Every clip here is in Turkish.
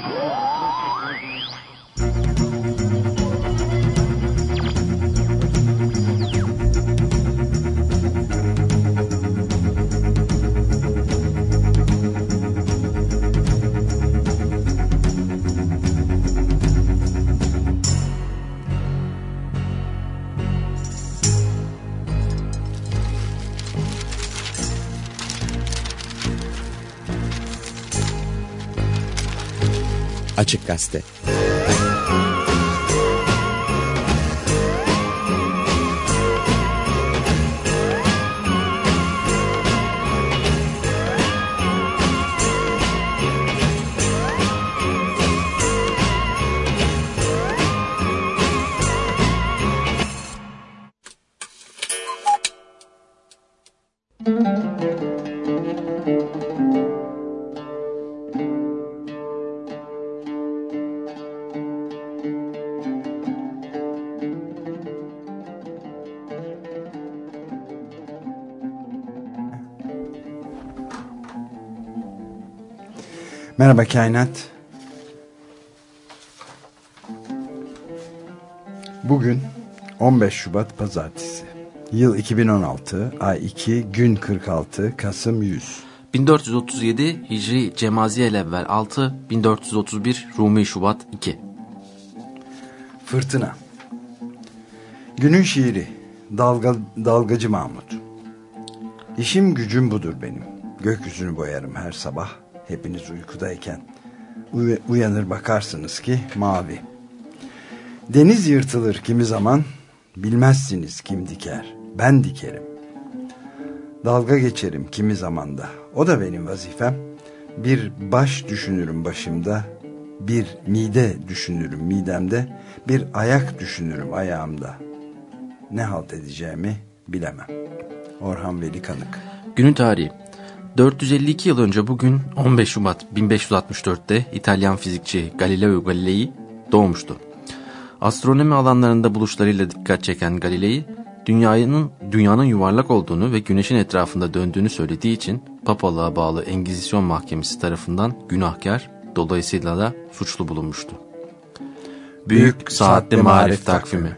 Gol! Açık Gazete Merhaba Kainat. Bugün 15 Şubat Pazartesi. Yıl 2016, ay 2, gün 46, Kasım 100. 1437 Hicri Cemaziyel evvel 6, 1431 Rumi Şubat 2. Fırtına. Günün şiiri. Dalga, dalgacı Mahmut. İşim gücüm budur benim. Gökyüzünü boyarım her sabah hepiniz uykudayken uyanır bakarsınız ki mavi. Deniz yırtılır kimi zaman bilmezsiniz kim diker. Ben dikerim. Dalga geçerim kimi zamanda. O da benim vazifem. Bir baş düşünürüm başımda. Bir mide düşünürüm midemde. Bir ayak düşünürüm ayağımda. Ne halt edeceğimi bilemem. Orhan Veli Kanık Günün tarihi 452 yıl önce bugün 15 Şubat 1564'te İtalyan fizikçi Galileo Galilei doğmuştu. Astronomi alanlarında buluşlarıyla dikkat çeken Galilei, dünyanın dünyanın yuvarlak olduğunu ve güneşin etrafında döndüğünü söylediği için papalığa bağlı Engizisyon Mahkemesi tarafından günahkar, dolayısıyla da suçlu bulunmuştu. Büyük, Saatli Marif Takvimi,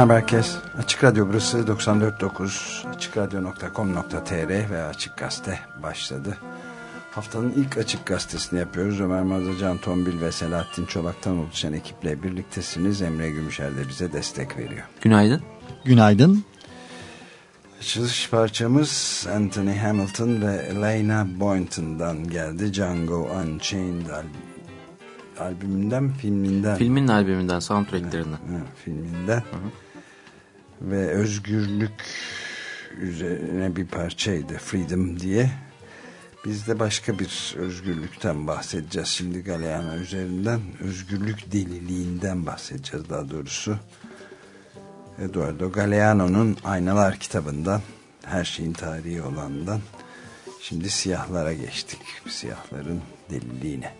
Merhaba herkes. Açık Radyo burası 94.9 açıkradyo.com.tr ve Açık Gazete başladı. Haftanın ilk Açık Gazetesini yapıyoruz. Ömer Mazacan, Tombil ve Selahattin Çolak'tan oluşan ekiple birliktesiniz. Emre Gümüşer de bize destek veriyor. Günaydın. Günaydın. Açılış parçamız Anthony Hamilton ve Elena Boynton'dan geldi. Django Unchained al- albümünden, filminden. Filmin albümünden soundtracklerinden. Ha, filminden ve özgürlük üzerine bir parçaydı Freedom diye. Biz de başka bir özgürlükten bahsedeceğiz. Şimdi Galeano üzerinden özgürlük deliliğinden bahsedeceğiz daha doğrusu. Eduardo Galeano'nun Aynalar kitabından her şeyin tarihi olandan. Şimdi siyahlara geçtik siyahların deliliğine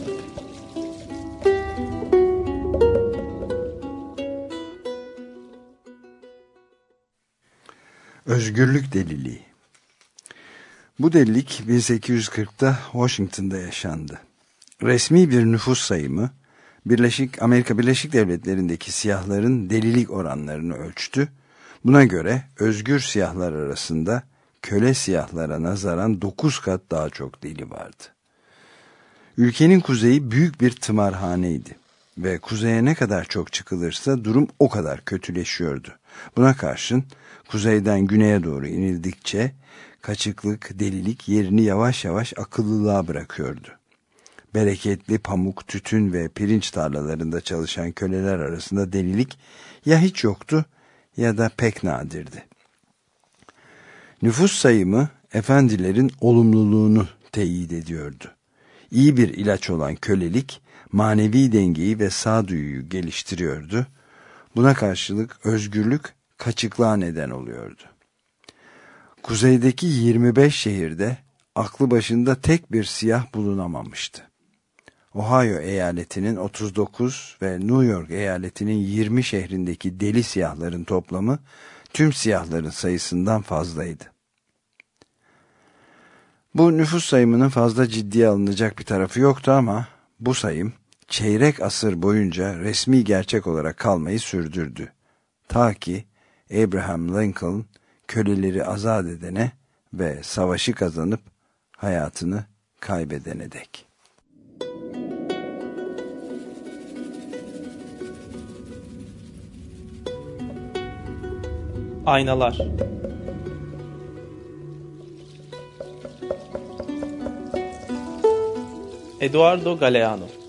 Özgürlük deliliği. Bu delilik 1840'ta Washington'da yaşandı. Resmi bir nüfus sayımı Birleşik Amerika Birleşik Devletleri'ndeki siyahların delilik oranlarını ölçtü. Buna göre özgür siyahlar arasında köle siyahlara nazaran 9 kat daha çok deli vardı. Ülkenin kuzeyi büyük bir tımarhaneydi ve kuzeye ne kadar çok çıkılırsa durum o kadar kötüleşiyordu. Buna karşın kuzeyden güneye doğru inildikçe kaçıklık, delilik yerini yavaş yavaş akıllılığa bırakıyordu. Bereketli pamuk, tütün ve pirinç tarlalarında çalışan köleler arasında delilik ya hiç yoktu ya da pek nadirdi. Nüfus sayımı efendilerin olumluluğunu teyit ediyordu. İyi bir ilaç olan kölelik manevi dengeyi ve sağduyuyu geliştiriyordu. Buna karşılık özgürlük kaçıklığa neden oluyordu. Kuzeydeki 25 şehirde aklı başında tek bir siyah bulunamamıştı. Ohio eyaletinin 39 ve New York eyaletinin 20 şehrindeki deli siyahların toplamı tüm siyahların sayısından fazlaydı. Bu nüfus sayımının fazla ciddiye alınacak bir tarafı yoktu ama bu sayım çeyrek asır boyunca resmi gerçek olarak kalmayı sürdürdü. Ta ki Abraham Lincoln köleleri azat edene ve savaşı kazanıp hayatını kaybedene dek. Aynalar Eduardo Galeano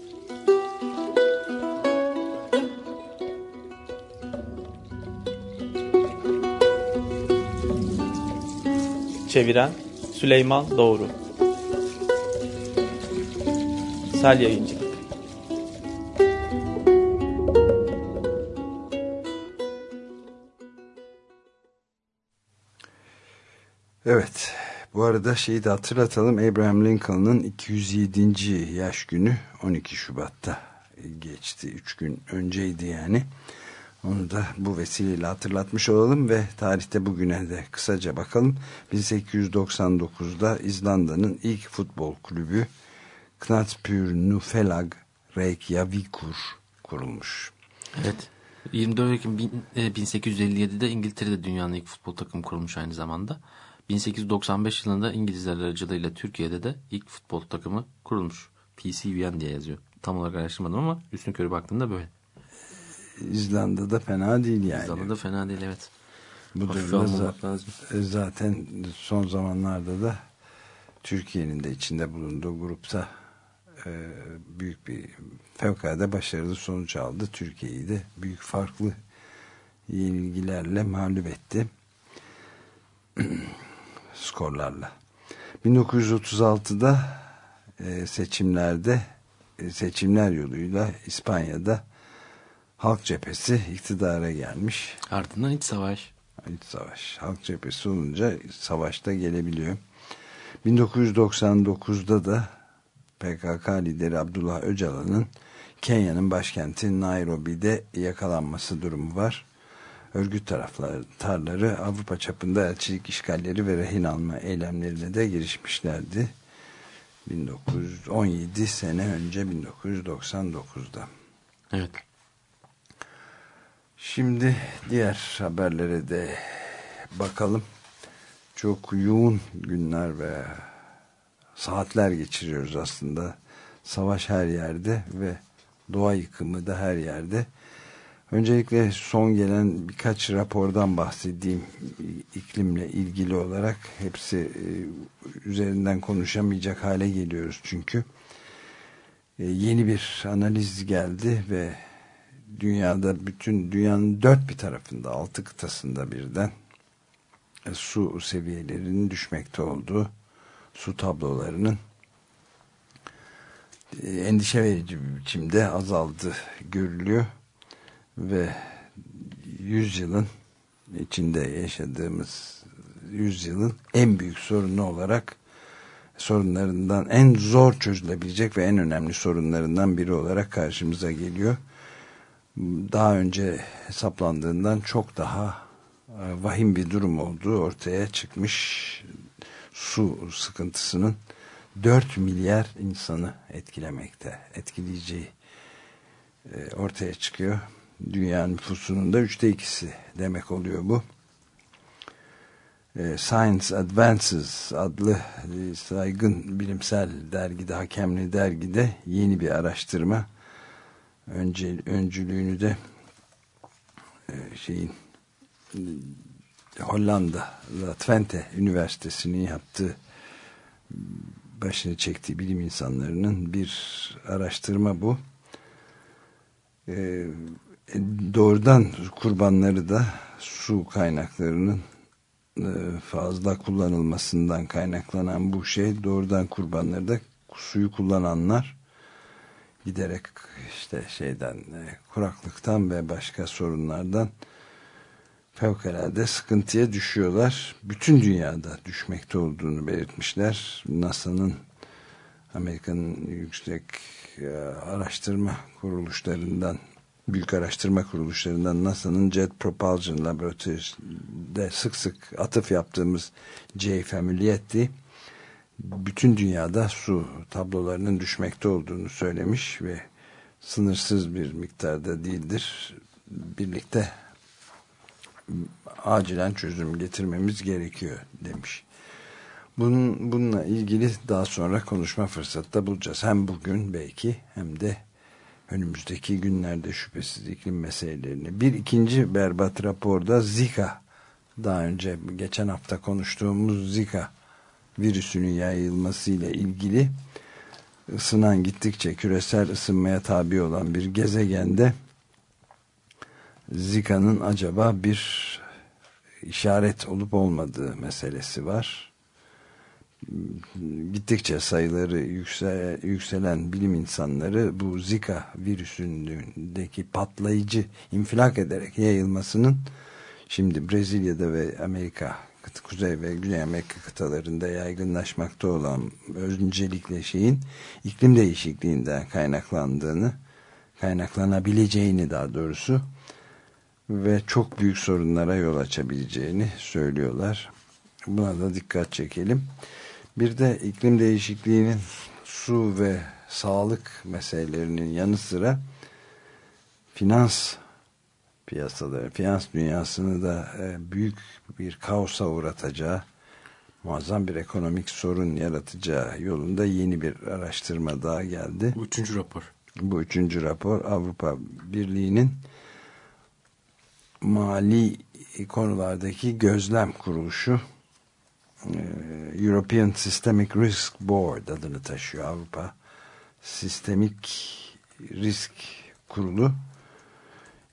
Çeviren Süleyman Doğru Sel Yayıncılık Evet. Bu arada şeyi de hatırlatalım. Abraham Lincoln'ın 207. yaş günü 12 Şubat'ta geçti. 3 gün önceydi yani. Onu da bu vesileyle hatırlatmış olalım ve tarihte bugüne de kısaca bakalım. 1899'da İzlanda'nın ilk futbol kulübü Knatspur Reykjavikur kurulmuş. Evet. 24 Ekim 1857'de e, İngiltere'de dünyanın ilk futbol takımı kurulmuş aynı zamanda. 1895 yılında İngilizler aracılığıyla Türkiye'de de ilk futbol takımı kurulmuş. PCVN diye yazıyor. Tam olarak araştırmadım ama üstün körü baktığımda böyle. İzlanda'da fena değil yani. İzlanda'da fena değil evet. Bu durumda lazım. E, zaten son zamanlarda da Türkiye'nin de içinde bulunduğu grupta e, büyük bir fevkalade başarılı sonuç aldı. Türkiye'yi de büyük farklı yenilgilerle mağlup etti. skorlarla. 1936'da e, seçimlerde e, seçimler yoluyla İspanya'da Halk Cephesi iktidara gelmiş. Ardından iç savaş. İç savaş. Halk Cephesi olunca savaşta gelebiliyor. 1999'da da PKK lideri Abdullah Öcalan'ın Kenya'nın başkenti Nairobi'de yakalanması durumu var örgüt taraftarları Avrupa çapında elçilik işgalleri ve rehin alma eylemlerine de girişmişlerdi. 1917 sene önce 1999'da. Evet. Şimdi diğer haberlere de bakalım. Çok yoğun günler ve saatler geçiriyoruz aslında. Savaş her yerde ve doğa yıkımı da her yerde. Öncelikle son gelen birkaç rapordan bahsedeyim iklimle ilgili olarak. Hepsi e, üzerinden konuşamayacak hale geliyoruz çünkü. E, yeni bir analiz geldi ve dünyada bütün dünyanın dört bir tarafında altı kıtasında birden e, su seviyelerinin düşmekte olduğu su tablolarının endişe verici bir biçimde azaldı görülüyor ve yüzyılın içinde yaşadığımız yüzyılın en büyük sorunu olarak sorunlarından en zor çözülebilecek ve en önemli sorunlarından biri olarak karşımıza geliyor. Daha önce hesaplandığından çok daha e, vahim bir durum olduğu ortaya çıkmış su sıkıntısının 4 milyar insanı etkilemekte, etkileyeceği e, ortaya çıkıyor dünya nüfusunun da üçte ikisi demek oluyor bu. E, Science Advances adlı saygın bilimsel dergide, hakemli dergide yeni bir araştırma önce, öncülüğünü de e, şeyin Hollanda Twente Üniversitesi'nin yaptığı başını çektiği bilim insanlarının bir araştırma bu. Ee, doğrudan kurbanları da su kaynaklarının e, fazla kullanılmasından kaynaklanan bu şey doğrudan kurbanları da suyu kullananlar giderek işte şeyden e, kuraklıktan ve başka sorunlardan fevkalade sıkıntıya düşüyorlar. Bütün dünyada düşmekte olduğunu belirtmişler. NASA'nın Amerika'nın yüksek e, araştırma kuruluşlarından büyük araştırma kuruluşlarından NASA'nın Jet Propulsion Laboratory'de sık sık atıf yaptığımız J. Familietti bütün dünyada su tablolarının düşmekte olduğunu söylemiş ve sınırsız bir miktarda değildir. Birlikte acilen çözüm getirmemiz gerekiyor demiş. Bunun, bununla ilgili daha sonra konuşma fırsatı da bulacağız. Hem bugün belki hem de önümüzdeki günlerde şüphesiz iklim meselelerini. Bir ikinci berbat raporda Zika daha önce geçen hafta konuştuğumuz Zika virüsünün yayılmasıyla ilgili ısınan gittikçe küresel ısınmaya tabi olan bir gezegende Zika'nın acaba bir işaret olup olmadığı meselesi var. gittikçe sayıları yüksel, yükselen bilim insanları bu Zika virüsündeki patlayıcı infilak ederek yayılmasının şimdi Brezilya'da ve Amerika Kuzey ve Güney Amerika kıtalarında yaygınlaşmakta olan öncelikle şeyin iklim değişikliğinden kaynaklandığını kaynaklanabileceğini daha doğrusu ve çok büyük sorunlara yol açabileceğini söylüyorlar. Buna da dikkat çekelim. Bir de iklim değişikliğinin su ve sağlık meselelerinin yanı sıra finans piyasaları, finans dünyasını da e, büyük bir kaosa uğratacağı, muazzam bir ekonomik sorun yaratacağı yolunda yeni bir araştırma daha geldi. Bu üçüncü rapor. Bu üçüncü rapor Avrupa Birliği'nin mali konulardaki gözlem kuruluşu e, European Systemic Risk Board adını taşıyor Avrupa Sistemik Risk Kurulu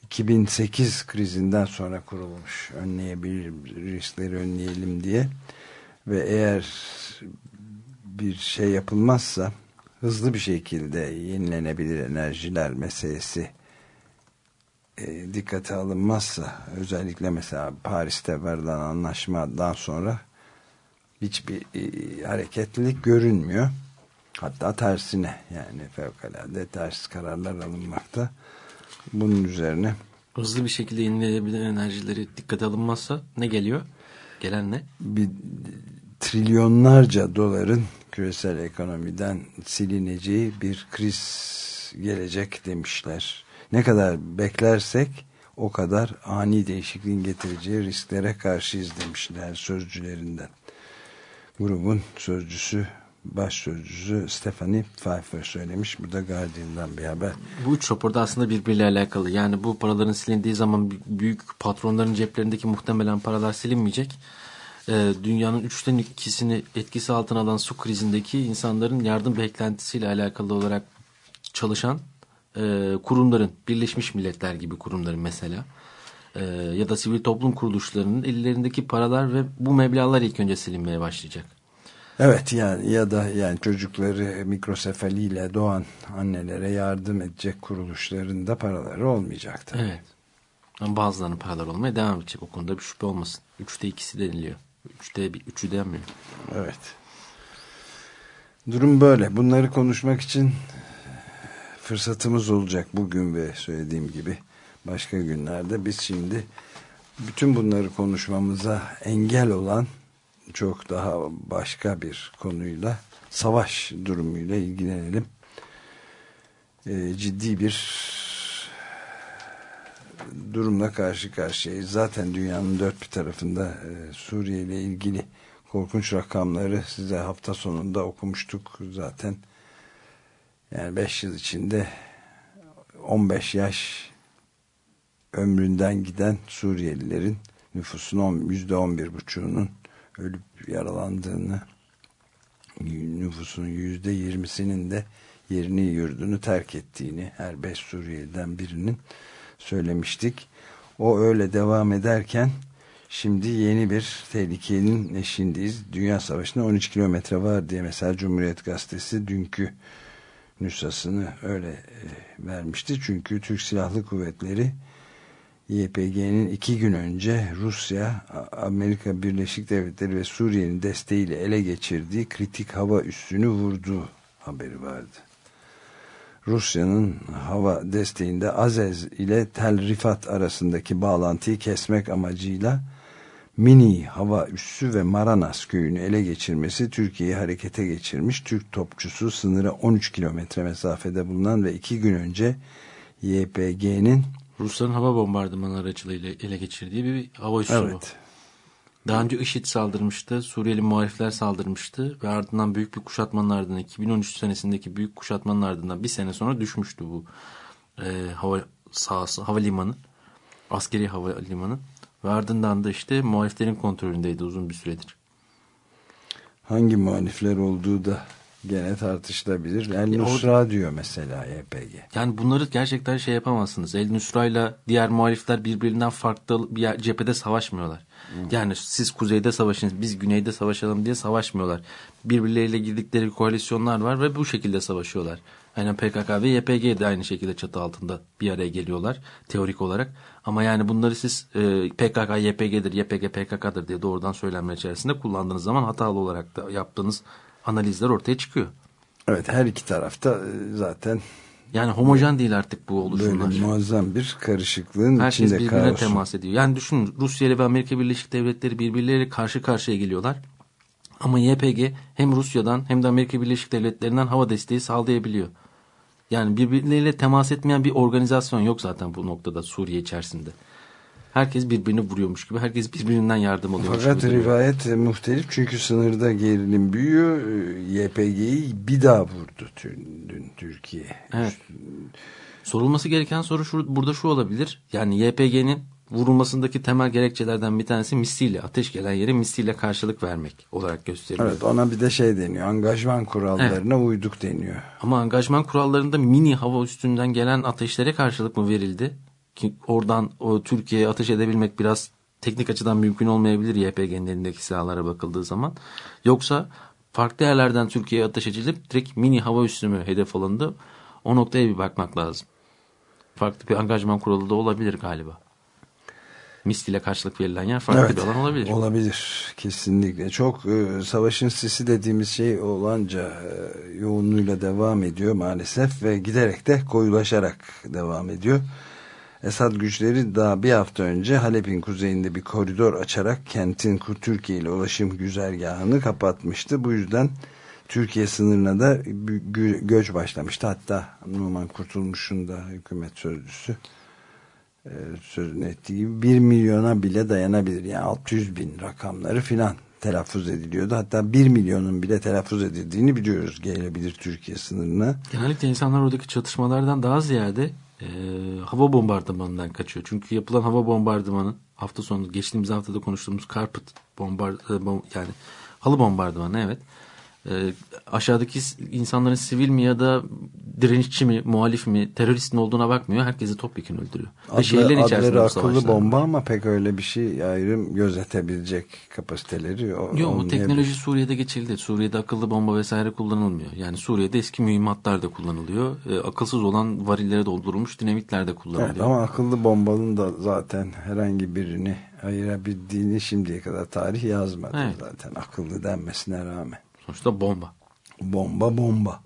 2008 krizinden sonra kurulmuş önleyebilir riskleri önleyelim diye ve eğer bir şey yapılmazsa hızlı bir şekilde yenilenebilir enerjiler meselesi e, dikkate alınmazsa özellikle mesela Paris'te verilen anlaşmadan sonra hiçbir e, hareketlilik görünmüyor. Hatta tersine yani fevkalade ters kararlar alınmakta. Bunun üzerine hızlı bir şekilde yenilenebilir enerjileri dikkate alınmazsa ne geliyor? Gelen ne? Bir trilyonlarca doların küresel ekonomiden silineceği bir kriz gelecek demişler. Ne kadar beklersek o kadar ani değişikliğin getireceği risklere karşıyız demişler sözcülerinden. Grubun sözcüsü baş sözcüsü Stephanie Pfeiffer söylemiş. Bu da Guardian'dan bir haber. Bu üç raporda aslında birbiriyle alakalı. Yani bu paraların silindiği zaman büyük patronların ceplerindeki muhtemelen paralar silinmeyecek. Ee, dünyanın üçten ikisini etkisi altına alan su krizindeki insanların yardım beklentisiyle alakalı olarak çalışan e, kurumların, Birleşmiş Milletler gibi kurumların mesela e, ya da sivil toplum kuruluşlarının ellerindeki paralar ve bu meblağlar ilk önce silinmeye başlayacak. Evet yani ya da yani çocukları mikrosefaliyle doğan annelere yardım edecek kuruluşların da paraları olmayacak Evet. Ama bazılarının paralar olmaya devam edecek. O konuda bir şüphe olmasın. Üçte ikisi deniliyor. Üçte bir, üçü denmiyor. Evet. Durum böyle. Bunları konuşmak için fırsatımız olacak bugün ve söylediğim gibi başka günlerde. Biz şimdi bütün bunları konuşmamıza engel olan çok daha başka bir konuyla savaş durumuyla ilgilenelim. E, ciddi bir durumla karşı karşıyayız. Zaten dünyanın dört bir tarafında e, Suriye ile ilgili korkunç rakamları size hafta sonunda okumuştuk zaten. Yani 5 yıl içinde 15 yaş ömründen giden Suriyelilerin nüfusunun %11,5'unun ölüp yaralandığını nüfusun yüzde yirmisinin de yerini yurdunu terk ettiğini her beş Suriyeli'den birinin söylemiştik. O öyle devam ederken şimdi yeni bir tehlikenin eşindeyiz. Dünya Savaşı'na 13 kilometre var diye mesela Cumhuriyet Gazetesi dünkü nüshasını öyle e, vermişti. Çünkü Türk Silahlı Kuvvetleri YPG'nin iki gün önce Rusya, Amerika Birleşik Devletleri ve Suriye'nin desteğiyle ele geçirdiği kritik hava üssünü vurduğu haberi vardı. Rusya'nın hava desteğinde Azez ile Tel Rifat arasındaki bağlantıyı kesmek amacıyla Mini hava üssü ve Maranas köyünü ele geçirmesi Türkiye'yi harekete geçirmiş. Türk topçusu sınıra 13 kilometre mesafede bulunan ve iki gün önce YPG'nin Rusların hava bombardımanı aracılığıyla ele geçirdiği bir hava üssü evet. bu. Daha önce IŞİD saldırmıştı, Suriyeli muhalifler saldırmıştı ve ardından büyük bir kuşatmanın ardından 2013 senesindeki büyük kuşatmanın ardından bir sene sonra düşmüştü bu e, hava sahası, havalimanı, askeri havalimanı ve ardından da işte muhaliflerin kontrolündeydi uzun bir süredir. Hangi muhalifler olduğu da gene tartışılabilir. El Nusra diyor mesela YPG. Yani bunları gerçekten şey yapamazsınız. El Nusra'yla diğer muhalifler birbirinden farklı bir cephede savaşmıyorlar. Yani siz kuzeyde savaşın, biz güneyde savaşalım diye savaşmıyorlar. Birbirleriyle girdikleri koalisyonlar var ve bu şekilde savaşıyorlar. Aynen PKK ve YPG de aynı şekilde çatı altında bir araya geliyorlar teorik olarak. Ama yani bunları siz e, PKK YPG'dir, YPG PKK'dır diye doğrudan söylenme içerisinde kullandığınız zaman hatalı olarak da yaptığınız analizler ortaya çıkıyor. Evet her iki tarafta e, zaten Yani homojen değil artık bu böyle oluşumlar. muazzam bir karışıklığın Herkes içinde birbirine kaos. temas ediyor. Yani düşünün Rusya ile ve Amerika Birleşik Devletleri birbirleriyle karşı karşıya geliyorlar. Ama YPG hem Rusya'dan hem de Amerika Birleşik Devletleri'nden hava desteği sağlayabiliyor. Yani birbirleriyle temas etmeyen bir organizasyon yok zaten bu noktada Suriye içerisinde. Herkes birbirini vuruyormuş gibi, herkes birbirinden yardım alıyormuş Fakat gibi. duruyor. rivayet e, muhtelif çünkü sınırda gerilim büyüyor. E, YPG'yi bir daha vurdu dün Türkiye. Evet. Sorulması gereken soru şu, burada şu olabilir. Yani YPG'nin vurulmasındaki temel gerekçelerden bir tanesi misliyle, ateş gelen yere misliyle karşılık vermek olarak gösteriliyor. Evet ona bir de şey deniyor. Angajman kurallarına uyduk deniyor. Ama angajman kurallarında mini hava üstünden gelen ateşlere karşılık mı verildi? Ki oradan o Türkiye'ye ateş edebilmek biraz teknik açıdan mümkün olmayabilir YPG'nin elindeki silahlara bakıldığı zaman. Yoksa farklı yerlerden Türkiye'ye ateş edilip direkt mini hava üssü mü hedef alındı? O noktaya bir bakmak lazım. Farklı bir angajman kuralı da olabilir galiba. MIST ile karşılık verilen yer farklı bir alan olabilir. Olabilir kesinlikle. Çok e, savaşın sisi dediğimiz şey olanca e, yoğunluğuyla devam ediyor maalesef ve giderek de koyulaşarak devam ediyor. Esad güçleri daha bir hafta önce Halep'in kuzeyinde bir koridor açarak kentin Türkiye ile ulaşım güzergahını kapatmıştı. Bu yüzden Türkiye sınırına da göç başlamıştı. Hatta Numan Kurtulmuş'un da hükümet sözcüsü e, sözünü ettiği gibi 1 milyona bile dayanabilir. Yani 600 bin rakamları filan telaffuz ediliyordu. Hatta 1 milyonun bile telaffuz edildiğini biliyoruz. Gelebilir Türkiye sınırına. Genellikle insanlar oradaki çatışmalardan daha ziyade e, hava bombardımanından kaçıyor. Çünkü yapılan hava bombardımanı hafta sonu geçtiğimiz haftada konuştuğumuz carpet bombar e, bom- yani halı bombardımanı evet. E, aşağıdaki s- insanların sivil mi ya da direnişçi mi, muhalif mi, terörist mi olduğuna bakmıyor. Herkesi topyekun öldürüyor. Ve içerisinde adları bu akıllı bomba ama pek öyle bir şey ayrım gözetebilecek kapasiteleri o- Yok bu teknoloji Suriye'de geçildi. Suriye'de akıllı bomba vesaire kullanılmıyor. Yani Suriye'de eski mühimmatlar da kullanılıyor. E, akılsız olan varillere doldurulmuş dinamitler de kullanılıyor. Evet, ama akıllı bombanın da zaten herhangi birini ayırabildiğini şimdiye kadar tarih yazmadı Evet. zaten akıllı denmesine rağmen. Sonuçta bomba. Bomba bomba.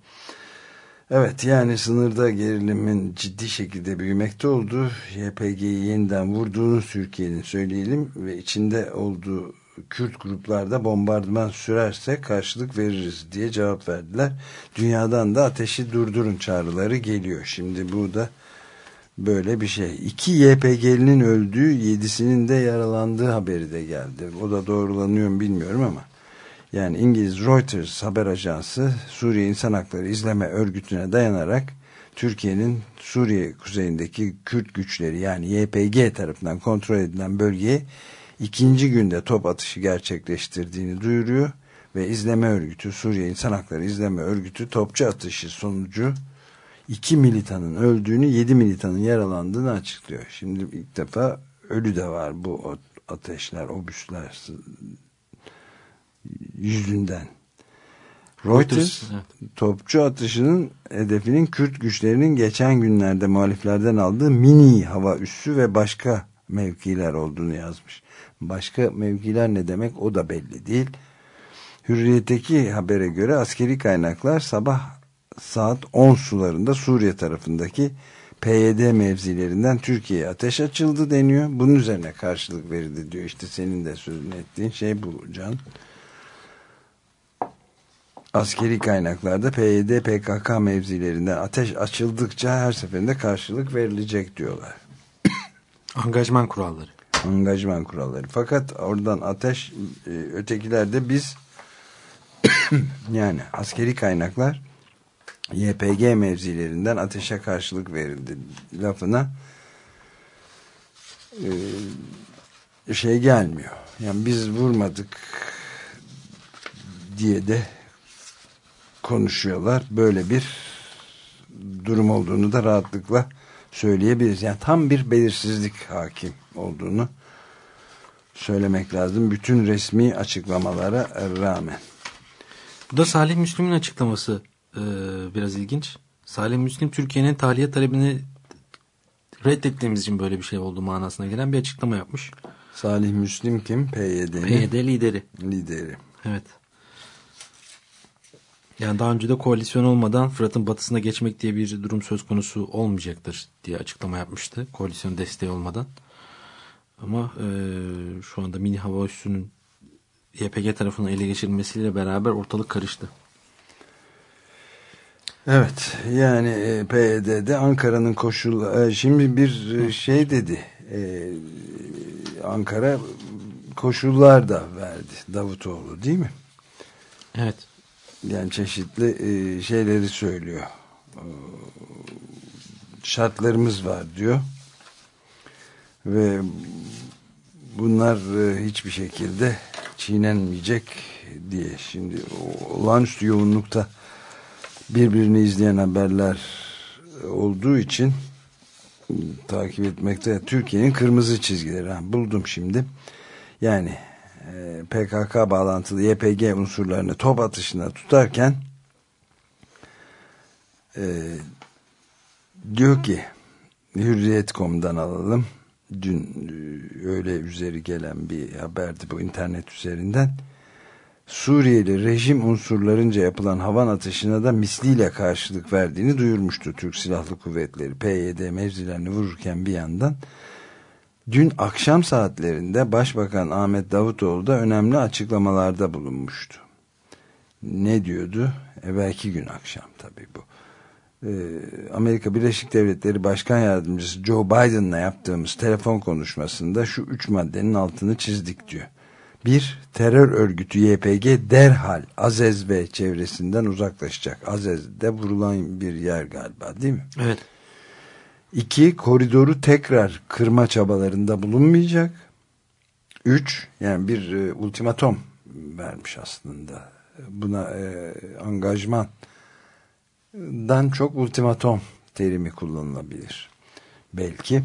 Evet yani sınırda gerilimin ciddi şekilde büyümekte olduğu YPG'yi yeniden vurduğunu Türkiye'nin söyleyelim ve içinde olduğu Kürt gruplarda bombardıman sürerse karşılık veririz diye cevap verdiler. Dünyadan da ateşi durdurun çağrıları geliyor. Şimdi bu da böyle bir şey. İki YPG'linin öldüğü yedisinin de yaralandığı haberi de geldi. O da doğrulanıyor mu bilmiyorum ama. Yani İngiliz Reuters haber ajansı Suriye İnsan Hakları İzleme Örgütü'ne dayanarak Türkiye'nin Suriye kuzeyindeki Kürt güçleri yani YPG tarafından kontrol edilen bölgeye ikinci günde top atışı gerçekleştirdiğini duyuruyor ve izleme örgütü Suriye İnsan Hakları İzleme Örgütü topçu atışı sonucu iki militanın öldüğünü yedi militanın yaralandığını açıklıyor. Şimdi ilk defa ölü de var bu ateşler, obüsler yüzünden. Reuters, Reuters, topçu atışının hedefinin Kürt güçlerinin geçen günlerde muhaliflerden aldığı mini hava üssü ve başka mevkiler olduğunu yazmış. Başka mevkiler ne demek o da belli değil. Hürriyet'teki habere göre askeri kaynaklar sabah saat 10 sularında Suriye tarafındaki PYD mevzilerinden Türkiye'ye ateş açıldı deniyor. Bunun üzerine karşılık verildi diyor. İşte senin de sözünü ettiğin şey bu Can. Askeri kaynaklarda PYD PKK mevzilerinden ateş açıldıkça her seferinde karşılık verilecek diyorlar. Angajman kuralları. Angajman kuralları. Fakat oradan ateş e, ötekilerde biz yani askeri kaynaklar YPG mevzilerinden ateşe karşılık verildi lafına e, şey gelmiyor. Yani biz vurmadık diye de konuşuyorlar. Böyle bir durum olduğunu da rahatlıkla söyleyebiliriz. Yani tam bir belirsizlik hakim olduğunu söylemek lazım. Bütün resmi açıklamalara rağmen. Bu da Salih Müslim'in açıklaması e, biraz ilginç. Salih Müslim Türkiye'nin tahliye talebini reddettiğimiz için böyle bir şey oldu manasına gelen bir açıklama yapmış. Salih Müslim kim? PYD'nin PYD lideri. lideri. Evet. Yani daha önce de koalisyon olmadan Fırat'ın batısına geçmek diye bir durum söz konusu olmayacaktır diye açıklama yapmıştı. Koalisyon desteği olmadan. Ama e, şu anda mini hava üssünün YPG tarafından ele geçirilmesiyle beraber ortalık karıştı. Evet yani PYD'de Ankara'nın koşulu e, şimdi bir e, şey dedi e, Ankara koşullar da verdi Davutoğlu değil mi? Evet. Yani çeşitli e, şeyleri söylüyor. E, şartlarımız var diyor. Ve bunlar e, hiçbir şekilde çiğnenmeyecek diye şimdi olağanüstü yoğunlukta birbirini izleyen haberler olduğu için takip etmekte Türkiye'nin kırmızı çizgileri buldum şimdi yani PKK bağlantılı YPG unsurlarını top atışına tutarken e, diyor ki Hürriyet.com'dan alalım dün e, öyle üzeri gelen bir haberdi bu internet üzerinden Suriyeli rejim unsurlarınca yapılan havan atışına da misliyle karşılık verdiğini duyurmuştu Türk Silahlı Kuvvetleri. PYD mevzilerini vururken bir yandan. Dün akşam saatlerinde Başbakan Ahmet Davutoğlu da önemli açıklamalarda bulunmuştu. Ne diyordu? Evvelki gün akşam tabii bu. Ee, Amerika Birleşik Devletleri Başkan Yardımcısı Joe Biden'la yaptığımız telefon konuşmasında şu üç maddenin altını çizdik diyor. Bir, terör örgütü YPG derhal Azez ve çevresinden uzaklaşacak. Azez'de vurulan bir yer galiba değil mi? Evet. İki, koridoru tekrar kırma çabalarında bulunmayacak. Üç, yani bir e, ultimatom vermiş aslında. Buna e, angajmandan çok ultimatom terimi kullanılabilir. Belki.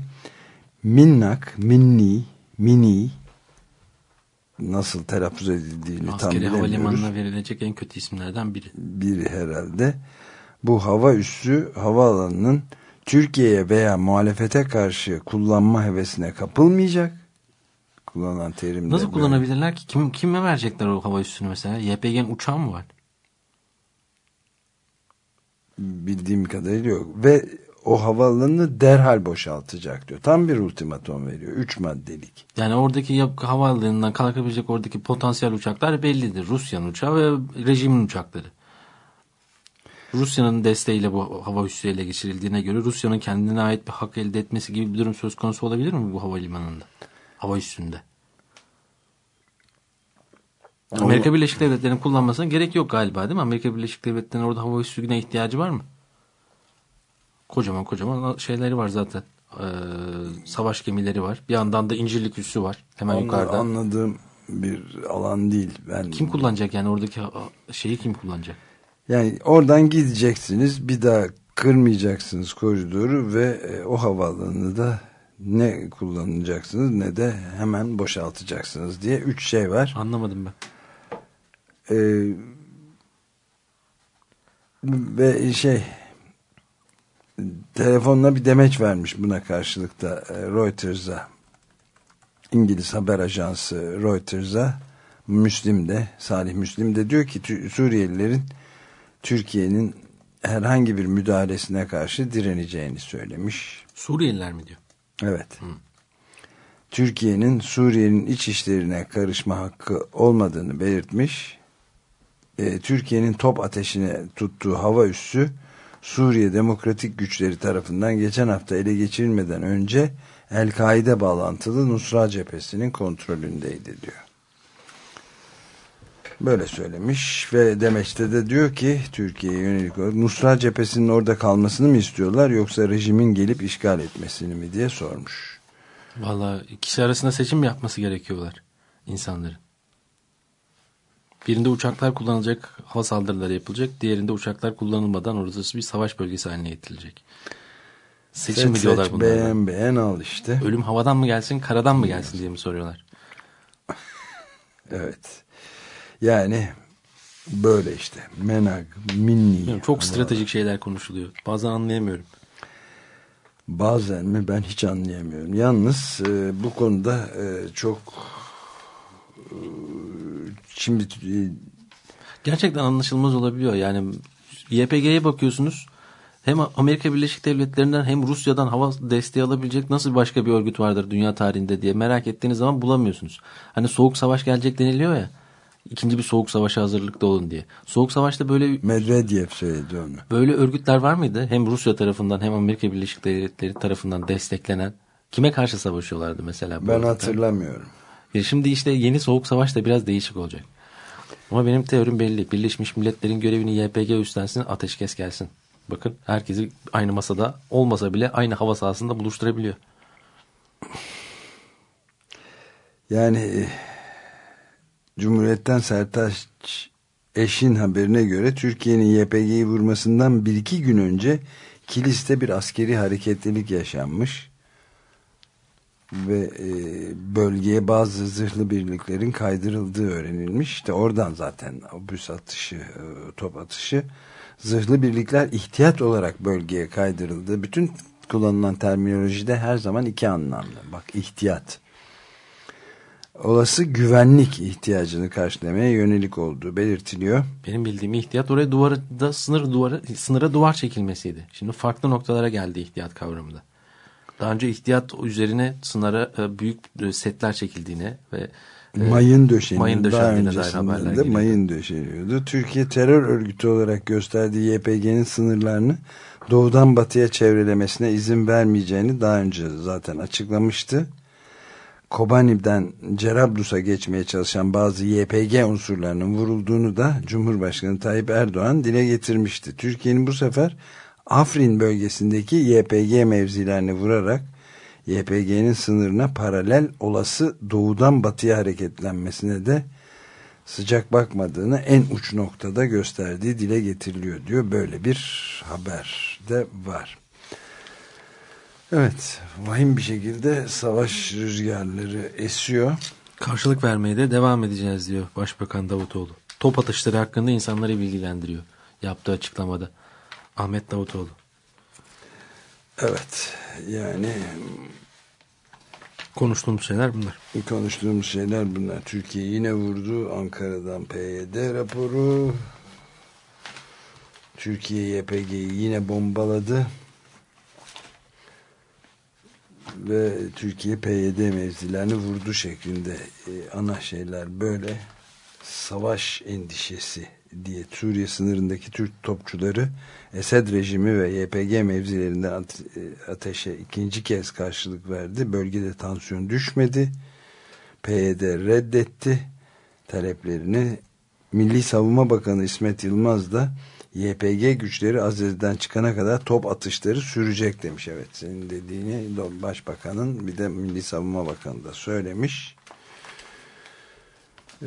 Minnak, minni, mini nasıl telaffuz edildiğini tam Askeri bilemiyoruz. havalimanına verilecek en kötü isimlerden biri. Biri herhalde. Bu hava üssü havaalanının Türkiye'ye veya muhalefete karşı kullanma hevesine kapılmayacak. Kullanılan terim Nasıl kullanabilirler ki? Kim, kime verecekler o hava üssünü mesela? YPG'nin uçağı mı var? Bildiğim kadarıyla yok. Ve o havaalanını derhal boşaltacak diyor. Tam bir ultimatom veriyor. Üç maddelik. Yani oradaki yap- havaalanından kalkabilecek oradaki potansiyel uçaklar bellidir. Rusya'nın uçağı ve rejimin uçakları. Rusya'nın desteğiyle bu hava üssü ele geçirildiğine göre Rusya'nın kendine ait bir hak elde etmesi gibi bir durum söz konusu olabilir mi bu havalimanında? Hava üssünde. Amerika Birleşik Devletleri'nin kullanmasına gerek yok galiba değil mi? Amerika Birleşik Devletleri'nin orada hava üssüne ihtiyacı var mı? Kocaman kocaman şeyleri var zaten. Ee, savaş gemileri var. Bir yandan da incirlik üssü var. Hemen Onlar yukarıda. anladığım bir alan değil. Ben Kim kullanacak yani oradaki şeyi kim kullanacak? Yani oradan gideceksiniz. Bir daha kırmayacaksınız koridoru ve e, o havaalanını da ne kullanacaksınız ne de hemen boşaltacaksınız diye üç şey var. Anlamadım ben. Ee, ve şey telefonla bir demeç vermiş buna karşılıkta e, Reuters'a İngiliz haber ajansı Reuters'a Müslim de Salih Müslim de diyor ki Suriyelilerin Türkiye'nin herhangi bir müdahalesine karşı direneceğini söylemiş. Suriyeliler mi diyor? Evet. Türkiye'nin Suriye'nin iç işlerine karışma hakkı olmadığını belirtmiş. Ee, Türkiye'nin top ateşine tuttuğu hava üssü Suriye Demokratik Güçleri tarafından geçen hafta ele geçirilmeden önce El-Kaide bağlantılı Nusra cephesinin kontrolündeydi diyor. Böyle söylemiş ve demeçte de diyor ki Türkiye'ye yönelik olarak Nusra cephesinin orada kalmasını mı istiyorlar yoksa rejimin gelip işgal etmesini mi diye sormuş. Valla kişi arasında seçim yapması gerekiyorlar insanların. Birinde uçaklar kullanılacak, hava saldırıları yapılacak. Diğerinde uçaklar kullanılmadan orası bir savaş bölgesi haline getirilecek. Seçim Seç, mi diyorlar seç, bunlara? beğen beğen al işte. Ölüm havadan mı gelsin, karadan mı gelsin diye mi soruyorlar? Evet. Yani böyle işte. Menag, minni. Çok stratejik şeyler konuşuluyor. Bazen anlayamıyorum. Bazen mi ben hiç anlayamıyorum. Yalnız e, bu konuda e, çok e, şimdi e, Gerçekten anlaşılmaz olabiliyor. Yani YPG'ye bakıyorsunuz. Hem Amerika Birleşik Devletleri'nden hem Rusya'dan hava desteği alabilecek nasıl başka bir örgüt vardır dünya tarihinde diye merak ettiğiniz zaman bulamıyorsunuz. Hani soğuk savaş gelecek deniliyor ya. İkinci bir soğuk savaşa hazırlıklı olun diye. Soğuk savaşta böyle Medvedev söyledi onu. böyle örgütler var mıydı? Hem Rusya tarafından hem Amerika Birleşik Devletleri tarafından desteklenen. Kime karşı savaşıyorlardı mesela? bu Ben örgütler? hatırlamıyorum. Ya şimdi işte yeni soğuk savaş da biraz değişik olacak. Ama benim teorim belli. Birleşmiş Milletler'in görevini YPG üstlensin, ateşkes gelsin. Bakın herkesi aynı masada olmasa bile aynı hava sahasında buluşturabiliyor. Yani Cumhuriyet'ten Sertaç Eş'in haberine göre Türkiye'nin YPG'yi vurmasından bir iki gün önce Kilis'te bir askeri hareketlilik yaşanmış. Ve e, bölgeye bazı zırhlı birliklerin kaydırıldığı öğrenilmiş. İşte oradan zaten obüs atışı, e, top atışı. Zırhlı birlikler ihtiyat olarak bölgeye kaydırıldı. Bütün kullanılan terminolojide her zaman iki anlamlı. Bak ihtiyat olası güvenlik ihtiyacını karşılamaya yönelik olduğu belirtiliyor. Benim bildiğim ihtiyat oraya duvarda sınır duvarı sınıra duvar çekilmesiydi. Şimdi farklı noktalara geldi ihtiyat kavramında. Daha önce ihtiyat üzerine sınıra e, büyük e, setler çekildiğine ve e, Mayın döşeniyor. mayın Daha döşendiğine dair haberler de mayın döşeniyordu. Türkiye terör örgütü olarak gösterdiği YPG'nin sınırlarını doğudan batıya çevrelemesine izin vermeyeceğini daha önce zaten açıklamıştı. Kobani'den Cerablus'a geçmeye çalışan bazı YPG unsurlarının vurulduğunu da Cumhurbaşkanı Tayyip Erdoğan dile getirmişti. Türkiye'nin bu sefer Afrin bölgesindeki YPG mevzilerini vurarak YPG'nin sınırına paralel olası doğudan batıya hareketlenmesine de sıcak bakmadığını en uç noktada gösterdiği dile getiriliyor diyor. Böyle bir haber de var. Evet, vahim bir şekilde savaş rüzgarları esiyor. karşılık vermeye de devam edeceğiz diyor Başbakan Davutoğlu. Top atışları hakkında insanları bilgilendiriyor yaptığı açıklamada. Ahmet Davutoğlu. Evet, yani Konuştuğumuz şeyler bunlar. konuştuğumuz şeyler bunlar. Türkiye yine vurdu. Ankara'dan PYD raporu. Türkiye YPG'yi yine bombaladı. Ve Türkiye PYD mevzilerini vurdu şeklinde e, ana şeyler böyle. Savaş endişesi diye Suriye sınırındaki Türk topçuları Esed rejimi ve YPG mevzilerinden e, ateşe ikinci kez karşılık verdi. Bölgede tansiyon düşmedi. PYD reddetti taleplerini. Milli Savunma Bakanı İsmet Yılmaz da YPG güçleri Aziz'den çıkana kadar top atışları sürecek demiş. Evet senin dediğini Başbakanın bir de Milli Savunma Bakanı da söylemiş. Ee,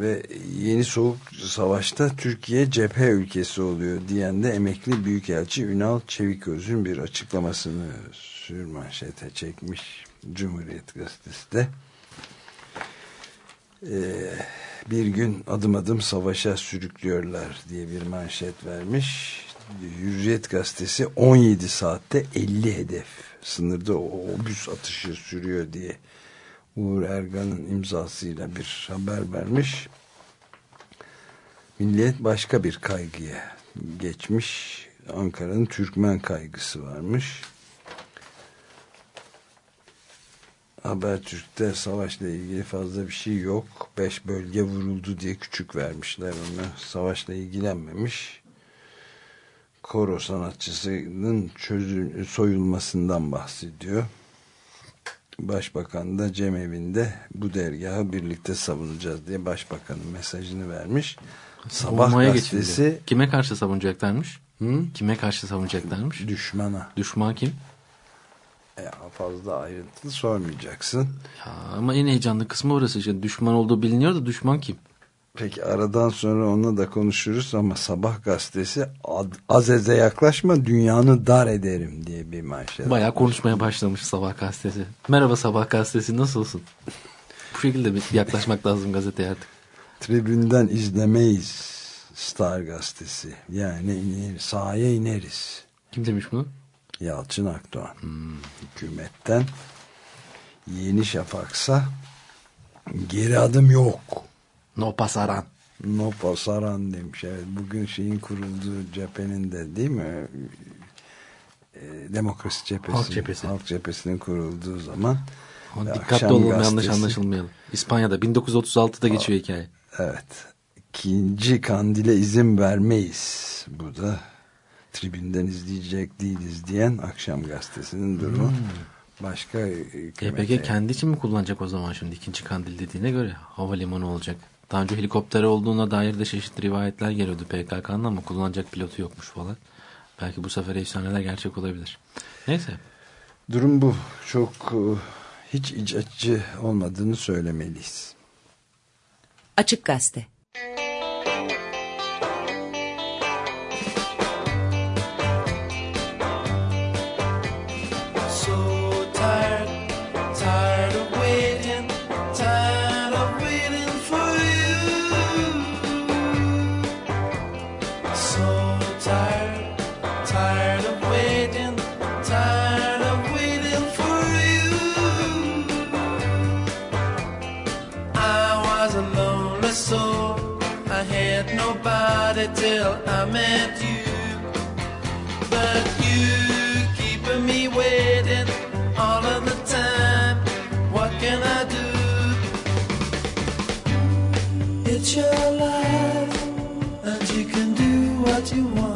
ve yeni soğuk savaşta Türkiye cephe ülkesi oluyor diyen de emekli büyükelçi Ünal Çeviköz'ün bir açıklamasını sürmanşete çekmiş Cumhuriyet Gazetesi de. Ee, bir gün adım adım savaşa sürüklüyorlar diye bir manşet vermiş. Hürriyet gazetesi 17 saatte 50 hedef sınırda obüs atışı sürüyor diye Uğur Ergan'ın imzasıyla bir haber vermiş. Milliyet başka bir kaygıya geçmiş. Ankara'nın Türkmen kaygısı varmış. Habertürk'te savaşla ilgili fazla bir şey yok. Beş bölge vuruldu diye küçük vermişler onu. Savaşla ilgilenmemiş. Koro sanatçısının çözül soyulmasından bahsediyor. Başbakan da cemevinde bu dergahı birlikte savunacağız diye başbakanın mesajını vermiş. Sabah Savunmaya gazetesi geçildi. Kime karşı savunacaklarmış? Hı? Kime karşı savunacaklarmış? düşmana. Düşman kim? Ya fazla ayrıntılı sormayacaksın. Ya, ama en heyecanlı kısmı orası. İşte düşman olduğu biliniyor da düşman kim? Peki aradan sonra onunla da konuşuruz ama Sabah gazetesi Azez'e yaklaşma dünyanı dar ederim diye bir manşet. Bayağı konuşmaya başlamış Sabah gazetesi. Merhaba Sabah gazetesi nasılsın? Bu şekilde bir yaklaşmak lazım gazeteye artık. Tribünden izlemeyiz Star gazetesi. Yani iner, sahaya ineriz. Kim demiş bunu? Yalçın Akdoğan. Hükümetten Yeni Şafak'sa geri adım yok. No pasaran. No pasaran demiş. Evet, bugün şeyin kurulduğu cephenin de değil mi? Ee, Demokrasi cephesi. Halk cephesi. Halk cephesinin kurulduğu zaman. Ama dikkatli olalım yanlış gazetesi- anlaşılmayalım. İspanya'da 1936'da geçiyor hikaye. Evet. İkinci kandile izin vermeyiz. Bu da tribünden izleyecek değiliz diyen akşam gazetesinin durumu. Başka hükümete- EPG kendi için mi kullanacak o zaman şimdi ikinci kandil dediğine göre havalimanı olacak. Daha önce helikopteri olduğuna dair de çeşitli rivayetler geliyordu PKK'nın ama kullanacak pilotu yokmuş falan. Belki bu sefer efsaneler gerçek olabilir. Neyse. Durum bu. Çok e, hiç iç açıcı olmadığını söylemeliyiz. Açık Gazete. So was a lonely soul, I had nobody till I met you. But you keeping me waiting all of the time. What can I do? It's your life, and you can do what you want.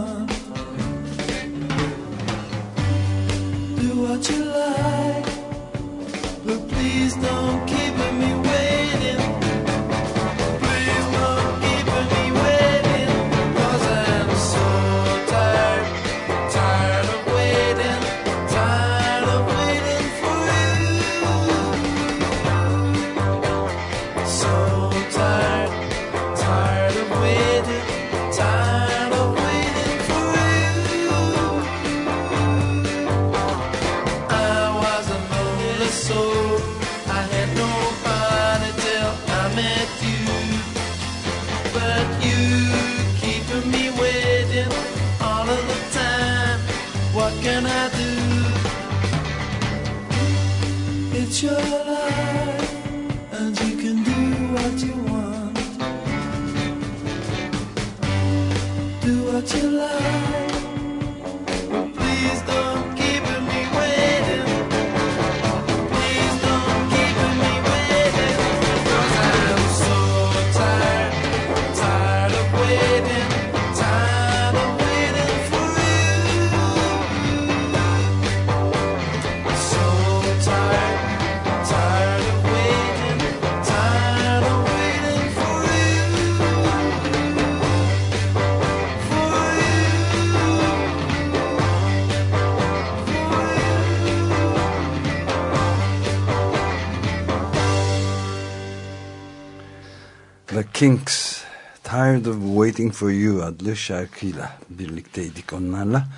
The Kinks Tired of Waiting for You adlı şarkıyla birlikteydik onlarla.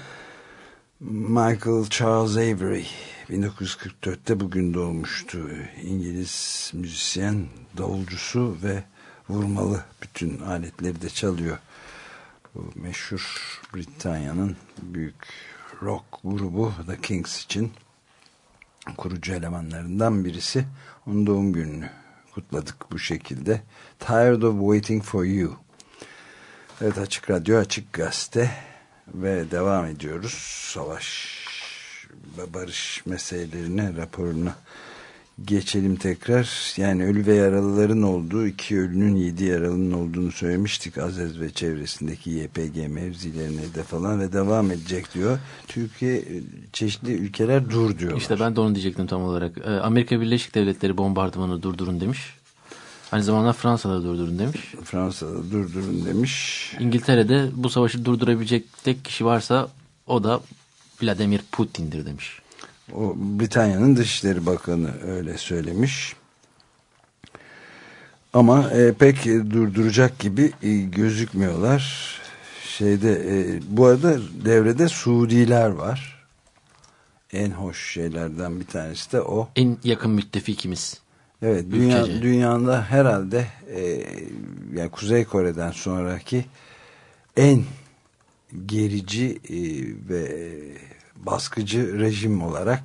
Michael Charles Avery 1944'te bugün doğmuştu. İngiliz müzisyen, davulcusu ve vurmalı bütün aletleri de çalıyor. Bu meşhur Britanya'nın büyük rock grubu The Kings için kurucu elemanlarından birisi. Onun doğum gününü kutladık bu şekilde. Tired of Waiting for You. Evet Açık Radyo, Açık Gazete ve devam ediyoruz. Savaş ve barış meselelerine, raporuna geçelim tekrar. Yani ölü ve yaralıların olduğu, iki ölünün yedi yaralının olduğunu söylemiştik. Azez ve çevresindeki YPG mevzilerine de falan ve devam edecek diyor. Türkiye çeşitli ülkeler dur diyorlar. İşte ben de onu diyecektim tam olarak. Ee, Amerika Birleşik Devletleri bombardımanı durdurun demiş. Aynı zamanda Fransa'da durdurun demiş. Fransa'da durdurun demiş. İngiltere'de bu savaşı durdurabilecek tek kişi varsa o da Vladimir Putin'dir demiş. O Britanya'nın Dışişleri Bakanı öyle söylemiş. Ama e, pek durduracak gibi e, gözükmüyorlar. Şeyde e, bu arada devrede Suudiler var. En hoş şeylerden bir tanesi de o. En yakın müttefikimiz. Evet, dünya, Ülkece. dünyada herhalde e, yani Kuzey Kore'den sonraki en gerici e, ve baskıcı rejim olarak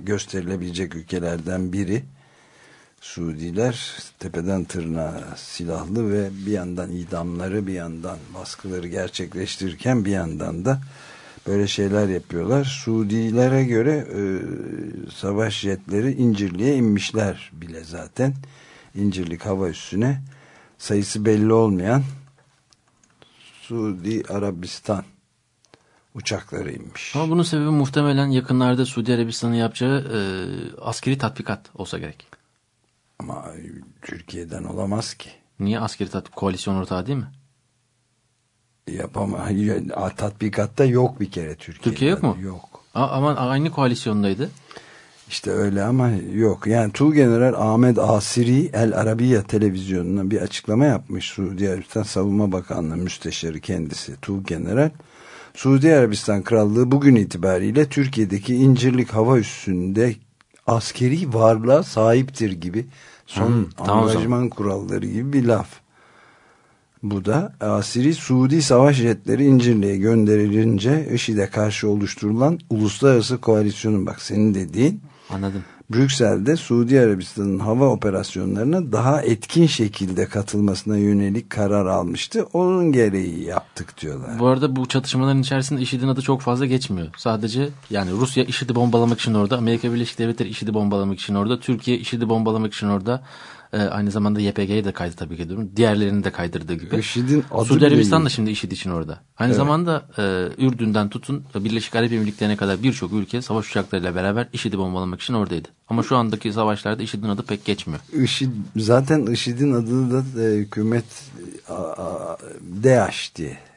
gösterilebilecek ülkelerden biri. Suudiler tepeden tırnağa silahlı ve bir yandan idamları bir yandan baskıları gerçekleştirirken bir yandan da böyle şeyler yapıyorlar. Suudilere göre e, savaş jetleri İncirli'ye inmişler bile zaten. İncirlik hava üssüne sayısı belli olmayan Suudi Arabistan uçakları inmiş. Ama bunun sebebi muhtemelen yakınlarda Suudi Arabistan'ın yapacağı e, askeri tatbikat olsa gerek. Ama Türkiye'den olamaz ki. Niye askeri tatbikat? Koalisyon ortağı değil mi? Yapama. Tatbikatta yok bir kere Türkiye'de. Türkiye yok mu? Yok. A- ama aynı koalisyondaydı. İşte öyle ama yok. Yani Tuğgeneral Ahmet Asiri El Arabiya televizyonuna bir açıklama yapmış. Suudi Arabistan Savunma Bakanlığı müsteşarı kendisi Tuğgeneral. Suudi Arabistan Krallığı bugün itibariyle Türkiye'deki İncirlik Hava Üssü'nde askeri varlığa sahiptir gibi son Hmm, tamam angajman kuralları gibi bir laf. Bu da Asiri Suudi savaş jetleri İncirli'ye gönderilince IŞİD'e karşı oluşturulan uluslararası koalisyonun bak senin dediğin Anladım. Brüksel'de Suudi Arabistan'ın hava operasyonlarına daha etkin şekilde katılmasına yönelik karar almıştı. Onun gereği yaptık diyorlar. Bu arada bu çatışmaların içerisinde IŞİD'in adı çok fazla geçmiyor. Sadece yani Rusya IŞİD'i bombalamak için orada, Amerika Birleşik Devletleri IŞİD'i bombalamak için orada, Türkiye IŞİD'i bombalamak için orada. Ee, aynı zamanda YPG'yi de kaydı tabii ki ediyorum. Diğerlerini de kaydırdığı gibi. IŞİD'in adı Suudi Arabistan da şimdi IŞİD için orada. Aynı zamanda e, Ürdün'den tutun Birleşik Arap Emirlikleri'ne kadar birçok ülke savaş uçaklarıyla beraber IŞİD'i bombalamak için oradaydı. Ama şu andaki savaşlarda IŞİD'in adı pek geçmiyor. IŞİD, zaten IŞİD'in adını da e, hükümet DAEŞ diye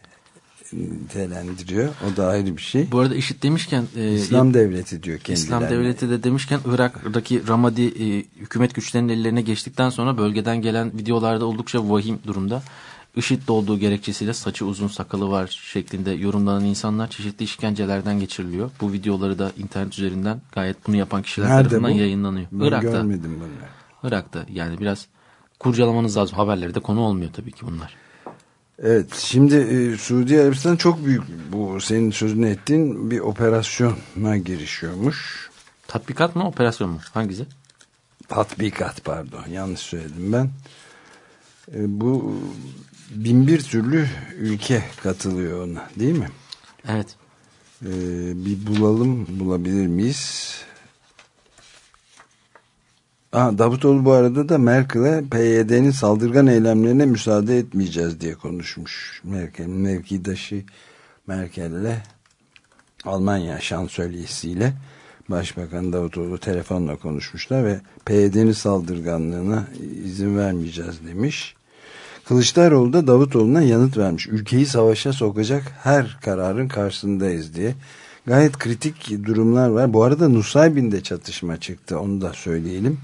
nitelendiriyor. O da ayrı bir şey. Bu arada IŞİD demişken e, İslam devleti diyor kendilerine. İslam devleti de demişken Irak'taki Ramadi e, hükümet güçlerinin ellerine geçtikten sonra bölgeden gelen videolarda oldukça vahim durumda. IŞİD'de olduğu gerekçesiyle saçı uzun sakalı var şeklinde yorumlanan insanlar çeşitli işkencelerden geçiriliyor. Bu videoları da internet üzerinden gayet bunu yapan kişiler Nerede tarafından bu? yayınlanıyor. Ben Irak'ta. görmedim bunu. Irak'ta yani biraz kurcalamanız lazım. Haberlerde konu olmuyor tabii ki bunlar. Evet şimdi e, Suudi Arabistan çok büyük bu senin sözünü ettiğin bir operasyona girişiyormuş. Tatbikat mı operasyon mu? Hangisi? Tatbikat pardon yanlış söyledim ben. E, bu bin bir türlü ülke katılıyor ona değil mi? Evet. E, bir bulalım bulabilir miyiz? Aa, Davutoğlu bu arada da Merkel'e PYD'nin saldırgan eylemlerine müsaade etmeyeceğiz diye konuşmuş. Merkel mevkidaşı Merkel'le Almanya şansölyesiyle Başbakan Davutoğlu telefonla konuşmuşlar ve PYD'nin saldırganlığına izin vermeyeceğiz demiş. Kılıçdaroğlu da Davutoğlu'na yanıt vermiş. Ülkeyi savaşa sokacak her kararın karşısındayız diye. Gayet kritik durumlar var. Bu arada Nusaybin'de çatışma çıktı. Onu da söyleyelim.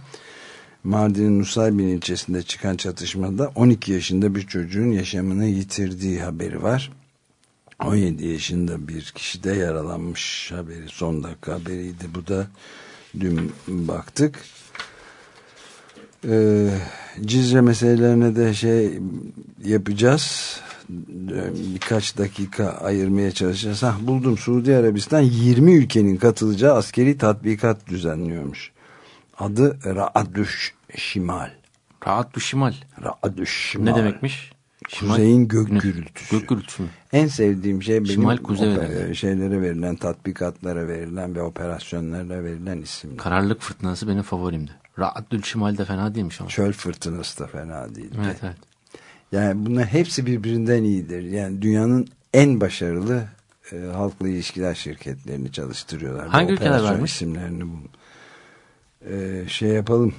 Mardin'in Nusaybin ilçesinde çıkan çatışmada 12 yaşında bir çocuğun yaşamını yitirdiği haberi var. 17 yaşında bir kişi de yaralanmış haberi. Son dakika haberiydi. Bu da dün baktık. Ee, Cizre meselelerine de şey yapacağız. Birkaç dakika ayırmaya çalışacağız. Hah, buldum Suudi Arabistan 20 ülkenin katılacağı askeri tatbikat düzenliyormuş. Adı Ra'adüş Şimal. Bu şimal. Ra'adüş Şimal. Ne demekmiş? Şimal, Kuzeyin gök güney. gürültüsü. Gök gürültüsü? En sevdiğim şey benim Şimal, kuzey şeylere verilen, tatbikatlara verilen ve operasyonlara verilen isimler. Kararlılık fırtınası benim favorimdi. Rahatül Şimal de fena değilmiş ama. Çöl fırtınası da fena değil. Evet evet. Yani bunlar hepsi birbirinden iyidir. Yani dünyanın en başarılı e, halkla ilişkiler şirketlerini çalıştırıyorlar. Hangi Bu ülkeler varmış? isimlerini bu. E, şey yapalım.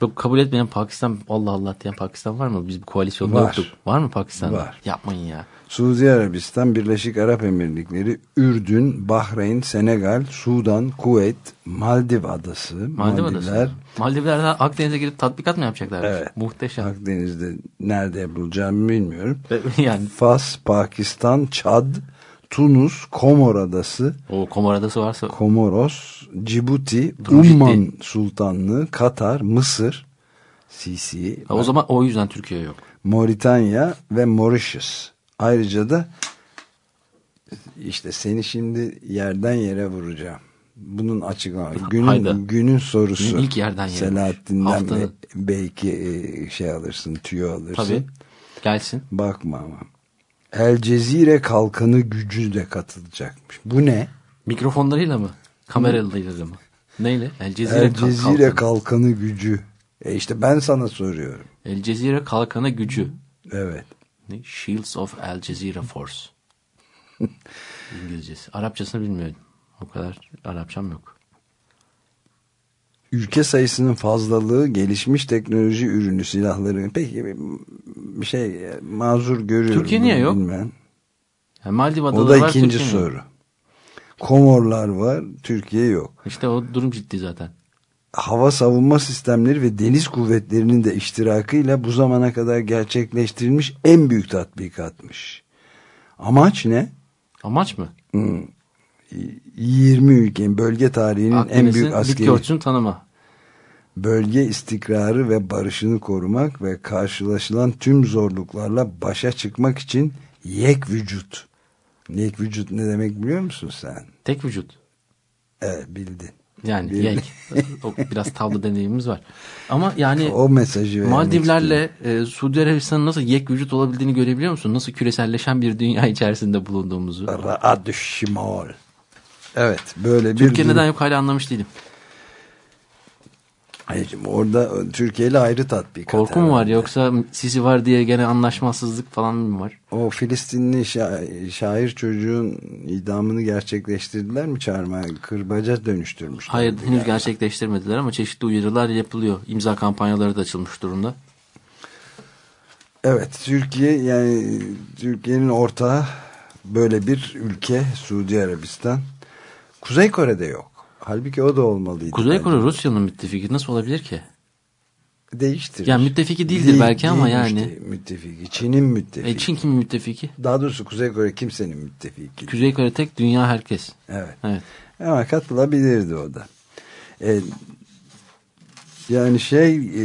Bu kabul etmeyen Pakistan Allah Allah diyen Pakistan var mı? Biz bir koalisyonda Var. yoktuk. Var mı Pakistan'da? Var. Yapmayın ya. Suudi Arabistan, Birleşik Arap Emirlikleri, Ürdün, Bahreyn, Senegal, Sudan, Kuveyt, Maldiv Adası, Maldiv Maldivler, Adası. Maldivler'den Akdeniz'e girip tatbikat mı yapacaklar? Evet. Muhteşem. Akdeniz'de nerede yapılacağımı bilmiyorum. yani Fas, Pakistan, Çad, Tunus, Komor Adası, o Komor Adası varsa Komoros, Cibuti, Durum Umman Sultanlığı, Katar, Mısır, Sisi, o zaman o yüzden Türkiye yok. Moritanya ve Mauritius. Ayrıca da işte seni şimdi yerden yere vuracağım. Bunun açıklaması. Günün, Hayda. günün sorusu. Günün ilk yerden yere. Selahattin'den Haftanın. be- belki e, şey alırsın, tüyo alırsın. Tabii. Gelsin. Bakma ama. El Cezire kalkanı gücü de katılacakmış. Bu ne? Mikrofonlarıyla mı? Kameralarıyla mı? Neyle? El Cezire, El Cezire Kalkanı. kalkanı gücü. E işte ben sana soruyorum. El Cezire Kalkanı Gücü. Evet. Ne? Shields of El Cezire Force. İngilizcesi. Arapçasını bilmiyorum. O kadar Arapçam yok. Ülke sayısının fazlalığı gelişmiş teknoloji ürünü silahları. Peki bir- şey mazur görüyorum. Türkiye niye yok? bilmem. Yani Maldiv O adaları da var. ikinci Türkiye mi? soru. Komorlar var, Türkiye yok. İşte o durum ciddi zaten. Hava savunma sistemleri ve deniz kuvvetlerinin de iştirakıyla bu zamana kadar gerçekleştirilmiş en büyük tatbikatmış. Amaç ne? Amaç mı? 20 ülkenin bölge tarihinin en Akdeniz'in büyük bitki askeri tanıma. bölge istikrarı ve barışını korumak ve karşılaşılan tüm zorluklarla başa çıkmak için yek vücut. Yek vücut ne demek biliyor musun sen? Tek vücut. Evet bildin. Yani yek. O biraz tavla deneyimimiz var. Ama yani O mesajı Maldivlerle e, Suudi Arabistan'ın nasıl yek vücut olabildiğini görebiliyor musun? Nasıl küreselleşen bir dünya içerisinde bulunduğumuzu. şimal. Evet böyle bir Türkiye neden yok hala anlamış değilim. Hayır, orada Türkiye ile ayrı tatbikat. Korku mu var yoksa Sisi var diye gene anlaşmazsızlık falan mı var? O Filistinli şa- şair çocuğun idamını gerçekleştirdiler mi çağırma? Kırbaca dönüştürmüşler. Hayır henüz gerçekleştirmediler ama çeşitli uyarılar yapılıyor. İmza kampanyaları da açılmış durumda. Evet Türkiye yani Türkiye'nin ortağı böyle bir ülke Suudi Arabistan. Kuzey Kore'de yok. Halbuki o da olmalıydı. Kuzey bence. Kore Rusya'nın müttefiki nasıl olabilir ki? değiştirir. Yani müttefiki değildir belki ama yani. işte, müttefiki. Çin'in müttefiki. E Çin kimin müttefiki? Daha doğrusu Kuzey Kore kimsenin müttefiki. Kuzey Kore tek dünya herkes. Evet. Evet. Ama katılabilirdi o da. E, yani şey e,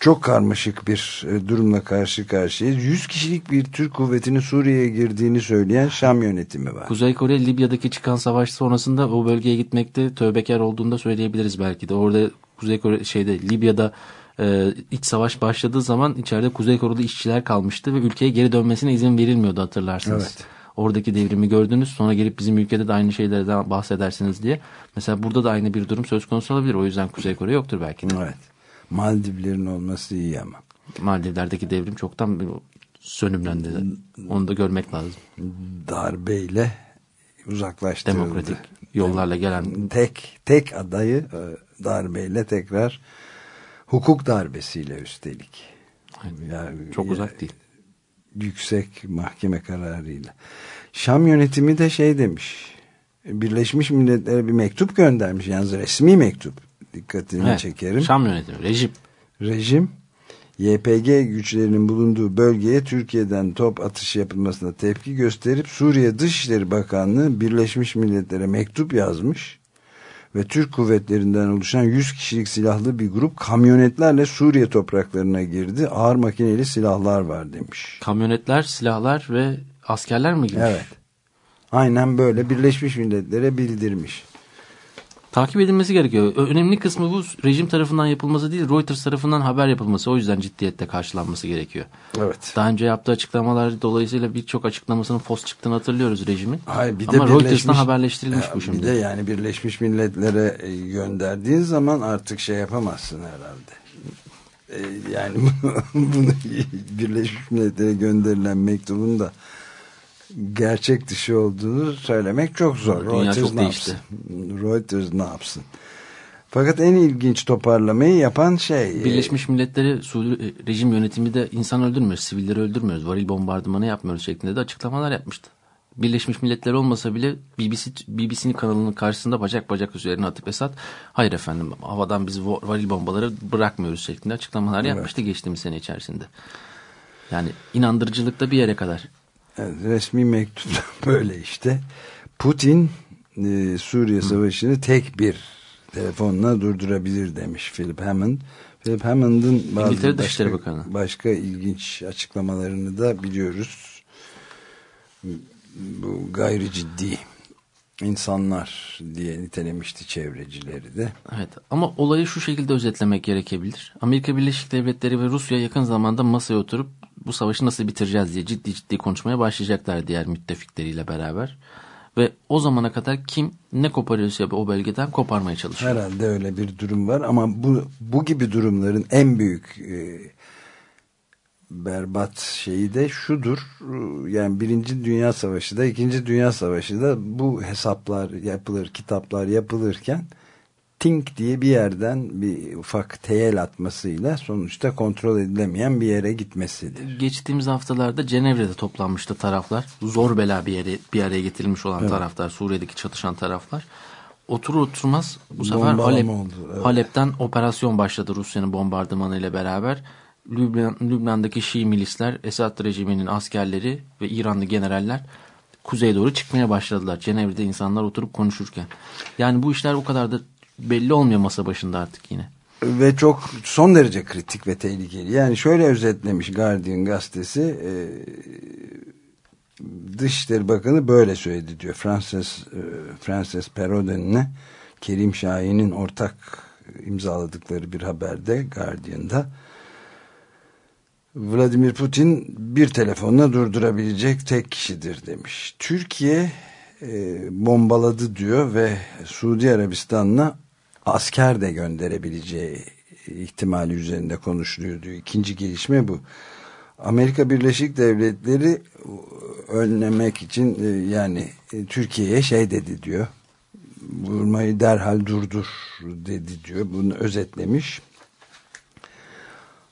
çok karmaşık bir e, durumla karşı karşıyayız. 100 kişilik bir Türk kuvvetinin Suriye'ye girdiğini söyleyen Şam yönetimi var. Kuzey Kore Libya'daki çıkan savaş sonrasında o bölgeye gitmekte tövbekar olduğunu da söyleyebiliriz belki de. Orada Kuzey Kore şeyde Libya'da e, iç savaş başladığı zaman içeride Kuzey Koreli işçiler kalmıştı ve ülkeye geri dönmesine izin verilmiyordu hatırlarsınız. Evet. Oradaki devrimi gördünüz sonra gelip bizim ülkede de aynı şeylerden bahsedersiniz diye. Mesela burada da aynı bir durum söz konusu olabilir. O yüzden Kuzey Kore yoktur belki. de. Evet. Maldivlerin olması iyi ama. Maldivler'deki devrim çoktan sönümlendi. Onu da görmek lazım. Darbeyle uzaklaştırıldı. Demokratik yollarla gelen Tek tek adayı e, darbeyle tekrar hukuk darbesiyle üstelik. Yani, çok uzak değil. Yüksek mahkeme kararıyla. Şam yönetimi de şey demiş. Birleşmiş Milletler'e bir mektup göndermiş. Yalnız resmi mektup. Dikkatini Evet, çekerim. Şam yönetimi, rejim. Rejim YPG güçlerinin bulunduğu bölgeye Türkiye'den top atışı yapılmasına tepki gösterip Suriye Dışişleri Bakanlığı Birleşmiş Milletler'e mektup yazmış ve Türk kuvvetlerinden oluşan 100 kişilik silahlı bir grup kamyonetlerle Suriye topraklarına girdi. Ağır makineli silahlar var demiş. Kamyonetler, silahlar ve askerler mi girmiş? Evet. Aynen böyle Birleşmiş Milletler'e bildirmiş. Takip edilmesi gerekiyor. Önemli kısmı bu rejim tarafından yapılması değil, Reuters tarafından haber yapılması. O yüzden ciddiyetle karşılanması gerekiyor. Evet. Daha önce yaptığı açıklamalar dolayısıyla birçok açıklamasının fos çıktığını hatırlıyoruz rejimin. Hayır, bir de Ama Reuters'tan haberleştirilmiş bu Bir şimdi. de yani Birleşmiş Milletler'e e, gönderdiğin zaman artık şey yapamazsın herhalde. E, Yani bunu Birleşmiş Milletler'e gönderilen mektubun da gerçek dışı olduğunu söylemek çok zor. Dünya çok ne değişti. yapsın? Reuters ne yapsın? Fakat en ilginç toparlamayı yapan şey... e, Birleşmiş Milletleri Suudi e, rejim yönetimi de insan öldürmüyoruz, sivilleri öldürmüyoruz, varil bombardımanı yapmıyoruz şeklinde de açıklamalar yapmıştı. Birleşmiş Milletler olmasa bile BBC BBC'nin kanalının karşısında bacak bacak üzerine atıp Esad hayır efendim havadan biz varil bombaları bırakmıyoruz şeklinde açıklamalar yapmıştı geçtiğimiz sene içerisinde. Yani inandırıcılıkta bir yere kadar. Evet, resmi mektup böyle işte. Putin e, Suriye Savaşı'nı tek bir telefonla durdurabilir demiş Philip Hammond. Philip Hammond'ın bazı İngiltere başka, Bakanı. başka ilginç açıklamalarını da biliyoruz. Bu gayri ciddi insanlar diye nitelemişti çevrecileri de. Evet ama olayı şu şekilde özetlemek gerekebilir. Amerika Birleşik Devletleri ve Rusya yakın zamanda masaya oturup bu savaşı nasıl bitireceğiz diye ciddi ciddi konuşmaya başlayacaklar diğer müttefikleriyle beraber. Ve o zamana kadar kim ne koparıyorsa o bölgeden koparmaya çalışıyor. Herhalde öyle bir durum var ama bu bu gibi durumların en büyük e, berbat şeyi de şudur. Yani Birinci Dünya Savaşı da İkinci Dünya Savaşı da bu hesaplar yapılır, kitaplar yapılırken Tink diye bir yerden bir ufak teyel atmasıyla sonuçta kontrol edilemeyen bir yere gitmesidir. Geçtiğimiz haftalarda Cenevre'de toplanmıştı taraflar. Zor bela bir yere bir araya getirilmiş olan taraflar, Suriye'deki çatışan taraflar. Oturur oturmaz bu sefer Bombalama Halep, oldu, evet. Halep'ten operasyon başladı Rusya'nın bombardımanı ile beraber. Lübnan, Lübnan'daki Şii milisler, Esad rejiminin askerleri ve İranlı generaller kuzeye doğru çıkmaya başladılar. Cenevre'de insanlar oturup konuşurken. Yani bu işler o kadar da belli olmuyor masa başında artık yine. ve çok son derece kritik ve tehlikeli. Yani şöyle özetlemiş Guardian gazetesi e, Dışişleri Bakanı böyle söyledi diyor. Frances e, Frances Perraudin'le Kerim Şahin'in ortak imzaladıkları bir haberde Guardian'da Vladimir Putin bir telefonla durdurabilecek tek kişidir demiş. Türkiye e, bombaladı diyor ve Suudi Arabistan'la asker de gönderebileceği ihtimali üzerinde konuşuluyor diyor. İkinci gelişme bu. Amerika Birleşik Devletleri önlemek için e, yani e, Türkiye'ye şey dedi diyor. Vurmayı derhal durdur dedi diyor. Bunu özetlemiş.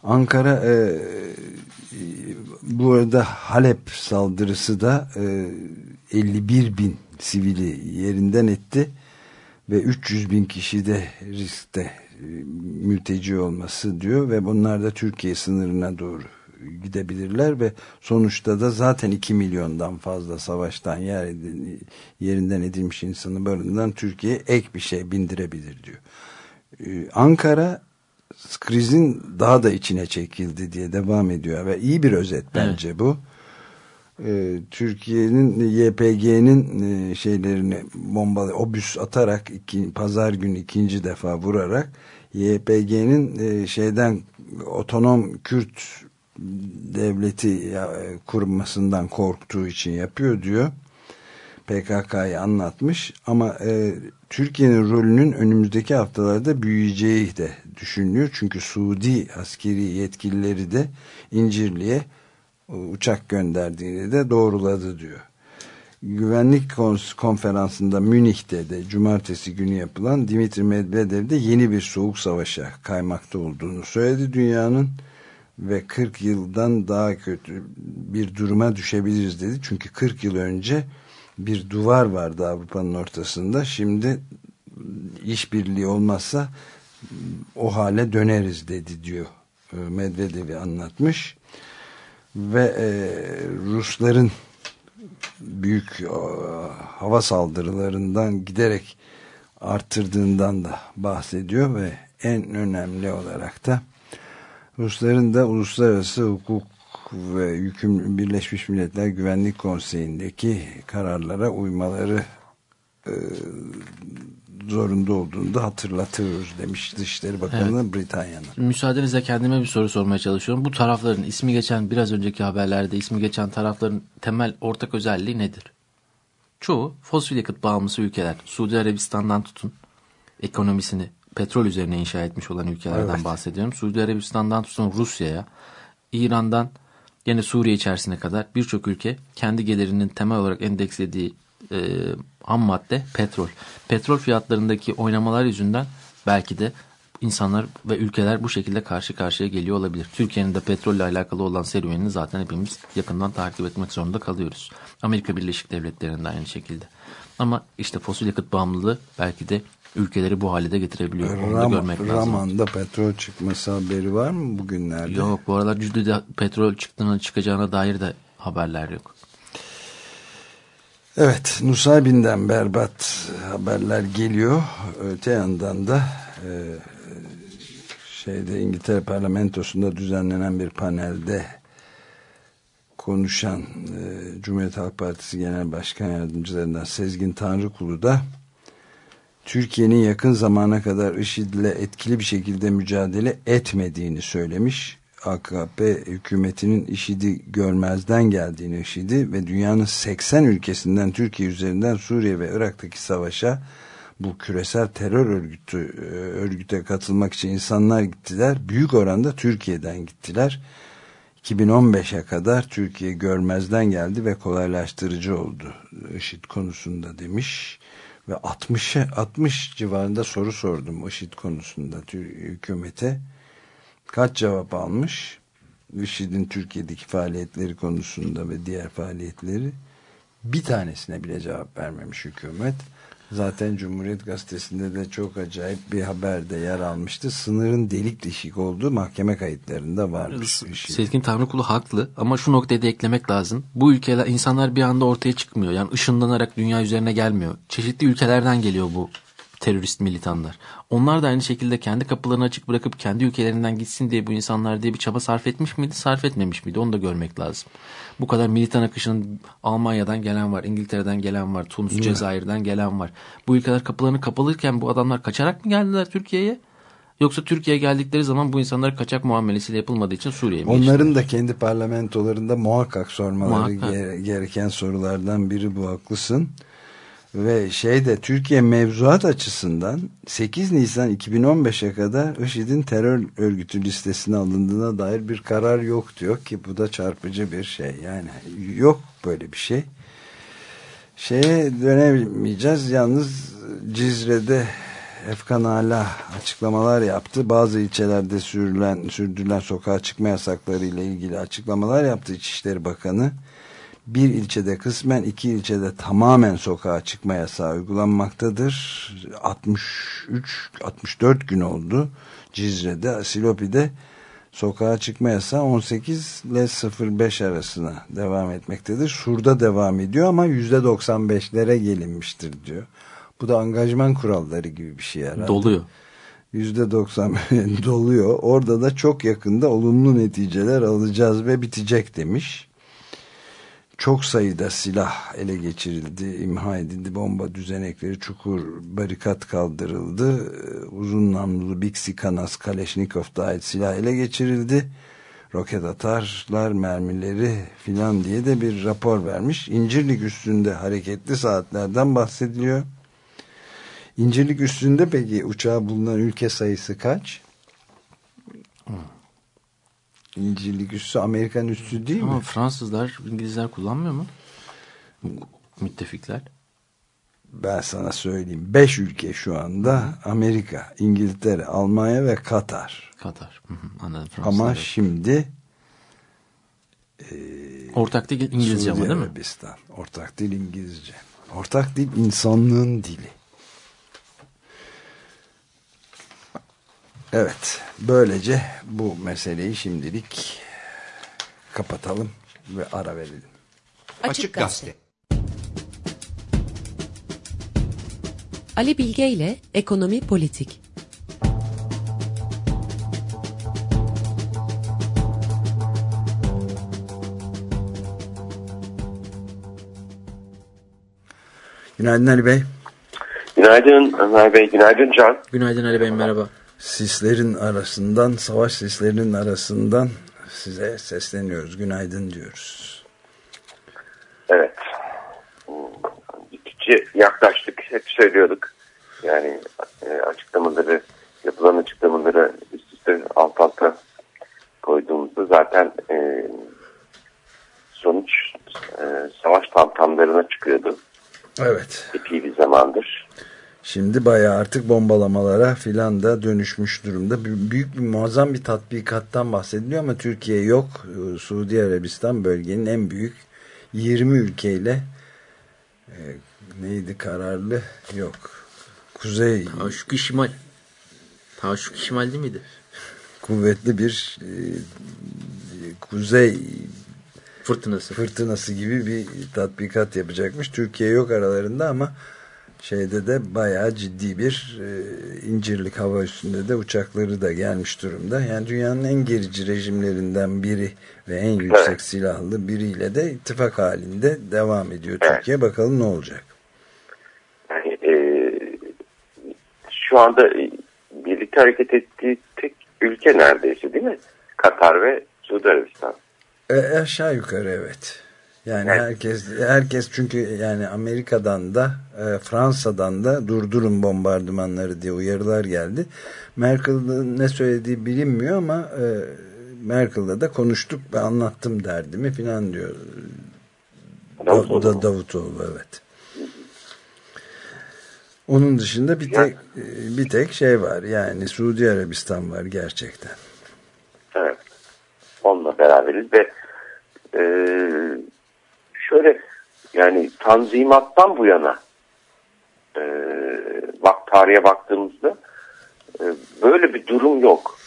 Ankara e, bu arada Halep saldırısı da e, 51 bin sivili yerinden etti ve 300 bin kişi de riskte e, mülteci olması diyor ve bunlar da Türkiye sınırına doğru gidebilirler ve sonuçta da zaten 2 milyondan fazla savaştan yer edin, yerinden edilmiş insanı barından Türkiye ek bir şey bindirebilir diyor. Ee, Ankara krizin daha da içine çekildi diye devam ediyor ve iyi bir özet bence bu. Ee, Türkiye'nin YPG'nin e, şeylerini bombalı obüs atarak iki, pazar günü ikinci defa vurarak YPG'nin e, şeyden otonom Kürt devleti e, kurmasından korktuğu için yapıyor diyor. PKK'yı anlatmış ama e, Türkiye'nin rolünün önümüzdeki haftalarda büyüyeceği de düşünülüyor. Çünkü Suudi askeri yetkilileri de İncirli'ye e, uçak gönderdiğini de doğruladı diyor. Güvenlik konferansında Münih'te de cumartesi günü yapılan Dimitri Medvedev de yeni bir soğuk savaşa kaymakta olduğunu söyledi dünyanın ve 40 yıldan daha kötü bir duruma düşebiliriz dedi. Çünkü 40 yıl önce bir duvar vardı Avrupa'nın ortasında. Şimdi işbirliği olmazsa o hale döneriz dedi diyor. E, Medvedev'i anlatmış. Ve e, Rusların büyük e, hava saldırılarından giderek arttırdığından da bahsediyor ve en önemli olarak da Rusların da uluslararası hukuk ve yüküm Birleşmiş Milletler Güvenlik Konseyi'ndeki kararlara uymaları e, zorunda olduğunu da hatırlatıyoruz demiş Dışişleri Bakanı Britanya'nın. Müsaadenizle kendime bir soru sormaya çalışıyorum. Bu tarafların ismi geçen biraz önceki haberlerde ismi geçen tarafların temel ortak özelliği nedir? Çoğu fosil yakıt bağımlısı ülkeler. Suudi Arabistan'dan tutun ekonomisini petrol üzerine inşa etmiş olan ülkelerden Evet. bahsediyorum. Suudi Arabistan'dan tutun Rusya'ya, İran'dan yine Suriye içerisine kadar birçok ülke kendi gelirinin temel olarak endekslediği e, ham madde petrol. Petrol fiyatlarındaki oynamalar yüzünden belki de insanlar ve ülkeler bu şekilde karşı karşıya geliyor olabilir. Türkiye'nin de petrolle alakalı olan serüvenini zaten hepimiz yakından takip etmek zorunda kalıyoruz. Amerika Birleşik Devletleri'nde aynı şekilde. Ama işte fosil yakıt bağımlılığı belki de ülkeleri bu hale de getirebiliyor. Onu da Ram, görmek lazım. Raman'da petrol çıkması haberi var mı bugünlerde? Yok bu aralar Cüdde'de petrol çıktığına çıkacağına dair de haberler yok. Evet, Nusaybin'den berbat haberler geliyor. Öte yandan da e, şeyde İngiltere parlamentosunda düzenlenen bir panelde konuşan e, Cumhuriyet Halk Partisi Genel Başkan Yardımcılarından Sezgin Tanrıkulu da Türkiye'nin yakın zamana kadar IŞİD'le etkili bir şekilde mücadele etmediğini söylemiş. AKP hükümetinin IŞİD'i görmezden geldiğini IŞİD'i ve dünyanın 80 ülkesinden Türkiye üzerinden Suriye ve Irak'taki savaşa bu küresel terör örgütü e, örgüte katılmak için insanlar gittiler. Büyük oranda Türkiye'den gittiler. 2015'e kadar Türkiye görmezden geldi ve kolaylaştırıcı oldu IŞİD konusunda demiş ve 60 60 civarında soru sordum IŞİD konusunda hükümete. Kaç cevap almış? IŞİD'in Türkiye'deki faaliyetleri konusunda ve diğer faaliyetleri bir tanesine bile cevap vermemiş hükümet. Zaten Cumhuriyet Gazetesi'nde de çok acayip bir haberde yer almıştı. Sınırın delik deşik olduğu mahkeme kayıtlarında varmış. IŞİD. Sezgin Tanrıkulu haklı ama şu noktayı da eklemek lazım. Bu ülkeler insanlar bir anda ortaya çıkmıyor. Yani ışınlanarak dünya üzerine gelmiyor. Çeşitli ülkelerden geliyor bu terörist militanlar. Onlar da aynı şekilde kendi kapılarını açık bırakıp kendi ülkelerinden gitsin diye bu insanlar diye bir çaba sarf etmiş miydi, sarf etmemiş miydi? Onu da görmek lazım. Bu kadar militan akışının Almanya'dan gelen var, İngiltere'den gelen var, Tunus, Cezayir'den gelen var. Bu ülkeler kapılarını kapalıyken bu adamlar kaçarak mı geldiler Türkiye'ye? Yoksa Türkiye'ye geldikleri zaman bu insanlar kaçak muamelesiyle yapılmadığı için Suriye'ye mi Onların da kendi parlamentolarında muhakkak sormaları Muhakkak. gere- gereken sorulardan biri bu haklısın. Ve şeyde Türkiye mevzuat açısından 8 Nisan 2015'e kadar IŞİD'in terör örgütü listesine alındığına dair bir karar yok diyor ki bu da çarpıcı bir şey. Yani yok böyle bir şey. Şeye dönemeyeceğiz. Yalnız Cizre'de Efkan Ala açıklamalar yaptı. Bazı ilçelerde sürülen, sürdürülen sokağa çıkma yasakları ile ilgili açıklamalar yaptı İçişleri Bakanı. Bir ilçede kısmen, iki ilçede tamamen sokağa çıkma yasağı uygulanmaktadır. 63, 64 gün oldu. Cizre'de, Silopi'de sokağa çıkma yasağı 18 ile 05 arasına devam etmektedir. Sur'da devam ediyor ama %95'lere gelinmiştir diyor. Bu da angajman kuralları gibi bir şey herhalde. Doluyor. %90 doluyor. Orada da çok yakında olumlu neticeler alacağız ve bitecek demiş. Çok sayıda silah ele geçirildi, imha edildi, bomba düzenekleri, çukur, barikat kaldırıldı. Uzun namlulu Bixi Kanas, Kaleşnikov dahil silah ele geçirildi. Roket atarlar, mermileri filan diye de bir rapor vermiş. İncirlik üstünde hareketli saatlerden bahsediliyor. İncirlik üstünde peki uçağı bulunan ülke sayısı kaç? İncirlik üssü Amerikan üssü değil Ama mi? Fransızlar, İngilizler kullanmıyor mu? Müttefikler. Ben sana söyleyeyim. Beş ülke şu anda Amerika, İngiltere, Almanya ve Katar. Katar. Hı hı, Anladım. Fransızlar. Ama şimdi Ortak dil İngilizce ama Suudi değil mi? Arabistan. Ortak dil İngilizce. Ortak dil insanlığın dili. Evet. Böylece bu meseleyi şimdilik kapatalım ve ara verelim. Açık Gazete. Ali Bilge ile Ekonomi Politik. Günaydın Ali Bey. Günaydın Ömer Bey, günaydın Can. Günaydın Ali Bey merhaba. Sislerin arasından, savaş seslerinin arasından size sesleniyoruz. Günaydın diyoruz. Evet. Gittikçe yaklaştık, hep söylüyorduk. Yani e, açıklamaları, yapılan açıklamaları üst üste alt alta koyduğumuzda zaten e, sonuç e, savaş tamtamlarına çıkıyordu Evet. epey bir zamandır. Şimdi bayağı artık bombalamalara filan da dönüşmüş durumda. Büyük bir muazzam bir tatbikattan bahsediliyor ama Türkiye yok. Ee, Suudi Arabistan bölgenin en büyük 20 ülkeyle e, neydi kararlı yok. Kuzey Taşuk İşmal. Taşuk İşmal değil miydi? kuvvetli bir e, kuzey Fırtınası. fırtınası gibi bir tatbikat yapacakmış. Türkiye yok aralarında ama şeyde de bayağı ciddi bir e, incirlik hava üstünde de uçakları da gelmiş durumda. Yani dünyanın en gerici rejimlerinden biri ve en yüksek Evet. silahlı biriyle de ittifak halinde devam ediyor Evet. Türkiye. Bakalım ne olacak? Yani e, şu anda e, birlikte hareket ettiği tek ülke neredeyse değil mi? Katar ve Suudi Arabistan. E, aşağı yukarı evet. Yani Evet. herkes herkes çünkü yani Amerika'dan da e, Fransa'dan da durdurun bombardımanları diye uyarılar geldi. Merkel'in ne söylediği bilinmiyor ama e, Merkel'la da konuştuk ve anlattım derdimi filan diyor. Davutoğlu. Da, Davutoğlu evet. Onun dışında bir tek bir tek şey var. Yani Suudi Arabistan var gerçekten. Evet. Onunla beraberiz ve e, şöyle yani tanzimattan bu yana e, bak tarihe baktığımızda e, böyle bir durum yok.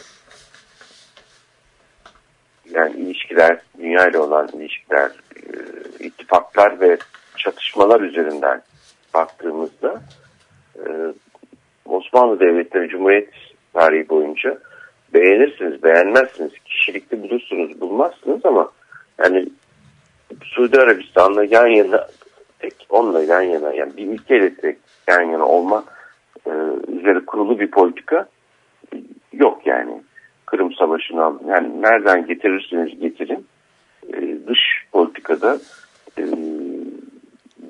Yani ilişkiler, dünya ile olan ilişkiler, e, ittifaklar ve çatışmalar üzerinden baktığımızda e, Osmanlı Devletleri Cumhuriyet tarihi boyunca beğenirsiniz, beğenmezsiniz, kişilikli bulursunuz, bulmazsınız ama yani Suudi Arabistan'la yan yana tek onunla yan yana yani bir ülkeyle tek yan yana olma e, üzere kurulu bir politika yok yani. Kırım Savaşı'nı alın. Yani nereden getirirseniz getirin e, dış politikada e,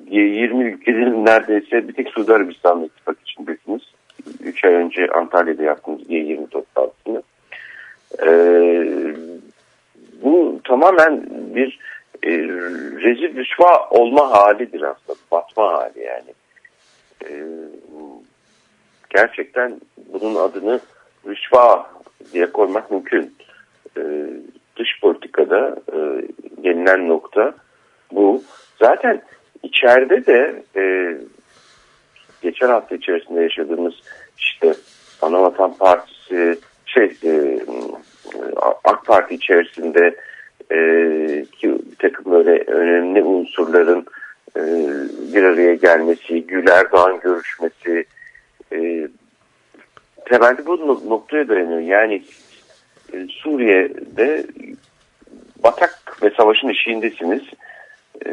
20 ülkenin neredeyse bir tek Suudi Arabistan'la ittifak içindesiniz. 3 ay önce Antalya'da yaptığımız G20 toplantısını. E, bu tamamen bir e, rezil rüsva olma halidir aslında. Batma hali yani. E, gerçekten bunun adını rüsva diye koymak mümkün. E, dış politikada e, gelinen nokta bu. Zaten içeride de e, geçen hafta içerisinde yaşadığımız işte Anavatan Partisi şey e, AK Parti içerisinde e, ki bir takım böyle önemli unsurların e, bir araya gelmesi, Gül Erdoğan görüşmesi e, temelde bu no- noktaya dayanıyor. Yani e, Suriye'de batak ve savaşın eşiğindesiniz. E,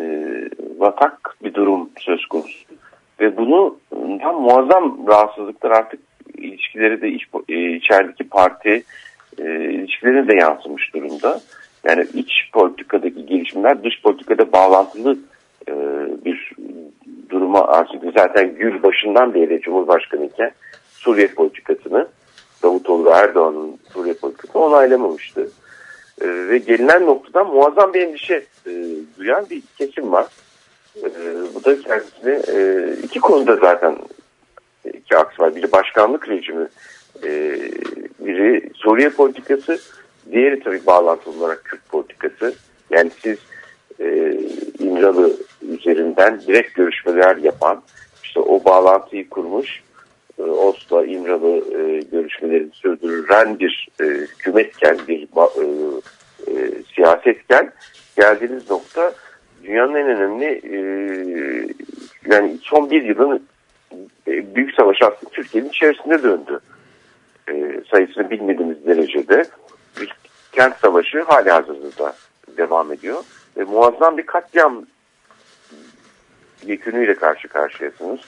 batak bir durum söz konusu. Ve bunu tam muazzam rahatsızlıklar artık ilişkileri de iç, e, içerideki parti e, ilişkilerine de yansımış durumda. Yani iç politikadaki gelişmeler dış politikada bağlantılı e, bir duruma ediyor. Zaten Gül başından beri Cumhurbaşkanı iken Suriye politikasını Davutoğlu Erdoğan'ın Suriye politikasını onaylamamıştı. E, ve gelinen noktadan muazzam bir endişe e, duyan bir kesim var. E, bu da kendisini e, iki konuda zaten iki aks var. Biri başkanlık rejimi, e, biri Suriye politikası, diğeri tabii bağlantılı olarak Kürt politikası. Yani siz e, İmralı üzerinden direkt görüşmeler yapan, işte o bağlantıyı kurmuş, e, Oslo İmralı e, görüşmelerini sürdüren bir e, hükümetken, bir e, e, siyasetken geldiğiniz nokta dünyanın en önemli e, yani son bir yılın e, büyük savaş aslında Türkiye'nin içerisinde döndü. E, sayısını bilmediğimiz derecede kent savaşı hali hazırda devam ediyor. Ve muazzam bir katliam yekünüyle karşı karşıyasınız.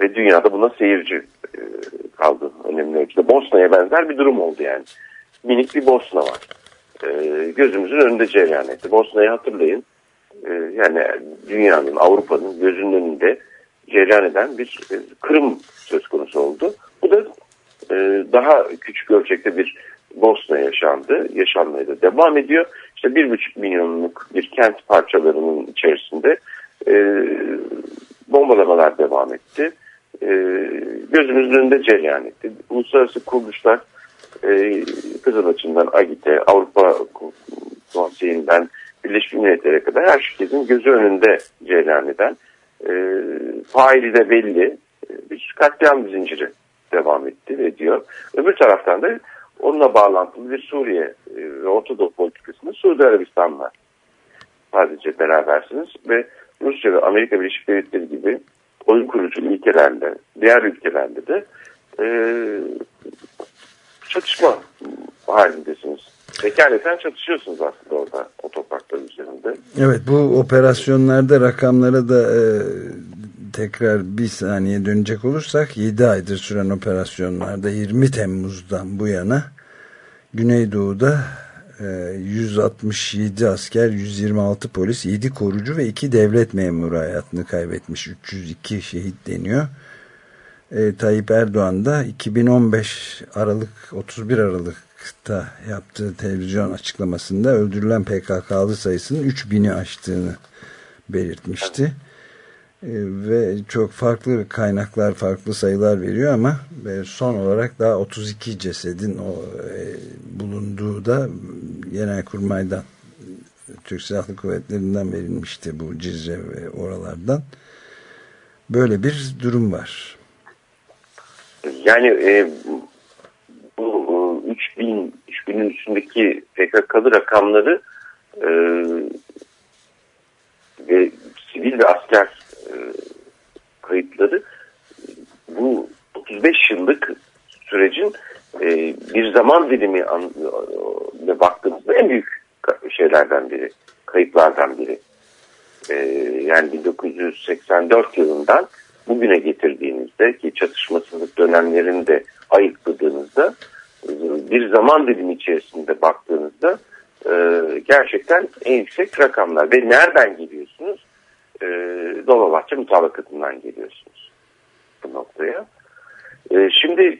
Ve dünyada buna seyirci e, kaldı önemli ölçüde. Bosna'ya benzer bir durum oldu yani. Minik bir Bosna var. E, gözümüzün önünde cereyan etti. Bosna'yı hatırlayın. E, yani dünyanın, Avrupa'nın gözünün önünde cereyan eden bir Kırım söz konusu oldu. Bu da daha küçük ölçekte bir Bosna yaşandı. Yaşanmaya da devam ediyor. İşte bir buçuk milyonluk bir kent parçalarının içerisinde e, bombalamalar devam etti. E, gözümüzün önünde cereyan etti. Uluslararası kuruluşlar e, Kızılaç'ından AGİT'e, Avrupa Konseyi'nden Birleşmiş Milletler'e kadar herkesin gözü önünde cereyan eden e, faili de belli e, bir katliam zinciri devam etti ve diyor. Öbür taraftan da onunla bağlantılı bir Suriye e, ve Orta Doğu politikasında Suudi Arabistan'la sadece berabersiniz ve Rusya ve Amerika Birleşik Devletleri gibi oyun kurucu ülkelerle, diğer ülkelerle de e, çatışma halindesiniz. Vekaleten çatışıyorsunuz aslında orada o topraklar üzerinde. Evet bu operasyonlarda rakamlara da e, tekrar bir saniye dönecek olursak 7 aydır süren operasyonlarda 20 Temmuz'dan bu yana Güneydoğu'da e, 167 asker, 126 polis, 7 korucu ve 2 devlet memuru hayatını kaybetmiş. 302 şehit deniyor. E, Tayyip Erdoğan da 2015 Aralık 31 Aralık'ta yaptığı televizyon açıklamasında öldürülen PKK'lı sayısının 3000'i aştığını belirtmişti. E, ve çok farklı kaynaklar farklı sayılar veriyor ama e, son olarak daha 32 cesedin o e, bulunduğu da Genelkurmay'dan Türk Silahlı Kuvvetleri'nden verilmişti bu Cizre ve oralardan. Böyle bir durum var. Yani e, bu e, 3000 3000'in üstündeki PKK'lı rakamları e, ve sivil ve asker e, kayıpları bu 35 yıllık sürecin e, bir zaman dilimi an, e, baktığımızda en büyük şeylerden biri, kayıplardan biri. E, yani 1984 yılından bugüne getirdiğinizde ki çatışmasızlık dönemlerini de ayıkladığınızda bir zaman dilimi içerisinde baktığınızda e, gerçekten en yüksek rakamlar ve nereden geliyorsunuz? E, Dolmabahçe mutabakatından geliyorsunuz bu noktaya. E, şimdi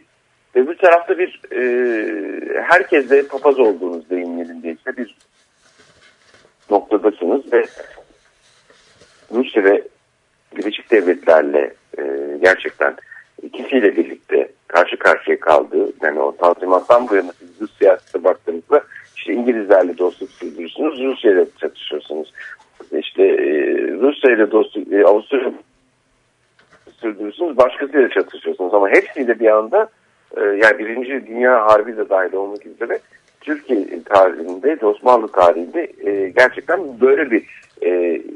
öbür tarafta bir e, herkes de papaz olduğunuz deyim yerindeyse bir noktadasınız ve Rusya ve Birleşik Devletler'le e, gerçekten ikisiyle birlikte karşı karşıya kaldığı yani o tanzimattan bu yana siz Rus siyasete baktığınızda işte İngilizlerle dostluk sürdürürsünüz, Rusya ile çatışıyorsunuz. İşte e, Rusya ile dostluk, e, Avusturya sürdürürsünüz, başkasıyla çatışıyorsunuz ama hepsiyle bir anda e, yani Birinci Dünya Harbi de dahil olmak üzere Türkiye tarihinde, Osmanlı tarihinde e, gerçekten böyle bir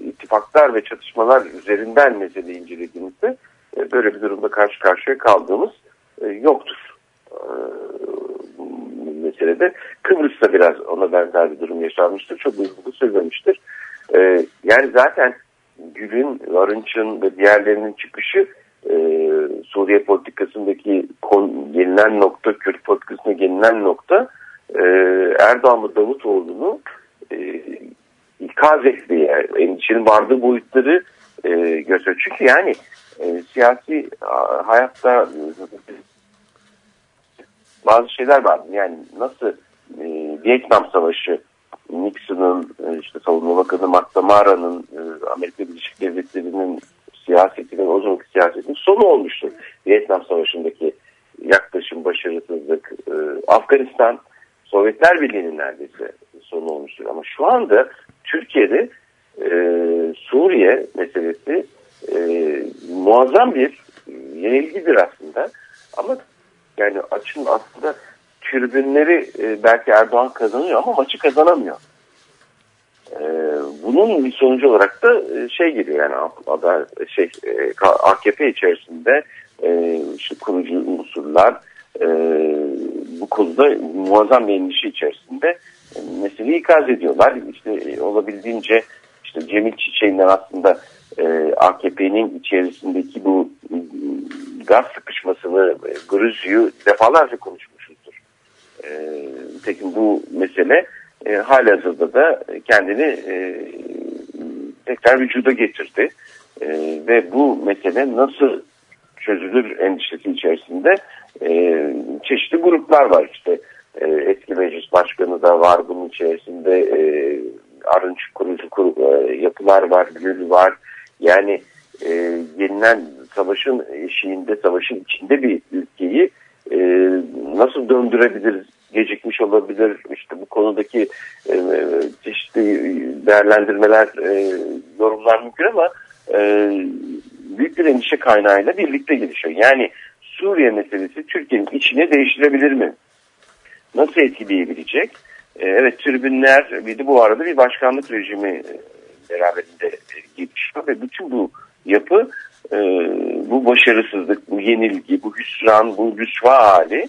ittifaklar ve çatışmalar üzerinden mesele incelediğimizde böyle bir durumda karşı karşıya kaldığımız yoktur. Meselede Kıbrıs'ta biraz ona benzer bir durum yaşanmıştır. Çok uzun söylemiştir. E, yani zaten Gül'ün, Arınç'ın ve diğerlerinin çıkışı e, Suriye politikasındaki kon, gelinen nokta, Kürt politikasına gelinen nokta e, Erdoğan ve Davutoğlu'nu e, ikaz ettiği, endişenin vardığı boyutları e, gösteriyor. Çünkü yani e, siyasi hayatta bazı şeyler var. Yani nasıl e, Vietnam Savaşı Nixon'ın e, işte savunma bakanı McNamara'nın e, Amerika Birleşik Devletleri'nin siyasetinin o zamanki siyasetinin sonu olmuştur. Vietnam Savaşı'ndaki yaklaşım başarısızlık e, Afganistan Sovyetler Birliği'nin neredeyse sonu olmuştur. Ama şu anda Türkiye'de Suriye meselesi muazzam bir yenilgidir aslında. Ama yani açın aslında tribünleri e, belki Erdoğan kazanıyor ama maçı kazanamıyor. E, bunun bir sonucu olarak da e, şey geliyor yani ada şey AKP içerisinde işte kurucu unsurlar bu konuda muazzam bir endişe içerisinde e, meseleyi ikaz ediyorlar. İşte olabildiğince işte Cemil Çiçek'in aslında AKP'nin içerisindeki bu gaz sıkışmasını, Gruzyu defalarca konuşmuşuzdur. Tekin bu mesele e, halihazırda da kendini e, tekrar vücuda getirdi. E, ve bu mesele nasıl çözülür endişesi içerisinde e, çeşitli gruplar var. İşte e, eski meclis başkanı da var bunun içerisinde. E, Arınç kurucu kur, e, yapılar var, Gül var. Yani e, yeniden savaşın eşiğinde, savaşın içinde bir ülkeyi e, nasıl döndürebiliriz? Gecikmiş olabilir. İşte bu konudaki e, çeşitli değerlendirmeler, e, yorumlar mümkün ama e, büyük bir endişe kaynağıyla birlikte gelişiyor. Yani Suriye meselesi Türkiye'nin içine değiştirebilir mi? Nasıl etkileyebilecek? E, evet tribünler bir de bu arada bir başkanlık rejimi e, beraberinde gelişiyor ve bütün bu yapı e, bu başarısızlık, bu yenilgi, bu hüsran, bu rüsva hali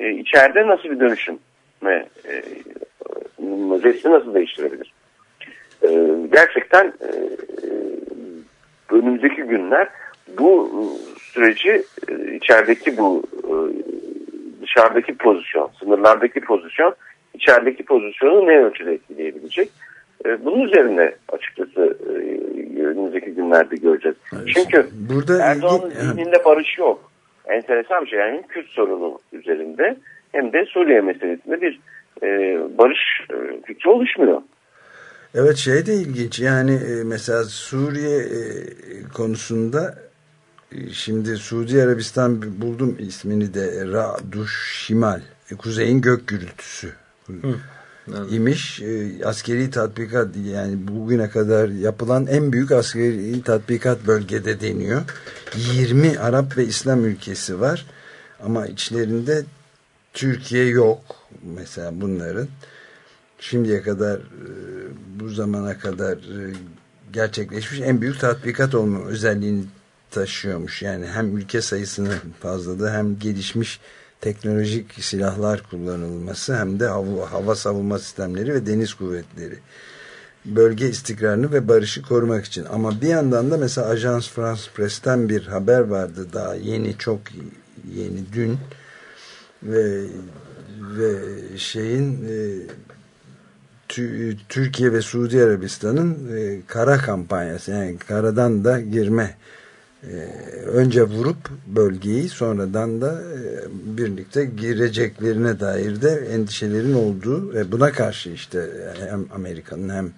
e, içeride nasıl bir dönüşüm ve e, resmi nasıl değiştirebilir? E, gerçekten e, önümüzdeki günler bu süreci e, içerideki bu e, dışarıdaki pozisyon, sınırlardaki pozisyon, içerideki pozisyonu ne ölçüde etkileyebilecek? E, bunun üzerine açıkçası e, önümüzdeki günlerde göreceğiz. Evet. Çünkü Burada Erdoğan'ın ilgi- zihninde barış yok. Enteresan bir şey. Yani Kürt sorunu üzerinde hem de Suriye meselesinde bir e, barış e, fikri oluşmuyor. Evet şey de ilginç. Yani e, mesela Suriye e, konusunda e, şimdi Suudi Arabistan buldum ismini de Raduş Şimal Kuzey'in gök gürültüsü imiş. E, askeri tatbikat yani bugüne kadar yapılan en büyük askeri tatbikat bölgede deniyor. 20 Arap ve İslam ülkesi var ama içlerinde Türkiye yok mesela bunların şimdiye kadar e, bu zamana kadar e, gerçekleşmiş en büyük tatbikat olma özelliğini taşıyormuş. Yani hem ülke sayısının fazlalığı hem gelişmiş teknolojik silahlar kullanılması hem de hava, hava savunma sistemleri ve deniz kuvvetleri bölge istikrarını ve barışı korumak için. Ama bir yandan da mesela Ajans France Press'ten bir haber vardı daha yeni çok yeni dün ve ve şeyin e, Tü- Türkiye ve Suudi Arabistan'ın e, kara kampanyası yani karadan da girme e, önce vurup bölgeyi sonradan da e, birlikte gireceklerine dair de endişelerin olduğu ve buna karşı işte hem Amerika'nın hem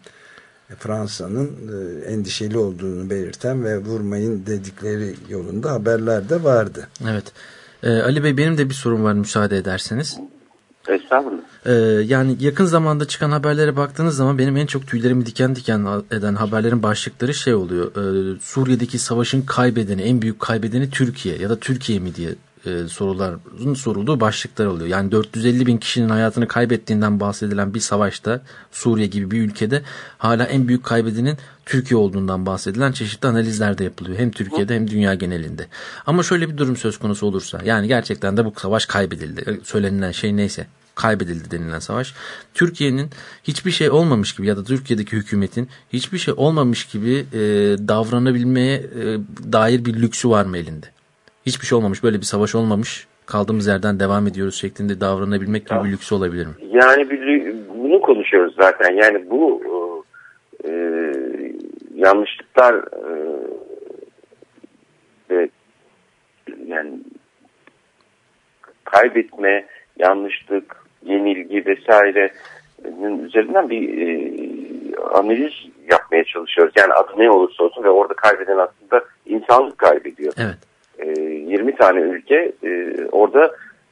Fransa'nın e, endişeli olduğunu belirten ve vurmayın dedikleri yolunda haberler de vardı. Evet. Ee, Ali Bey benim de bir sorum var müsaade ederseniz. Estağfurullah. Ee, yani yakın zamanda çıkan haberlere baktığınız zaman benim en çok tüylerimi diken diken eden haberlerin başlıkları şey oluyor. Ee, Suriye'deki savaşın kaybedeni, en büyük kaybedeni Türkiye ya da Türkiye mi diye e, soruların sorulduğu başlıklar oluyor. Yani 450 bin kişinin hayatını kaybettiğinden bahsedilen bir savaşta Suriye gibi bir ülkede hala en büyük kaybedenin Türkiye olduğundan bahsedilen çeşitli analizler de yapılıyor. Hem Türkiye'de hem dünya genelinde. Ama şöyle bir durum söz konusu olursa yani gerçekten de bu savaş kaybedildi. Söylenilen şey neyse kaybedildi denilen savaş. Türkiye'nin hiçbir şey olmamış gibi ya da Türkiye'deki hükümetin hiçbir şey olmamış gibi e, davranabilmeye e, dair bir lüksü var mı elinde? Hiçbir şey olmamış böyle bir savaş olmamış kaldığımız yerden devam ediyoruz şeklinde davranabilmek gibi bir lüksü olabilir mi? Yani biz bunu konuşuyoruz zaten. Yani bu e, yanlışlıklar e, ve yani kaybetme, yanlışlık, yenilgi vesairenin üzerinden bir e, analiz yapmaya çalışıyoruz. Yani adı ne olursa olsun ve orada kaybeden aslında insanlık kaybediyor. Evet. E, 20 tane ülke e, orada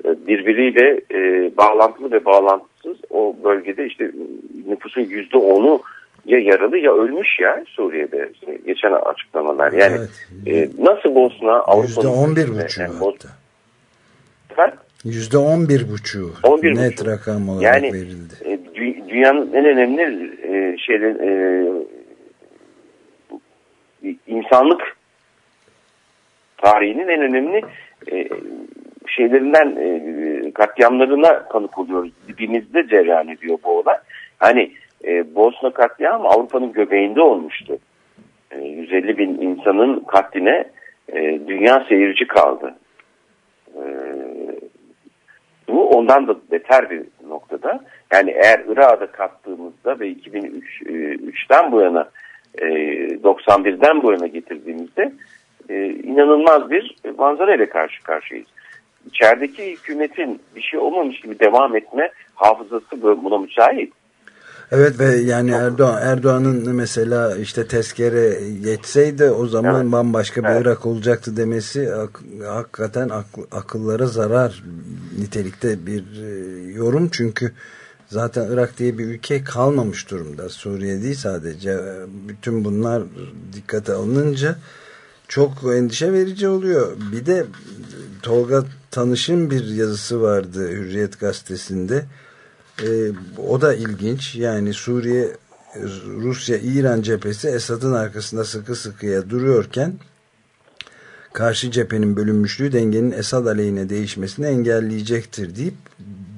e, birbiriyle e, bağlantılı ve bağlantısız o bölgede işte nüfusun yüzde onu ya yaralı ya ölmüş ya Suriye'de işte geçen açıklamalar. Yani Evet. e, nasıl Bosna on bir buçuğu yani hatta. Efendim? Yüzde on bir buçuğu 11 net buçuk. rakam olarak Yani verildi. e, dü- dünyanın en önemli e, şeylerin e, insanlık tarihinin en önemli e, şeylerinden e, katliamlarına tanık oluyoruz. Dibimizde cereyan ediyor bu olay. Hani e, Bosna katliamı Avrupa'nın göbeğinde olmuştu. E, 150 bin insanın katline e, dünya seyirci kaldı. E, bu ondan da beter bir noktada. Yani eğer Irak'da kattığımızda ve 2003'ten bu yana e, 91'den bu yana getirdiğimizde e, inanılmaz bir manzara ile karşı karşıyayız. İçerideki hükümetin bir şey olmamış gibi devam etme hafızası buna müsait. Evet ve yani Erdoğan Erdoğan'ın mesela işte tezkere geçseydi o zaman Evet. bambaşka bir Evet. Irak olacaktı demesi hak- hakikaten akl- akıllara zarar nitelikte bir e, yorum çünkü zaten Irak diye bir ülke kalmamış durumda. Suriye değil sadece E, bütün bunlar dikkate alınınca çok endişe verici oluyor. Bir de Tolga Tanış'ın bir yazısı vardı Hürriyet gazetesinde. Ee, o da ilginç. Yani Suriye, Rusya, İran cephesi Esad'ın arkasında sıkı sıkıya duruyorken karşı cephenin bölünmüşlüğü dengenin Esad aleyhine değişmesini engelleyecektir deyip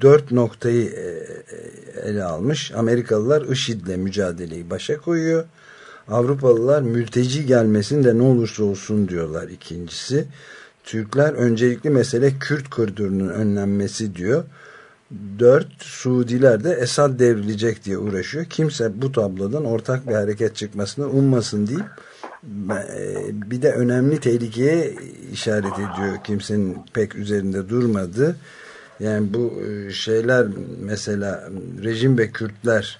dört noktayı e, e, ele almış. Amerikalılar IŞİD'le mücadeleyi başa koyuyor. Avrupalılar mülteci gelmesin de ne olursa olsun diyorlar ikincisi. Türkler öncelikli mesele Kürt koridorunun önlenmesi diyor. Dört, Suudiler de Esad devrilecek diye uğraşıyor. Kimse bu tablodan ortak bir hareket çıkmasını ummasın deyip e, bir de önemli tehlikeye işaret ediyor. Kimsenin pek üzerinde durmadı. Yani bu e, şeyler mesela rejim ve Kürtler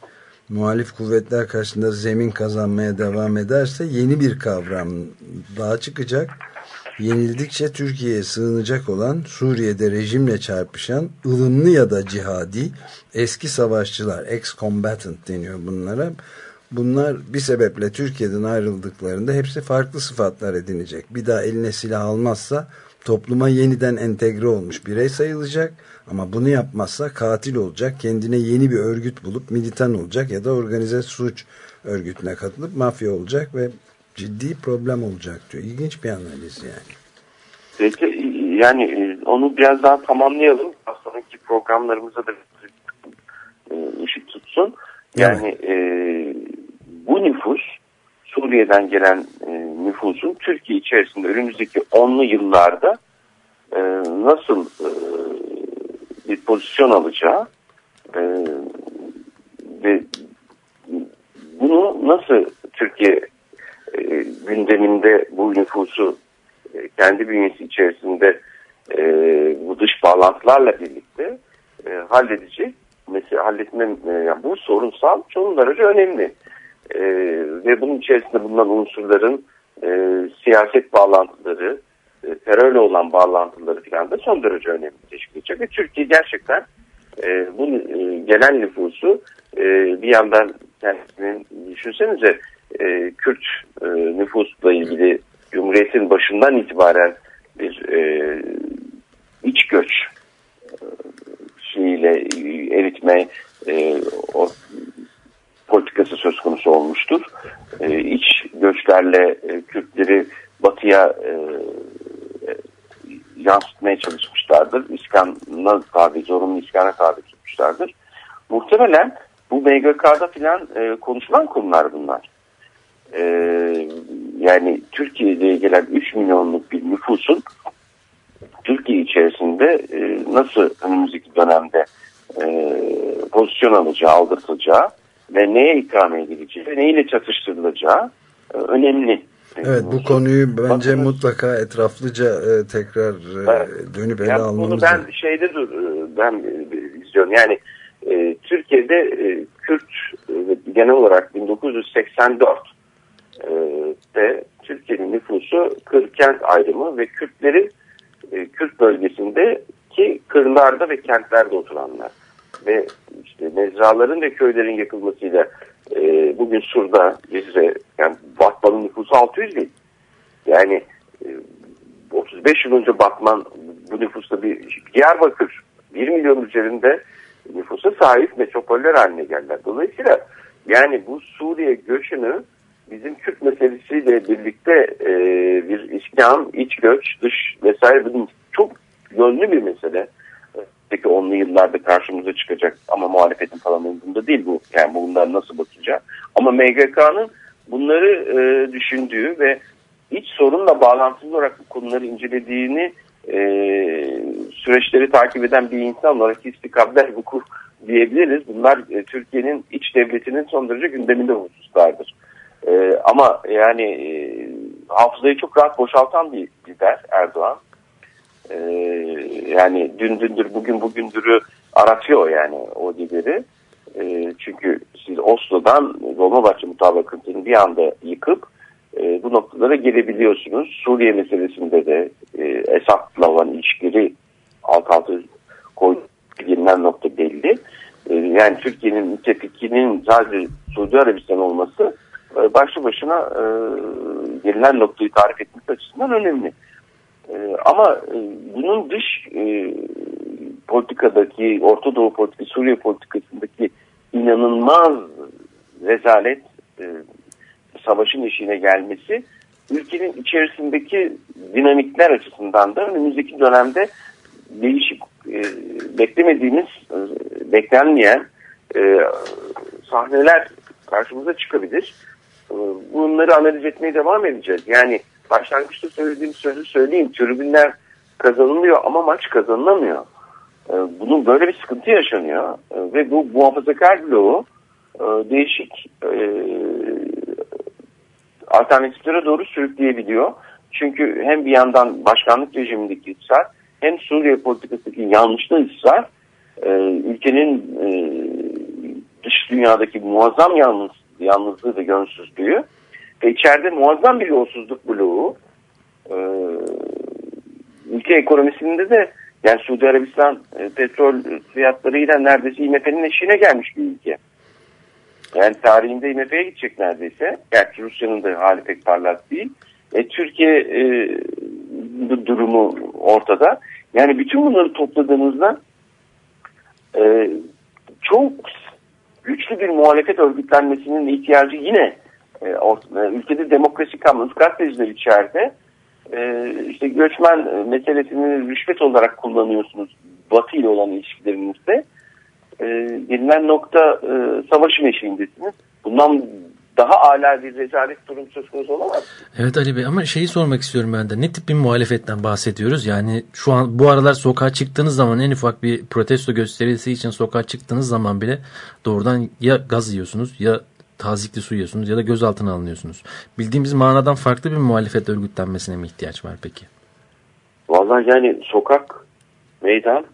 muhalif kuvvetler karşısında zemin kazanmaya devam ederse yeni bir kavram daha çıkacak. Yenildikçe Türkiye'ye sığınacak olan Suriye'de rejimle çarpışan ılımlı ya da cihadi eski savaşçılar, ex-combatant deniyor bunlara. Bunlar bir sebeple Türkiye'den ayrıldıklarında hepsi farklı sıfatlar edinecek. Bir daha eline silah almazsa topluma yeniden entegre olmuş birey sayılacak. Ama bunu yapmazsa katil olacak, kendine yeni bir örgüt bulup militan olacak ya da organize suç örgütüne katılıp mafya olacak ve ciddi problem olacak diyor. İlginç bir analiz yani. Peki yani onu biraz daha tamamlayalım. Sonraki programlarımıza da e, ışık tutsun. Yani e, bu nüfus Suriye'den gelen e, nüfusun Türkiye içerisinde önümüzdeki onlu yıllarda e, nasıl e, bir pozisyon alacağı e, ve bunu nasıl Türkiye e, gündeminde bu nüfusu e, kendi bünyesi içerisinde e, bu dış bağlantılarla birlikte e, halledecek. Mesela halletme e, yani bu sorunsal son derece önemli. E, ve bunun içerisinde bulunan unsurların e, siyaset bağlantıları, terörle olan bağlantıları falan da son derece önemli teşkil edecek. Ve Türkiye gerçekten e, bu e, gelen nüfusu e, bir yandan kendisinin düşünsenize e, Kürt e, nüfusla ilgili Cumhuriyet'in başından itibaren bir e, iç göç e, şeyiyle e, eritme e, o politikası söz konusu olmuştur. E, iç göçlerle e, Kürtleri batıya e, e, yansıtmaya çalışmışlardır. İskana tabi, zorunlu iskana tabi tutmuşlardır. Muhtemelen bu MGK'da filan e, konuşulan konular bunlar. E, yani Türkiye'ye gelen 3 milyonluk bir nüfusun Türkiye içerisinde e, nasıl önümüzdeki dönemde e, pozisyon alacağı, aldırtılacağı ve neye ikram edileceği ve neyle çatıştırılacağı e, önemli. Evet bu konuyu bence Bakın- mutlaka etraflıca e, tekrar e, dönüp ele Yani bunu almamız ben lazım. şeyde dur, e, ben e, izliyorum. Yani e, Türkiye'de e, Kürt e, genel olarak 1984 e, de Türkiye'nin nüfusu Kırkent ayrımı ve Kürtlerin e, Kürt bölgesindeki kırlarda ve kentlerde oturanlar ve işte mezraların ve köylerin yakılmasıyla e, bugün Sur'da Cizre yani Batman'ın nüfusu 600 bin. Yani e, 35 yıl önce Batman bu nüfusta bir Diyarbakır 1 milyon üzerinde nüfusa sahip metropoller haline geldiler. Dolayısıyla yani bu Suriye göçünü bizim Kürt meselesiyle birlikte e, bir iskan, iç göç, dış vesaire bunun çok yönlü bir mesele. Peki onlu yıllarda karşımıza çıkacak ama muhalefetin falan umurunda değil bu. Yani bunlar nasıl bakacak? Ama MGK'nın bunları e, düşündüğü ve iç sorunla bağlantılı olarak bu konuları incelediğini e, süreçleri takip eden bir insan olarak istikabler hukuk diyebiliriz. Bunlar e, Türkiye'nin iç devletinin son derece gündeminde hususlardır. E, ama yani e, hafızayı çok rahat boşaltan bir lider Erdoğan. E, yani dün dündür bugün bugündürü aratıyor yani o lideri. E, çünkü siz Oslo'dan Dolmabahçe mutabakatını bir anda yıkıp e, bu noktalara gelebiliyorsunuz. Suriye meselesinde de e, Esad'la olan ilişkileri alt alta koyduğu gelinen nokta belli. E, yani Türkiye'nin müttefikinin sadece Suudi Arabistan olması e, başlı başına e, gelinen noktayı tarif etmek açısından önemli. E, ama e, bunun dış e, politikadaki, Orta Doğu politikası, Suriye politikasındaki inanılmaz rezalet e, savaşın eşiğine gelmesi ülkenin içerisindeki dinamikler açısından da önümüzdeki dönemde değişik e, beklemediğimiz, e, beklenmeyen e, sahneler karşımıza çıkabilir. E, bunları analiz etmeye devam edeceğiz. Yani başlangıçta söylediğim sözü söyleyeyim. Tribünler kazanılıyor ama maç kazanılamıyor. E, bunun böyle bir sıkıntı yaşanıyor E, ve bu muhafazakar bloğu e, değişik e, alternatiflere doğru sürükleyebiliyor. Çünkü hem bir yandan başkanlık rejimindeki ısrar hem Suriye politikasındaki yanlışlı ısrar e, ülkenin dış dünyadaki muazzam yalnız, yalnızlığı ve gönülsüzlüğü ve içeride muazzam bir yolsuzluk bloğu e, ülke ekonomisinde de yani Suudi Arabistan e, petrol fiyatlarıyla neredeyse IMF'nin eşiğine gelmiş bir ülke. Yani tarihinde IMF'ye gidecek neredeyse. Gerçi Rusya'nın da hali pek parlak değil. E, Türkiye e, durumu ortada. Yani bütün bunları topladığımızda e, çok güçlü bir muhalefet örgütlenmesinin ihtiyacı yine e, or- e, ülkede demokrasi kalmadı. Gazeteciler içeride e, işte göçmen meselesini rüşvet olarak kullanıyorsunuz Batı ile olan ilişkilerinizde. E, gelinen nokta e, savaşın eşiğindesiniz. Bundan daha âlâ bir rezalet durum söz konusu olamaz. Evet Ali Bey ama şeyi sormak istiyorum ben de. Ne tip bir muhalefetten bahsediyoruz? Yani şu an bu aralar sokağa çıktığınız zaman en ufak bir protesto gösterisi için sokağa çıktığınız zaman bile doğrudan ya gaz yiyorsunuz ya tazikli su yiyorsunuz ya da gözaltına alınıyorsunuz. Bildiğimiz manadan farklı bir muhalefet örgütlenmesine mi ihtiyaç var peki? Vallahi yani sokak, meydan,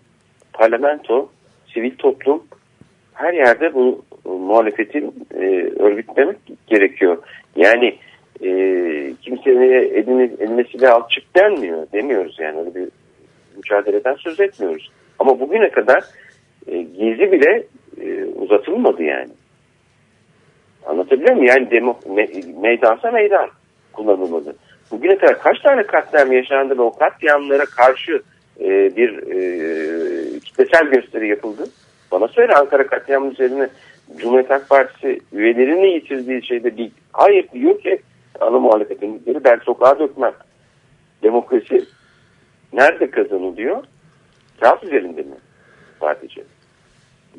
parlamento, sivil toplum her yerde bu e, muhalefetin e, örgütlemek gerekiyor. Yani e, kimseye elini, eline silah al çık denmiyor. Demiyoruz yani öyle bir mücadeleden söz etmiyoruz. Ama bugüne kadar e, gezi bile e, uzatılmadı yani. Anlatabiliyor muyum? Yani demo, me, meydansa meydan kullanılmadı. Bugüne kadar kaç tane katliam yaşandı ve o katliamlara karşı e, bir e, kitlesel gösteri yapıldı? Bana söyle Ankara katliamının üzerine Cumhuriyet Halk Partisi üyelerini yitirdiği şeyde bir hayır diyor ki ana muhalefetin lideri ben sokağa dökmem. Demokrasi nerede kazanılıyor? Kağıt üzerinde mi? Sadece.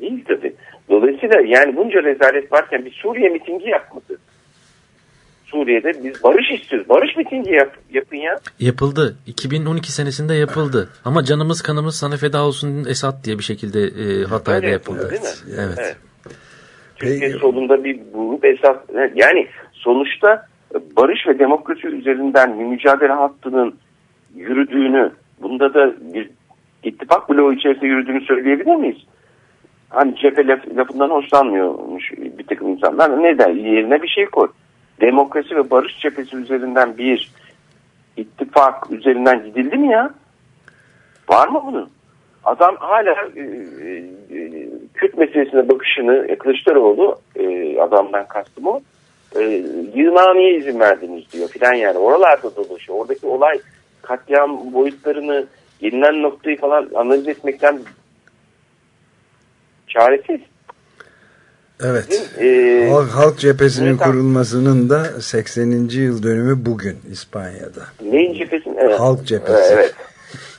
Değil tabii. Dolayısıyla yani bunca rezalet varken bir Suriye mitingi yapmadı. Suriye'de biz barış istiyoruz. Barış mitingi yap, yapın ya. Yapıldı. 2012 senesinde yapıldı. Ama canımız kanımız sana feda olsun Esat diye bir şekilde e, Hatay'da Öyle yapıldı. değil mi? Evet. Evet. Türkiye Peki. solunda bir grup esas yani sonuçta barış ve demokrasi üzerinden bir mücadele hattının yürüdüğünü bunda da bir ittifak bloğu içerisinde yürüdüğünü söyleyebilir miyiz? Hani cephe laf, lafından hoşlanmıyormuş bir takım insanlar. Neden? Yerine bir şey koy. Demokrasi ve barış cephesi üzerinden bir ittifak üzerinden gidildi mi ya? Var mı bunun? Adam hala e, e, Kürt meselesine bakışını e, Kılıçdaroğlu e, adamdan kastım o e, yığınağa izin verdiniz diyor filan yani oralarda dolaşıyor. Oradaki olay katliam boyutlarını gelinen noktayı falan analiz etmekten çaresiz. Evet. E, Halk, Halk Cephesi'nin Evet, kurulmasının da 80. yıl dönümü bugün İspanya'da. neyin cephesini? Evet. Halk cephesi. Evet.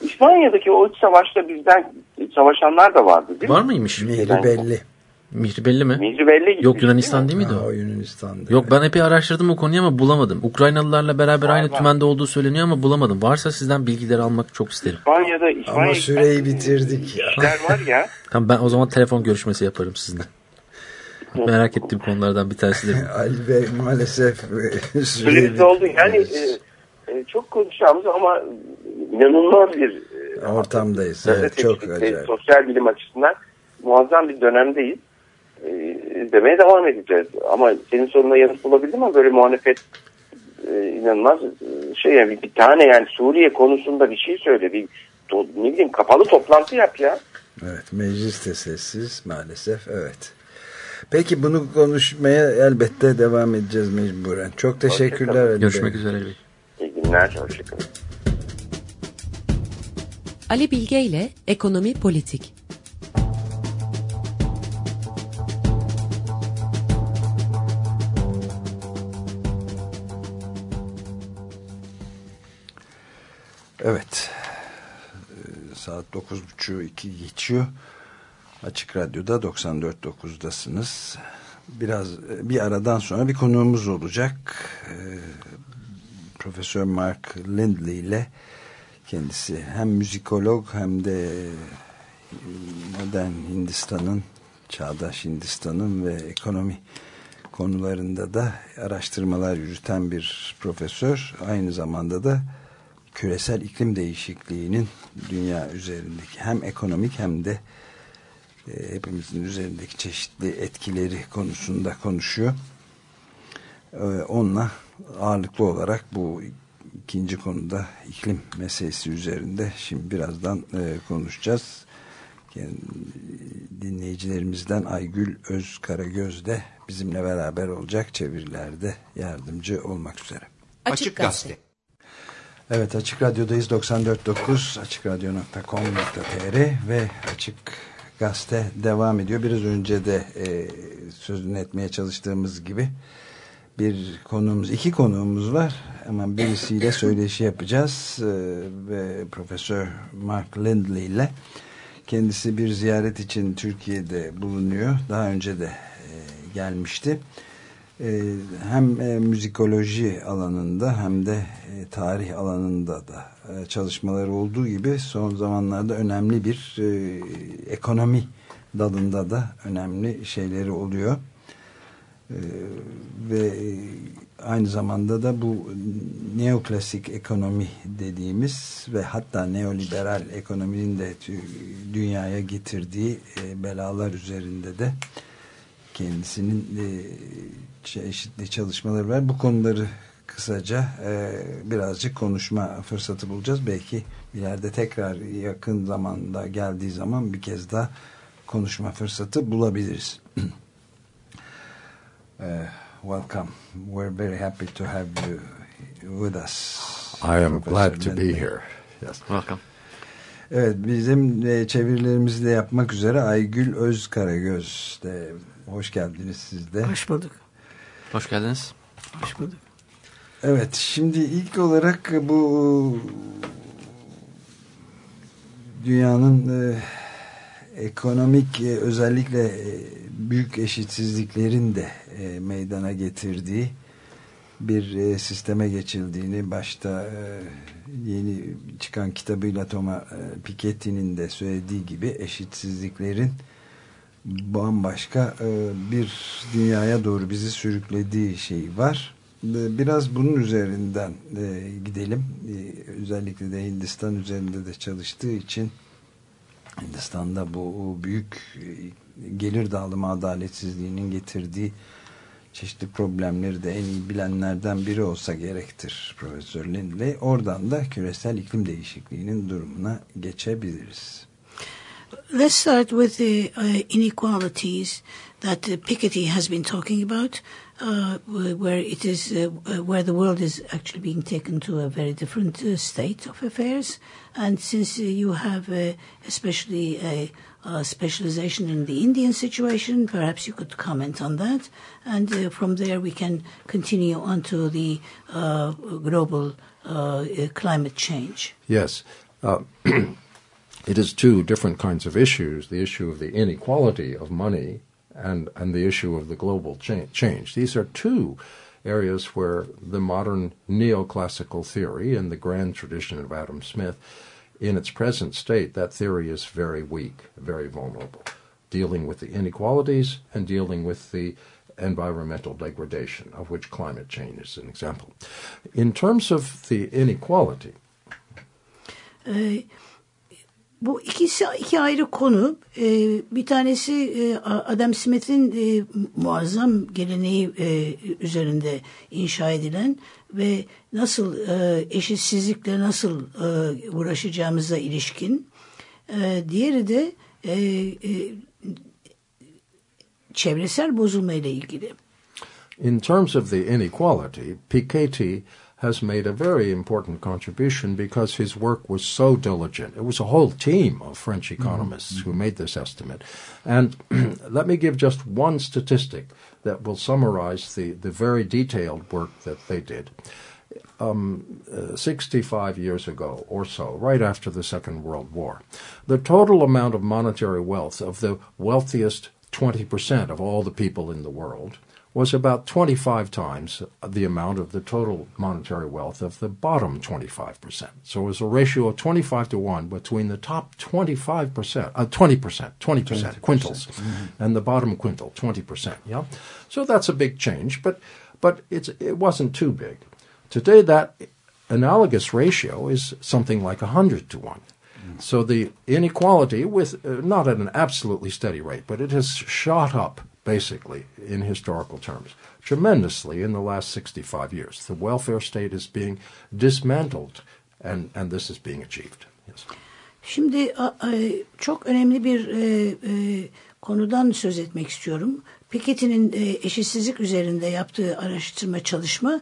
İspanya'daki o iç savaşta bizden savaşanlar da vardı değil mi? Var mıymış? Mihri belli. Mihri belli mi? Mihri belli Yok Yunanistan değil değil miydi Ha, o? Yunanistan'da. Yok ben epey araştırdım o konuyu ama bulamadım. Ukraynalılarla beraber Var, aynı var. tümende olduğu söyleniyor ama bulamadım. Varsa sizden bilgileri almak çok isterim. İspanya'da İspanya Ama süreyi bitirdik ya. işler var ya. Tamam ben o zaman telefon görüşmesi yaparım sizinle. Merak ettiğim konulardan bir tanesi de bu. Ali Bey maalesef e, süreyi Süremiz oldu. Yani e, e, çok konuşacağımız ama inanılmaz bir e, ortamdayız. Evet, çok acayip. sosyal bilim açısından muazzam bir dönemdeyiz. E, demeye devam edeceğiz. Ama senin soruna yanıt bulabildim ama böyle muhalefet e, inanılmaz e, şey yani bir, tane yani Suriye konusunda bir şey söyle. Bir to- ne bileyim kapalı toplantı yap ya. Evet meclis de sessiz maalesef evet. Peki bunu konuşmaya elbette devam edeceğiz mecburen. Çok teşekkürler. Ali Görüşmek Bey. üzere. İyi günler. Hoşçakalın. Ali Bilge ile Ekonomi Politik. Evet. Ee, Saat 9.30 2 geçiyor. Açık Radyo'da 94.9'dasınız. Biraz e, bir aradan sonra bir konuğumuz olacak. Ee, Profesör Mark Lindley ile kendisi hem müzikolog hem de e, modern Hindistan'ın, çağdaş Hindistan'ın ve ekonomi konularında da araştırmalar yürüten bir profesör. Aynı zamanda da küresel iklim değişikliğinin dünya üzerindeki hem ekonomik hem de e, hepimizin üzerindeki çeşitli etkileri konusunda konuşuyor. E, onunla ağırlıklı olarak bu ikinci konuda iklim meselesi üzerinde şimdi birazdan e, konuşacağız. Yani, dinleyicilerimizden Aygül Öz Karagöz de bizimle beraber olacak çevirilerde yardımcı olmak üzere. Açık Gazete. Evet Açık Radyo'dayız 94.9 açıkradyo.com.tr ve Açık Gazete devam ediyor. Biraz önce de e, sözünü etmeye çalıştığımız gibi bir konuğumuz, iki konuğumuz var. Ama birisiyle söyleşi yapacağız e, ve Profesör Mark Lindley ile kendisi bir ziyaret için Türkiye'de bulunuyor. Daha önce de e, gelmişti. E, hem e, müzikoloji alanında hem de e, tarih alanında da e, çalışmaları olduğu gibi son zamanlarda önemli bir ekonomi dalında da önemli şeyleri oluyor. E, ve aynı zamanda da bu neoklasik ekonomi dediğimiz ve hatta neoliberal ekonominin de dünyaya getirdiği belalar üzerinde de kendisinin e, çeşitli çalışmaları var. Bu konuları kısaca e, birazcık konuşma fırsatı bulacağız. Belki ileride tekrar yakın zamanda geldiği zaman bir kez daha konuşma fırsatı bulabiliriz. Eh, welcome. We're very happy to have you with us. I am Professor glad to be here. Yes. Welcome. Evet bizim e, çevirilerimizi de yapmak üzere Aygül Öz Karagöz de hoş geldiniz siz de. Hoş bulduk. Hoş geldiniz. Hoş bulduk. Evet şimdi ilk olarak bu dünyanın e, ekonomik e, özellikle e, büyük eşitsizliklerin de e, meydana getirdiği bir e, sisteme geçildiğini başta e, yeni çıkan kitabıyla Thomas e, Piketty'nin de söylediği gibi eşitsizliklerin bambaşka e, bir dünyaya doğru bizi sürüklediği şey var. E, Biraz bunun üzerinden e, gidelim. Özellikle de Hindistan üzerinde de çalıştığı için Hindistan'da bu büyük gelir dağılımı adaletsizliğinin getirdiği çeşitli problemleri de en iyi bilenlerden biri olsa gerektir Profesör Lindley. Oradan da küresel iklim değişikliğinin durumuna geçebiliriz. Let's start with the uh, inequalities that uh, Piketty has been talking about, uh, where it is uh, where the world is actually being taken to a very different uh, state of affairs. And since uh, you have especially a, uh specialization in the Indian situation, perhaps you could comment on that. And from there, we can continue on to the global climate change. Yes. It is two different kinds of issues the issue of the inequality of money and, and the issue of the global cha- change. These are two areas where the modern neoclassical theory and the grand tradition of Adam Smith, in its present state, that theory is very weak, very vulnerable, dealing with the inequalities and dealing with the environmental degradation, of which climate change is an example. In terms of the inequality, Uh, bu ikisi iki ayrı konu. E, bir tanesi e, Adam Smith'in e, muazzam geleneği e, üzerinde inşa edilen ve nasıl e, eşitsizlikle nasıl e, uğraşacağımıza ilişkin. E, diğeri de e, e, çevresel bozulma ile ilgili. In terms of the inequality, Piketty has made a very important contribution because his work was so diligent. It was a whole team of French economists who made this estimate. And let me give just one statistic that will summarize the, the very detailed work that they did. Um, uh, 65 years ago or so, right after the Second World War, the total amount of monetary wealth of the wealthiest 20% of all the people in the world was about 25 times the amount of the total monetary wealth of the bottom 25%. So it was a ratio of 25 to 1 between the top 25%, uh, 20%, 20%, 20% quintals, and the bottom quintal, 20%. Yeah? So that's a big change, but, but it's, it wasn't too big. Today, that analogous ratio is something like 100 to 1. So the inequality, with uh, not at an absolutely steady rate, but it has shot up basically in historical terms tremendously in the last 65 years. The welfare state is being dismantled, and, and this is being achieved. Yes. Şimdi çok önemli bir e, e, konudan söz etmek istiyorum. Piketty'nin e, eşitsizlik üzerinde yaptığı araştırma çalışma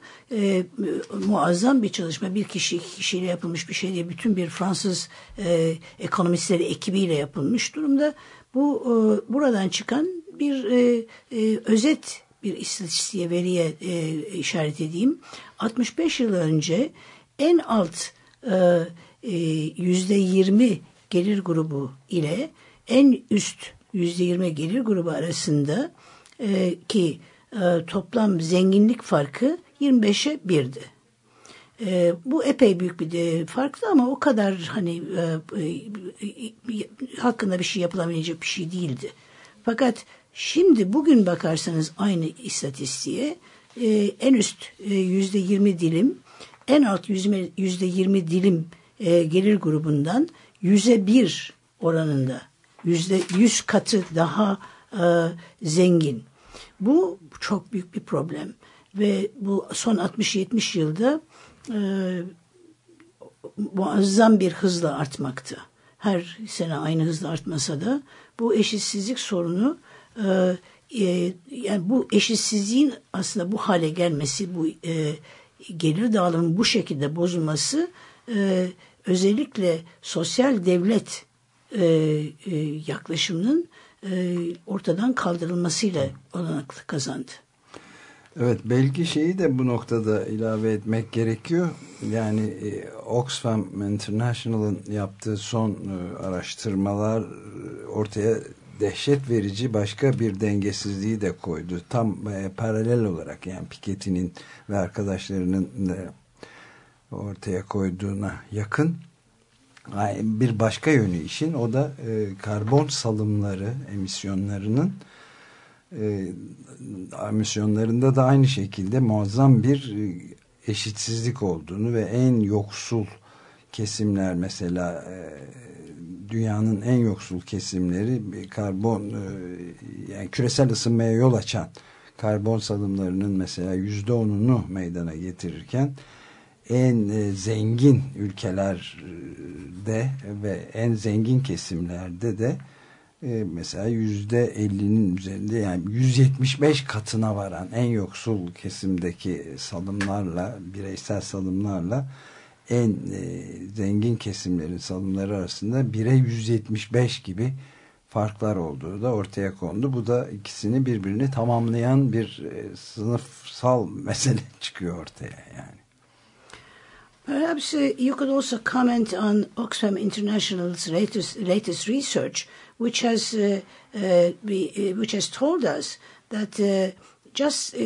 muazzam bir çalışma. Bir kişi iki kişiyle yapılmış bir şey değil. Bütün bir Fransız e, ekonomistleri ekibiyle yapılmış durumda. Bu buradan çıkan bir e, e, özet bir istatistiğe veriye e, işaret edeyim. 65 yıl önce en alt e, e, yüzde 20 gelir grubu ile en üst yüzde 20 gelir grubu arasında e, ki e, toplam zenginlik farkı 25'e 1'di. E, bu epey büyük bir de farktı ama o kadar hani e, e, hakkında bir şey yapılabilecek bir şey değildi. Fakat şimdi bugün bakarsanız aynı istatistiğe e, en üst e, yüzde yirmi dilim, en alt yüzde yirmi dilim e, gelir grubundan yüze bir oranında yüzde yüz katı daha e, zengin. Bu çok büyük bir problem ve bu son 60-70 yılda e, muazzam bir hızla artmakta. Her sene aynı hızla artmasa da bu eşitsizlik sorunu e, e, yani bu eşitsizliğin aslında bu hale gelmesi, bu e, gelir dağılımının bu şekilde bozulması e, özellikle sosyal devlet e, e, yaklaşımının e, ortadan kaldırılmasıyla olanaklı kazandı. Evet belki şeyi de bu noktada ilave etmek gerekiyor. Yani e, Oxfam International'ın yaptığı son e, araştırmalar ortaya dehşet verici başka bir dengesizliği de koydu. Tam e, paralel olarak yani Piketty'nin ve arkadaşlarının e, ortaya koyduğuna yakın bir başka yönü işin o da e, karbon salımları emisyonlarının e, emisyonlarında da aynı şekilde muazzam bir e, eşitsizlik olduğunu ve en yoksul kesimler mesela e, dünyanın en yoksul kesimleri karbon e, yani küresel ısınmaya yol açan karbon salımlarının mesela yüzde onunu meydana getirirken en e, zengin ülkelerde ve en zengin kesimlerde de e, mesela yüzde ellinin üzerinde yani 175 katına varan en yoksul kesimdeki salımlarla bireysel salımlarla en e, zengin kesimlerin salımları arasında 1'e 175 gibi farklar olduğu da ortaya kondu. Bu da ikisini birbirini tamamlayan bir e, sınıfsal mesele çıkıyor ortaya yani. Perhaps uh, you could also comment on Oxfam International's latest, latest research, which has uh, uh, be, uh, which has told us that uh, just uh,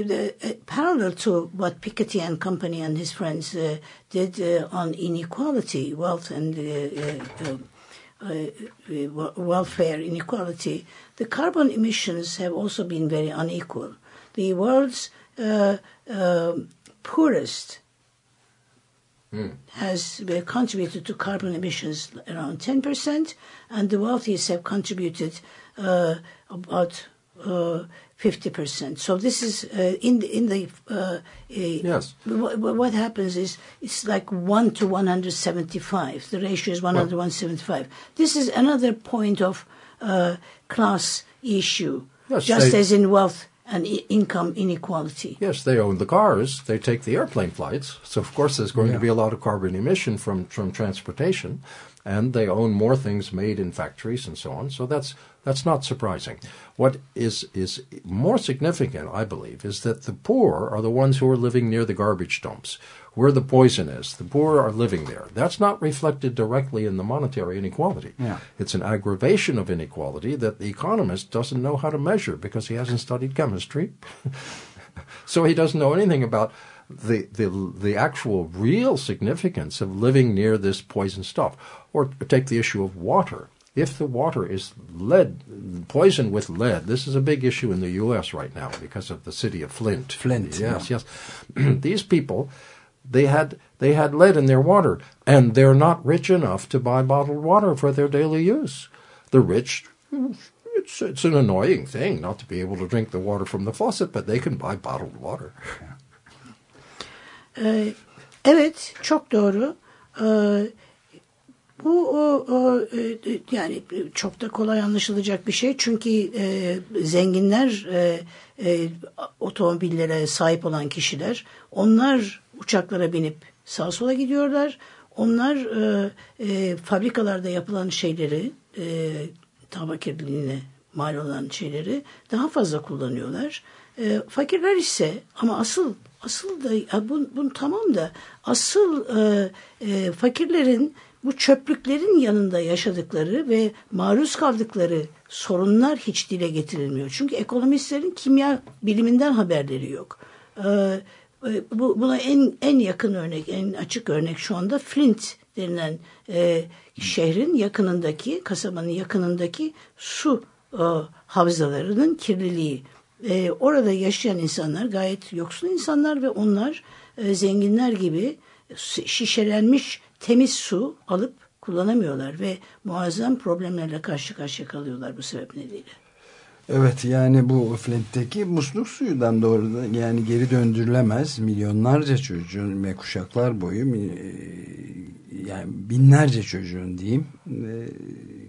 uh, parallel to what Piketty and company and his friends uh, did uh, on inequality, wealth and um, welfare inequality, the carbon emissions have also been very unequal. The world's um, poorest hmm. has uh, contributed to carbon emissions around 10%, and the wealthiest have contributed uh, about uh, 50%. So this is uh, in the, in the uh, Yes. What, what happens is it's like 1 to 175. The ratio is 1 to 175. This is another point of uh, class issue, Yes, just they- as in wealth and I- income inequality. Yes, they own the cars. They take the airplane flights. So of course there's going to be a lot of carbon emission from, from transportation. And they own more things made in factories and so on. So that's that's not surprising. What is is more significant, I believe, is that the poor are the ones who are living near the garbage dumps, where the poison is. The poor are living there. That's not reflected directly in the monetary inequality. Yeah. It's an aggravation of inequality that the economist doesn't know how to measure because he hasn't studied chemistry. so he doesn't know anything about the, the the actual real significance of living near this poison stuff. Or take the issue of water. If the water is lead, poison with lead, this is a big issue in the U.S. right now because of the city of Flint. Flint, yes, yes. These people, they had they had lead in their water, and they're not rich enough to buy bottled water for their daily use. The rich, it's it's an annoying thing not to be able to drink the water from the faucet, but they can buy bottled water. Ee, evet, çok doğru. Bu o, o, e, yani çok da kolay anlaşılacak bir şey çünkü e, zenginler e, e, otomobillere sahip olan kişiler onlar uçaklara binip sağa sola gidiyorlar. Onlar e, e, fabrikalarda yapılan şeyleri e, hava kirliliğine mal olan şeyleri daha fazla kullanıyorlar. E, fakirler ise ama asıl asıl da ya bu, bu tamam da asıl e, e, fakirlerin bu çöplüklerin yanında yaşadıkları ve maruz kaldıkları sorunlar hiç dile getirilmiyor. Çünkü ekonomistlerin kimya biliminden haberleri yok. E, e, bu, buna en en yakın örnek, en açık örnek şu anda Flint denilen e, şehrin yakınındaki, kasabanın yakınındaki su e, havzalarının kirliliği. E, orada yaşayan insanlar gayet yoksul insanlar ve onlar e, zenginler gibi şişelenmiş temiz su alıp kullanamıyorlar ve muazzam problemlerle karşı karşıya kalıyorlar bu sebep nedeniyle. Evet yani bu Flint'teki musluk suyundan doğru da yani geri döndürülemez milyonlarca çocuğun ve kuşaklar boyu e, yani binlerce çocuğun diyeyim e,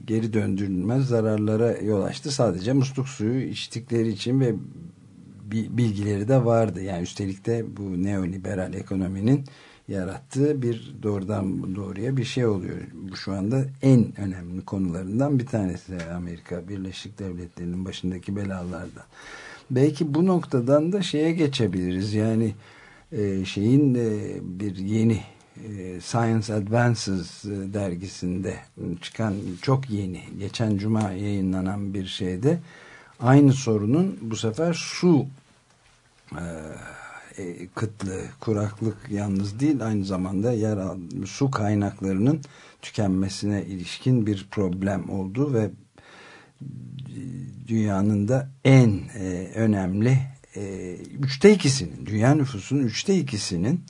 geri döndürülmez zararlara yol açtı. Sadece musluk suyu içtikleri için ve bi- bilgileri de vardı. Yani üstelik de bu neoliberal ekonominin yarattığı bir doğrudan doğruya bir şey oluyor. Bu şu anda en önemli konularından bir tanesi Amerika Birleşik Devletleri'nin başındaki belalardan. Belki bu noktadan da şeye geçebiliriz. Yani e, şeyin e, bir yeni e, Science Advances dergisinde çıkan çok yeni geçen cuma yayınlanan bir şeyde aynı sorunun bu sefer su e, kıtlığı, kuraklık yalnız değil aynı zamanda yer su kaynaklarının tükenmesine ilişkin bir problem oldu ve dünyanın da en e, önemli e, üçte ikisinin, dünya nüfusunun üçte ikisinin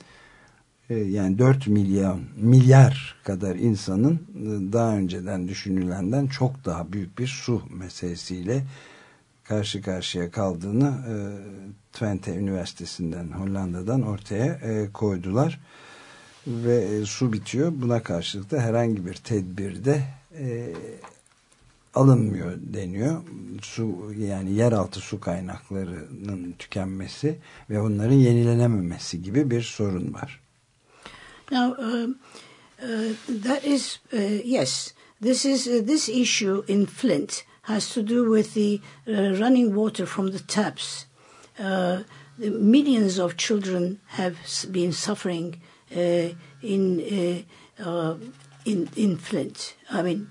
e, yani 4 milyon milyar kadar insanın e, daha önceden düşünülenden çok daha büyük bir su meselesiyle karşı karşıya kaldığını e, Twente Üniversitesi'nden Hollanda'dan ortaya e, koydular ve e, su bitiyor buna karşılık da herhangi bir tedbirde e, alınmıyor deniyor su yani yeraltı su kaynaklarının tükenmesi ve onların yenilenememesi gibi bir sorun var. Now, um, uh, that is uh, yes. This is uh, this issue in Flint has to do with the uh, running water from the taps. Uh, the millions of children have been suffering uh, in uh, uh, in in Flint. I mean,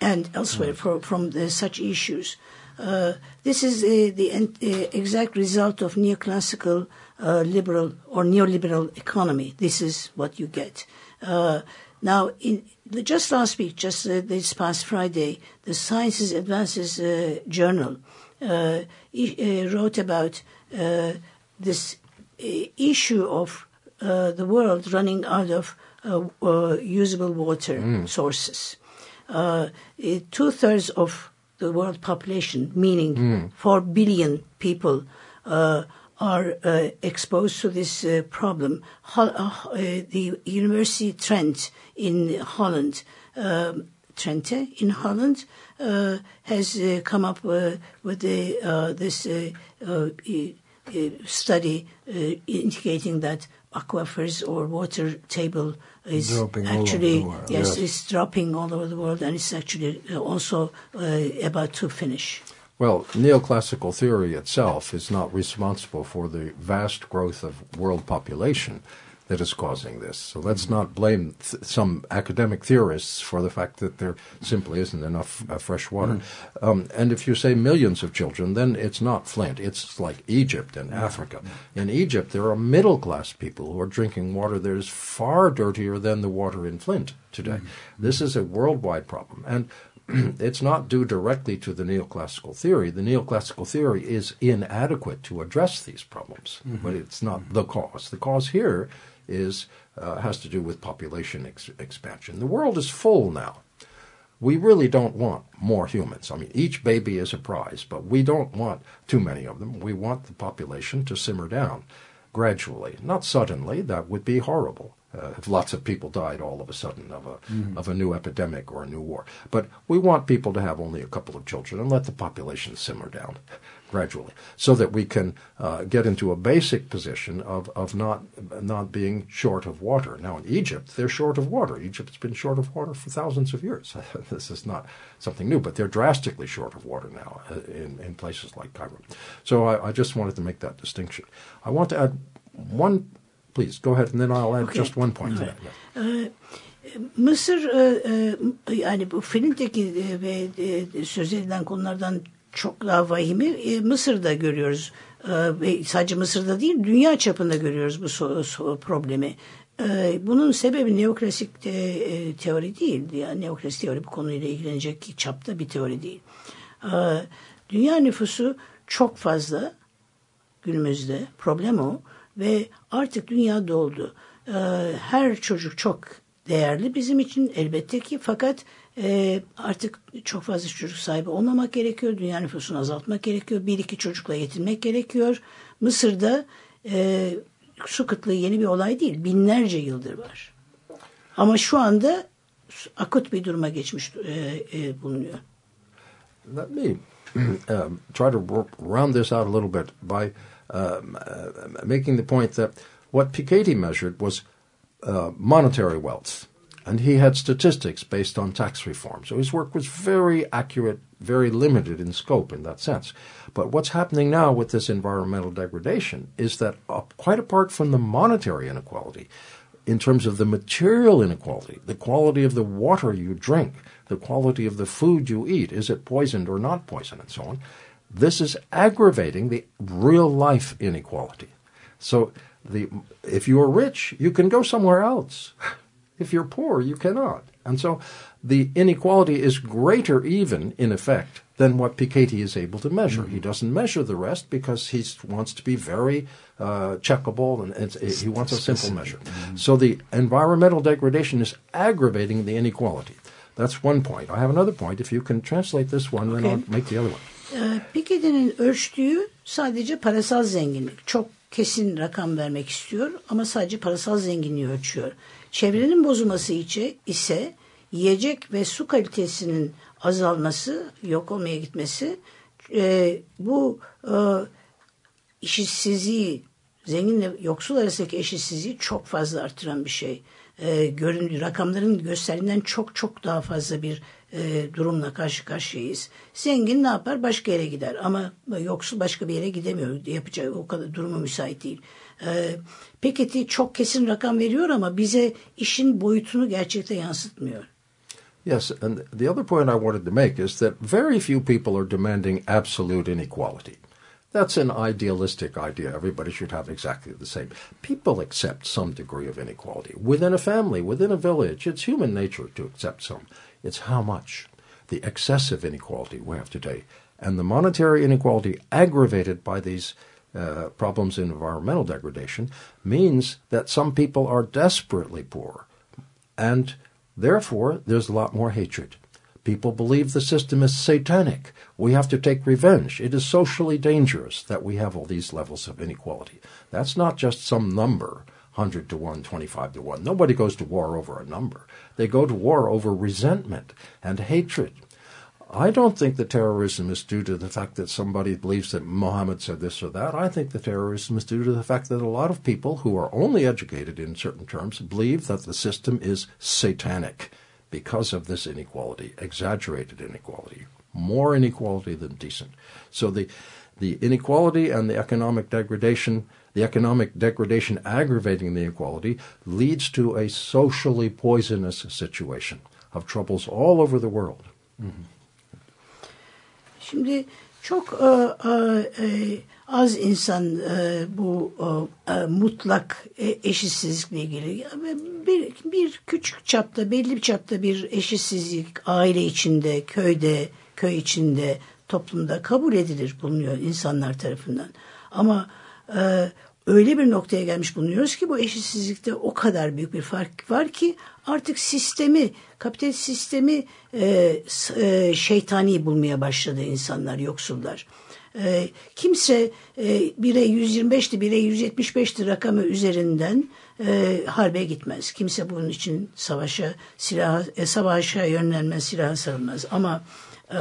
and elsewhere for, from the, such issues. Uh, this is uh, the uh, exact result of neoclassical uh, liberal or neoliberal economy. This is what you get. Uh, now, in, just last week, just uh, this past Friday, the Sciences Advances uh, Journal wrote about uh, this uh, issue of uh, the world running out of uh, uh, usable water sources. Uh, Two thirds of the world population, meaning four billion people, uh, are uh, exposed to this uh, problem. Uh, uh, the University Trent in Holland, um, Trente in Holland, uh, has uh, come up uh, with uh, this study uh, indicating that aquifers or water table is Dropping actually yes, Yes. it's dropping all over the world and it's actually also uh, about to finish. Well, neoclassical theory itself is not responsible for the vast growth of world population that is causing this. So let's not blame th- some academic theorists for the fact that there simply isn't enough uh, fresh water. Um, and if you say millions of children, then it's not Flint. It's like Egypt and Africa. In Egypt, there are middle class people who are drinking water that is far dirtier than the water in Flint today. This is a worldwide problem. And it's not due directly to the neoclassical theory. The neoclassical theory is inadequate to address these problems, but it's not the cause. The cause here is uh, has to do with population ex- expansion. The world is full now. We really don't want more humans. I mean, each baby is a prize, but we don't want too many of them. We want the population to simmer down gradually, not suddenly. That would be horrible. Uh, if lots of people died all of a sudden of a of a new epidemic or a new war, but we want people to have only a couple of children and let the population simmer down gradually, so that we can uh, get into a basic position of, of not not being short of water. Now in Egypt, they're short of water. Egypt's been short of water for thousands of years. this is not something new, but they're drastically short of water now uh, in, in places like Cairo. So I, I just wanted to make that distinction. I want to add one. Please go ahead, and then I'll add Okay. just one point to that. Mısır e, e, yani bu filmdeki e, e, söz edilen konulardan çok daha vahimi e, Mısır'da görüyoruz. E, sadece Mısır'da değil dünya çapında görüyoruz bu so- so- problemi. E, bunun sebebi neoklasik te- e, teori değil. Yani neoklasik teori bu konuyla ilgilenecek çapta bir teori değil. E, dünya nüfusu çok fazla günümüzde problem o ve artık dünya doldu. Ee, her çocuk çok değerli bizim için elbette ki fakat e, artık çok fazla çocuk sahibi olmamak gerekiyor. Dünya nüfusunu azaltmak gerekiyor. Bir iki çocukla yetinmek gerekiyor. Mısır'da e, su kıtlığı yeni bir olay değil. Binlerce yıldır var. Ama şu anda akut bir duruma geçmiş e, e, bulunuyor. Let me um, try to ro- round this out a little bit by um, uh, making the point that what Piketty measured was uh, monetary wealth. And he had statistics based on tax reform. So his work was very accurate, very limited in scope in that sense. But what's happening now with this environmental degradation is that, uh, quite apart from the monetary inequality, in terms of the material inequality, the quality of the water you drink, the quality of the food you eat, is it poisoned or not poisoned, and so on, this is aggravating the real life inequality. So, the, if you are rich, you can go somewhere else. If you're poor, you cannot. And so the inequality is greater, even in effect, than what Piketty is able to measure. He doesn't measure the rest because he wants to be very uh, checkable and it's, he wants a simple measure. So the environmental degradation is aggravating the inequality. That's one point. I have another point. If you can translate this one, then I'll make the other one. Piketty'nin ölçtüğü sadece parasal zenginlik. Çok kesin rakam vermek istiyor ama sadece parasal zenginliği ölçüyor. Çevrenin bozulması için ise yiyecek ve su kalitesinin azalması, yok olmaya gitmesi e, bu e, eşitsizliği, zenginle yoksul arasındaki eşitsizliği çok fazla artıran bir şey. E, görün, rakamların gösterdiğinden çok çok daha fazla bir e, durumla karşı karşıyayız. Zengin ne yapar? Başka yere gider. Ama yoksul başka bir yere gidemiyor. Yapacağı o kadar durumu müsait değil. E, Piketty çok kesin rakam veriyor ama bize işin boyutunu gerçekte yansıtmıyor. Yes, and the other point I wanted to make is that very few people are demanding absolute inequality. That's an idealistic idea. Everybody should have exactly the same. People accept some degree of inequality. Within a family, within a village, it's human nature to accept some. It's how much. The excessive inequality we have today. And the monetary inequality aggravated by these uh, problems in environmental degradation means that some people are desperately poor. And therefore, there's a lot more hatred. People believe the system is satanic. We have to take revenge. It is socially dangerous that we have all these levels of inequality. That's not just some number, 100 to 1, 25 to 1. Nobody goes to war over a number. They go to war over resentment and hatred. I don't think the terrorism is due to the fact that somebody believes that Mohammed said this or that. I think the terrorism is due to the fact that a lot of people who are only educated in certain terms believe that the system is satanic because of this inequality, exaggerated inequality, more inequality than decent. So the the inequality and the economic degradation, the economic degradation aggravating the inequality, leads to a socially poisonous situation of troubles all over the world. Mm-hmm. Şimdi çok az insan e, bu e, mutlak e, eşitsizlikle ilgili bir, bir küçük çapta belli bir çapta bir eşitsizlik aile içinde, köyde, köy içinde, toplumda kabul edilir bulunuyor insanlar tarafından. Ama e, öyle bir noktaya gelmiş bulunuyoruz ki bu eşitsizlikte o kadar büyük bir fark var ki artık sistemi, kapitalist sistemi e, e, şeytani bulmaya başladı insanlar, yoksullar. E, kimse e, bire 125'ti, bire 175'ti rakamı üzerinden e, harbe gitmez. Kimse bunun için savaşa, silaha, e, savaşa yönlenmez, silaha sarılmaz. Ama e,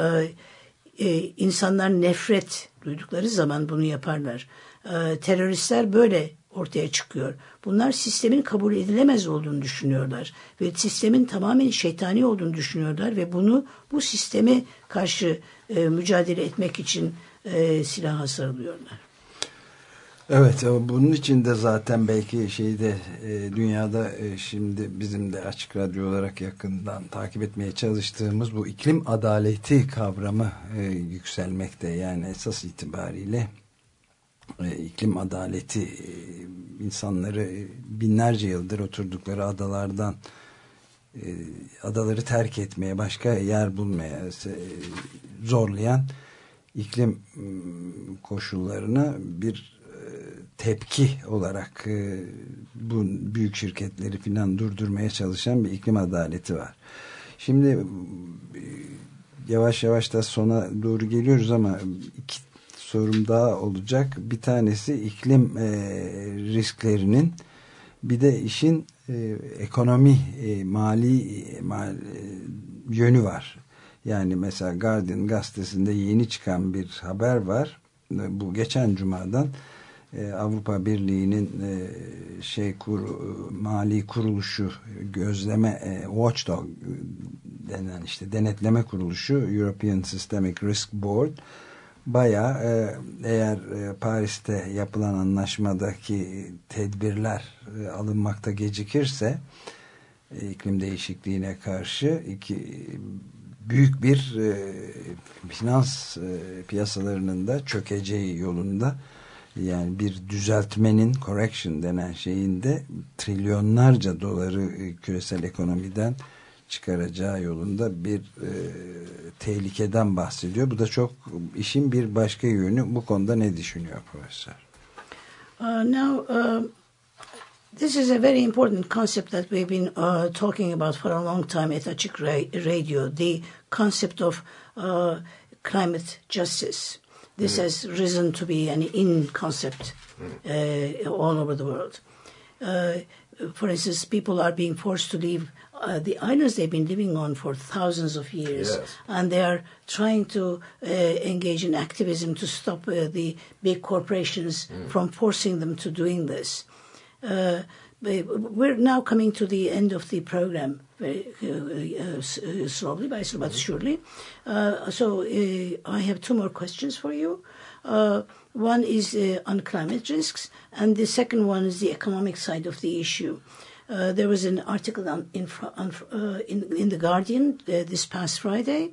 e, insanlar nefret duydukları zaman bunu yaparlar. E, teröristler böyle ortaya çıkıyor. Bunlar sistemin kabul edilemez olduğunu düşünüyorlar ve sistemin tamamen şeytani olduğunu düşünüyorlar ve bunu bu sisteme karşı e, mücadele etmek için e, silaha sarılıyorlar. Evet bunun için de zaten belki şeyde e, dünyada e, şimdi bizim de açık radyo olarak yakından takip etmeye çalıştığımız bu iklim adaleti kavramı yükselmekte yani esas itibariyle iklim adaleti insanları binlerce yıldır oturdukları adalardan adaları terk etmeye başka yer bulmaya zorlayan iklim koşullarına bir tepki olarak bu büyük şirketleri filan durdurmaya çalışan bir iklim adaleti var. Şimdi yavaş yavaş da sona doğru geliyoruz ama iki sorum daha olacak. Bir tanesi iklim risklerinin bir de işin ekonomi mali, mali yönü var. Yani mesela Guardian gazetesinde yeni çıkan bir haber var. Bu geçen cumadan e, Avrupa Birliği'nin e, şey kur, mali kuruluşu gözleme e, Watchdog denen işte denetleme kuruluşu European Systemic Risk Board baya e, eğer e, Paris'te yapılan anlaşmadaki tedbirler e, alınmakta gecikirse e, iklim değişikliğine karşı iki büyük bir e, finans e, piyasalarının da çökeceği yolunda yani bir düzeltmenin correction denen şeyinde trilyonlarca doları e, küresel ekonomiden çıkaracağı yolunda bir e, tehlikeden bahsediyor. Bu da çok işin bir başka yönü. Bu konuda ne düşünüyor profesör? Uh, now, uh, this is a very important concept that we've been uh, talking about for a long time at Açık Radio, the concept of uh, climate justice. This mm. has risen to be an in concept uh, all over the world. Uh, for instance, people are being forced to leave uh, the islands they've been living on for thousands of years, yes. and they are trying to uh, engage in activism to stop uh, the big corporations mm. from forcing them to doing this. Uh, we're now coming to the end of the program very uh, uh, slowly, but surely. Uh, so I have two more questions for you. one is on climate risks, and the second one is the economic side of the issue. Uh, there was an article on, in, on, uh, in, in, the Guardian uh, this past Friday.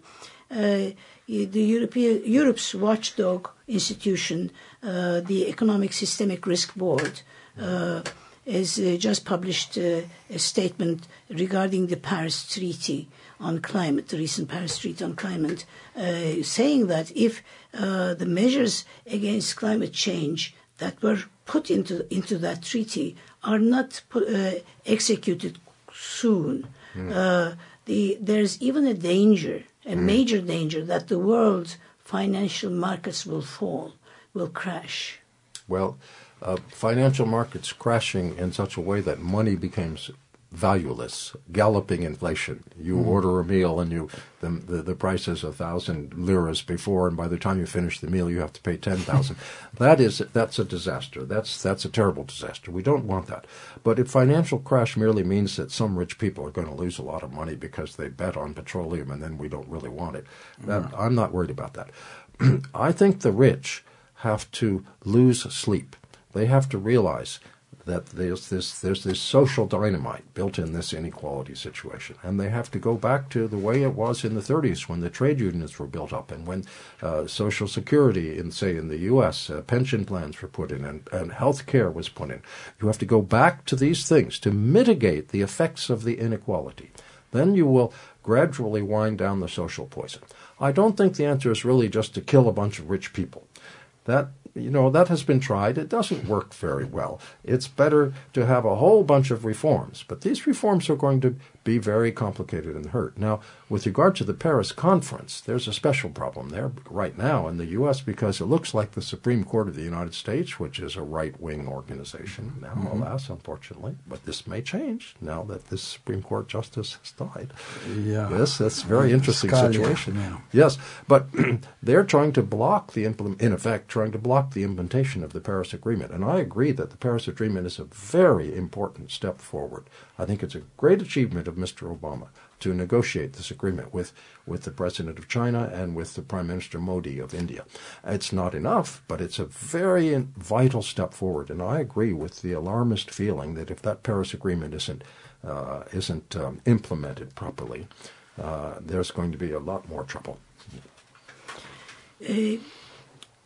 the European Europe's watchdog institution, the Economic Systemic Risk Board, has uh, just published uh, a statement regarding the Paris Treaty on climate, the recent Paris Treaty on climate, uh, saying that if uh, the measures against climate change that were put into into that treaty are not put, uh, executed soon. Uh, the, there's even a danger, a major danger, that the world's financial markets will fall, will crash. Well, uh, financial markets crashing in such a way that money becomes valueless, galloping inflation. You order a meal and you the, the the price is a thousand liras before, and by the time you finish the meal, you have to pay ten thousand. that is that's a disaster. That's that's a terrible disaster. We don't want that. But if financial crash merely means that some rich people are going to lose a lot of money because they bet on petroleum, and then we don't really want it, that, I'm not worried about that. I think the rich have to lose sleep. They have to realize that there's this there's this social dynamite built in this inequality situation, and they have to go back to the way it was in the 30s when the trade unions were built up and when uh, Social Security, in say in the U.S., uh, pension plans were put in and, and health care was put in. You have to go back to these things to mitigate the effects of the inequality. Then you will gradually wind down the social poison. I don't think the answer is really just to kill a bunch of rich people. That you know that has been tried. It doesn't work very well. It's better to have a whole bunch of reforms, but these reforms are going to be very complicated and hurt. Now, with regard to the Paris conference, there's a special problem there right now in the U.S. because it looks like the Supreme Court of the United States, which is a right-wing organization now, alas, unfortunately, but this may change now that this Supreme Court justice has died. Yeah. Yes, that's a very interesting Scalia, situation. yeah. Yes, but they're trying to block the implement, in effect, trying to block the implementation of the Paris Agreement. And I agree that the Paris Agreement is a very important step forward. I think it's a great achievement of Mr. Obama to negotiate this agreement with, with the President of China and with the Prime Minister Modi of India. It's not enough, but it's a very vital step forward. And I agree with the alarmist feeling that if that Paris Agreement isn't uh, isn't um, implemented properly, uh, there's going to be a lot more trouble. Ee,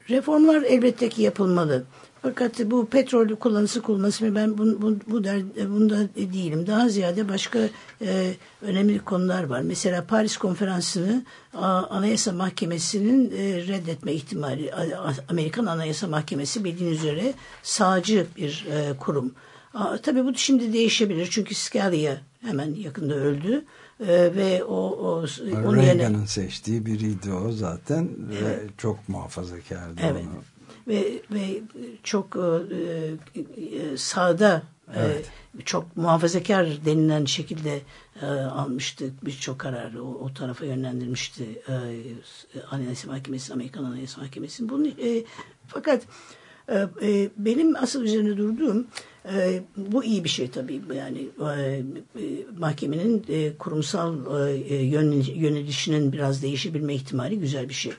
reformlar elbette ki yapılmalı. Fakat bu petrol kullanısı kullanısı ben bu, bu, bu der, bunda değilim. Daha ziyade başka e, önemli konular var. Mesela Paris Konferansı'nı Anayasa Mahkemesi'nin e, reddetme ihtimali. Amerikan Anayasa Mahkemesi bildiğiniz üzere sağcı bir e, kurum. A, tabii bu şimdi değişebilir çünkü Scalia hemen yakında öldü. E, ve o, o onun yerine Reagan'ın seçtiği biriydi o zaten ve çok muhafazakardı Evet. onu. Ve ve çok e, e, sağda e, çok muhafazakar denilen şekilde e, almıştı birçok kararı. O, o tarafa yönlendirmişti e, Anayasa Mahkemesi Amerikan Anayasa Mahkemesi. Bunu e, fakat e, e, benim asıl üzerine durduğum e, bu iyi bir şey tabii. Yani e, e, mahkemenin e, kurumsal e, yön- yönelişinin biraz değişebilme ihtimali güzel bir şey.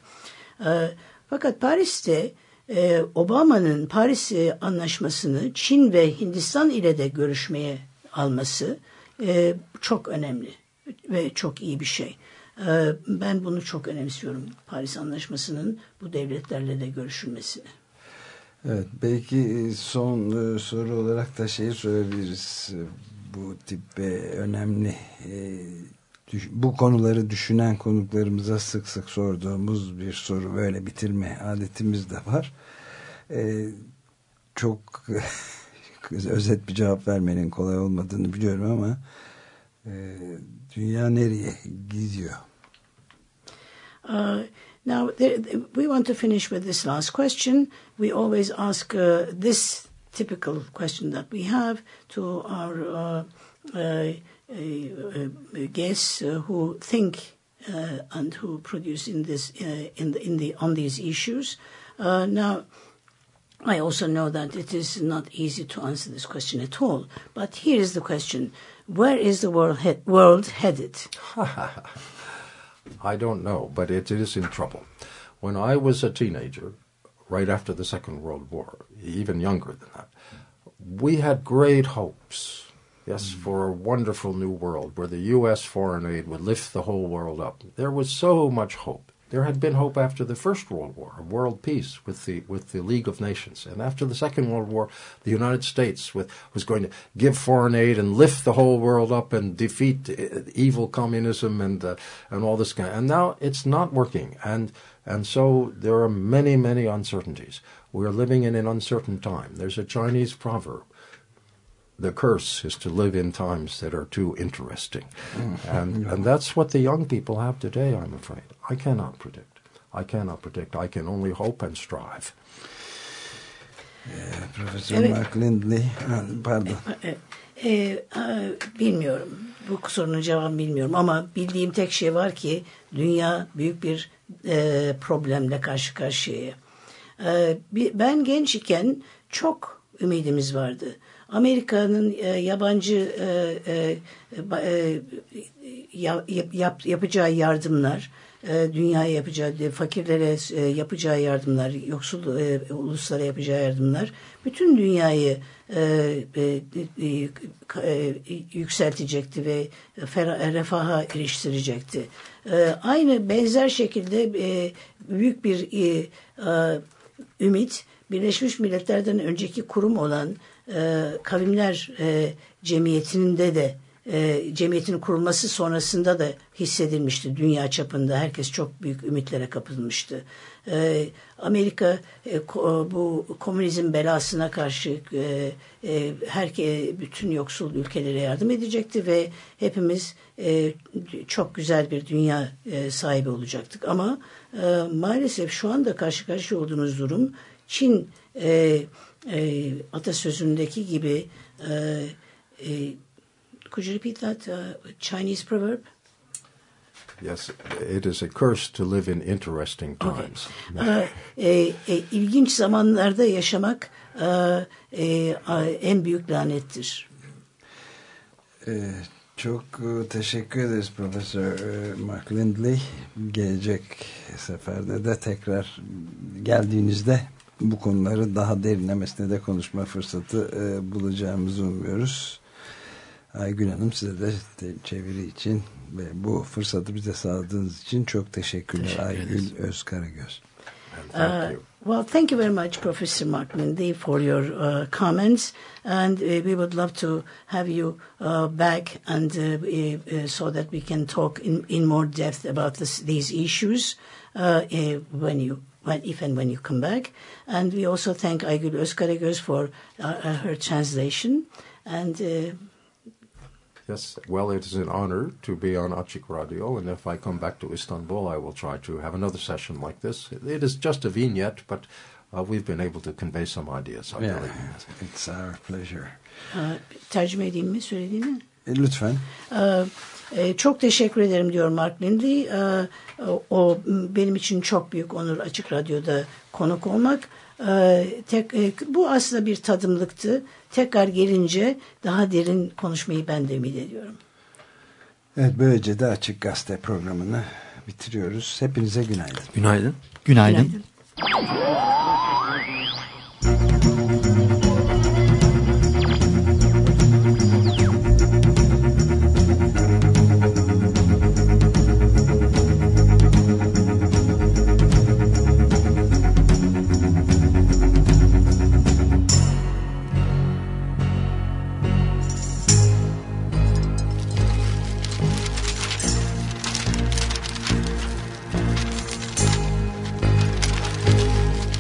E, fakat Paris'te e, Obama'nın Paris e, Anlaşması'nı Çin ve Hindistan ile de görüşmeye alması e, çok önemli ve çok iyi bir şey. E, ben bunu çok önemsiyorum. Paris Anlaşması'nın bu devletlerle de görüşülmesini. Evet, belki son e, soru olarak da şeyi sorabiliriz. E, Bu tip e, önemli e, bu konuları düşünen konuklarımıza sık sık sorduğumuz bir soru böyle bitirme adetimiz de var. Çok özet bir cevap vermenin kolay olmadığını biliyorum ama e, dünya nereye gidiyor? Uh, now, there, we want to finish with this last question. We always ask uh, this typical question that we have to our uh, uh, uh, uh, guests uh, who think uh, and who produce in this in the, in the on these issues. Now, I also know that it is not easy to answer this question at all. But here is the question: Where is the world he- world headed? I don't know, but it is in trouble. When I was a teenager, right after the Second World War, even younger than that, we had great hopes, yes, mm. for a wonderful new world where the U.S. foreign aid would lift the whole world up. There was so much hope. There had been hope after the First World War, of world peace with the with the League of Nations, and after the Second World War, the United States with, was going to give foreign aid and lift the whole world up and defeat uh, evil communism and uh, and all this kind. And now it's not working, and And so there are many, many uncertainties. We are living in an uncertain time. There's a Chinese proverb. The curse is to live in times that are too interesting. And, and that's what the young people have today, I'm afraid. I cannot predict. I cannot predict. I can only hope and strive. Profesör Evet. Mark Lindley. Ha, Pardon. E, e, e, bilmiyorum. Bu sorunun cevabını bilmiyorum ama bildiğim tek şey var ki dünya büyük bir e, problemle karşı karşıya. E, ben genç iken çok ümidimiz vardı. Amerika'nın e, yabancı e, e, e, ya- yap- yap- yapacağı yardımlar, e, dünyaya yapacağı, e, fakirlere e, yapacağı yardımlar, yoksul e, uluslara yapacağı yardımlar, bütün dünyayı e, e, e, e, yükseltecekti ve fera- refaha eriştirecekti. E, aynı benzer şekilde e, büyük bir e, e, ümit Birleşmiş Milletler'den önceki kurum olan e, Kavimler e, Cemiyeti'nde de e, cemiyetin kurulması sonrasında da hissedilmişti dünya çapında. Herkes çok büyük ümitlere kapılmıştı. E, Amerika e, ko- bu komünizm belasına karşı e, e, herke bütün yoksul ülkelere yardım edecekti ve hepimiz e, çok güzel bir dünya e, sahibi olacaktık. Ama e, maalesef şu anda karşı karşıya olduğumuz durum Çin e, e, atasözündeki gibi e, e, could you repeat that uh, Chinese proverb? Yes, it is a curse to live in interesting times. Ee, e, e, ilginç zamanlarda yaşamak e, e, en büyük lanettir. Çok teşekkür ederiz Profesör Mark Lindley. Gelecek seferde de tekrar geldiğinizde bu konuları daha derinlemesine de konuşma fırsatı e, bulacağımızı umuyoruz. Aygün Hanım size de çeviri için ve bu fırsatı bize sağladığınız için çok teşekkürler. Teşekkür Aygül ederiz. Özkaragöz. Uh, well, thank you very much, Professor Mark Lindy, for your uh, comments, and uh, we would love to have you uh, back, and uh, uh, so that we can talk in, in more depth about this, these issues uh, uh, when you. When, if and when you come back. And we also thank Aygül Özkaragöz for uh, uh, her translation. And uh, Yes, well, it is an honor to be on Açık Radio, and if I come back to Istanbul, I will try to have another session like this. It is just a vignette, but uh, we've been able to convey some ideas, I Yeah, believe. it's our pleasure. uh, tercüme edeyim mi söylediğini? E, lütfen. E, çok teşekkür ederim diyor Mark Lindy. Ee, o, benim için çok büyük onur Açık Radyo'da konuk olmak. Ee, tek, e, bu aslında bir tadımlıktı. Tekrar gelince daha derin konuşmayı ben de ümit ediyorum. Evet böylece de Açık Gazete programını bitiriyoruz. Hepinize günaydın. Günaydın. Günaydın.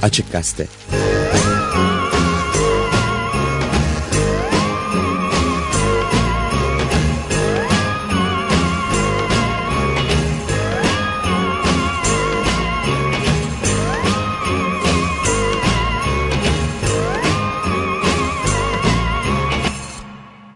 Açık Gazete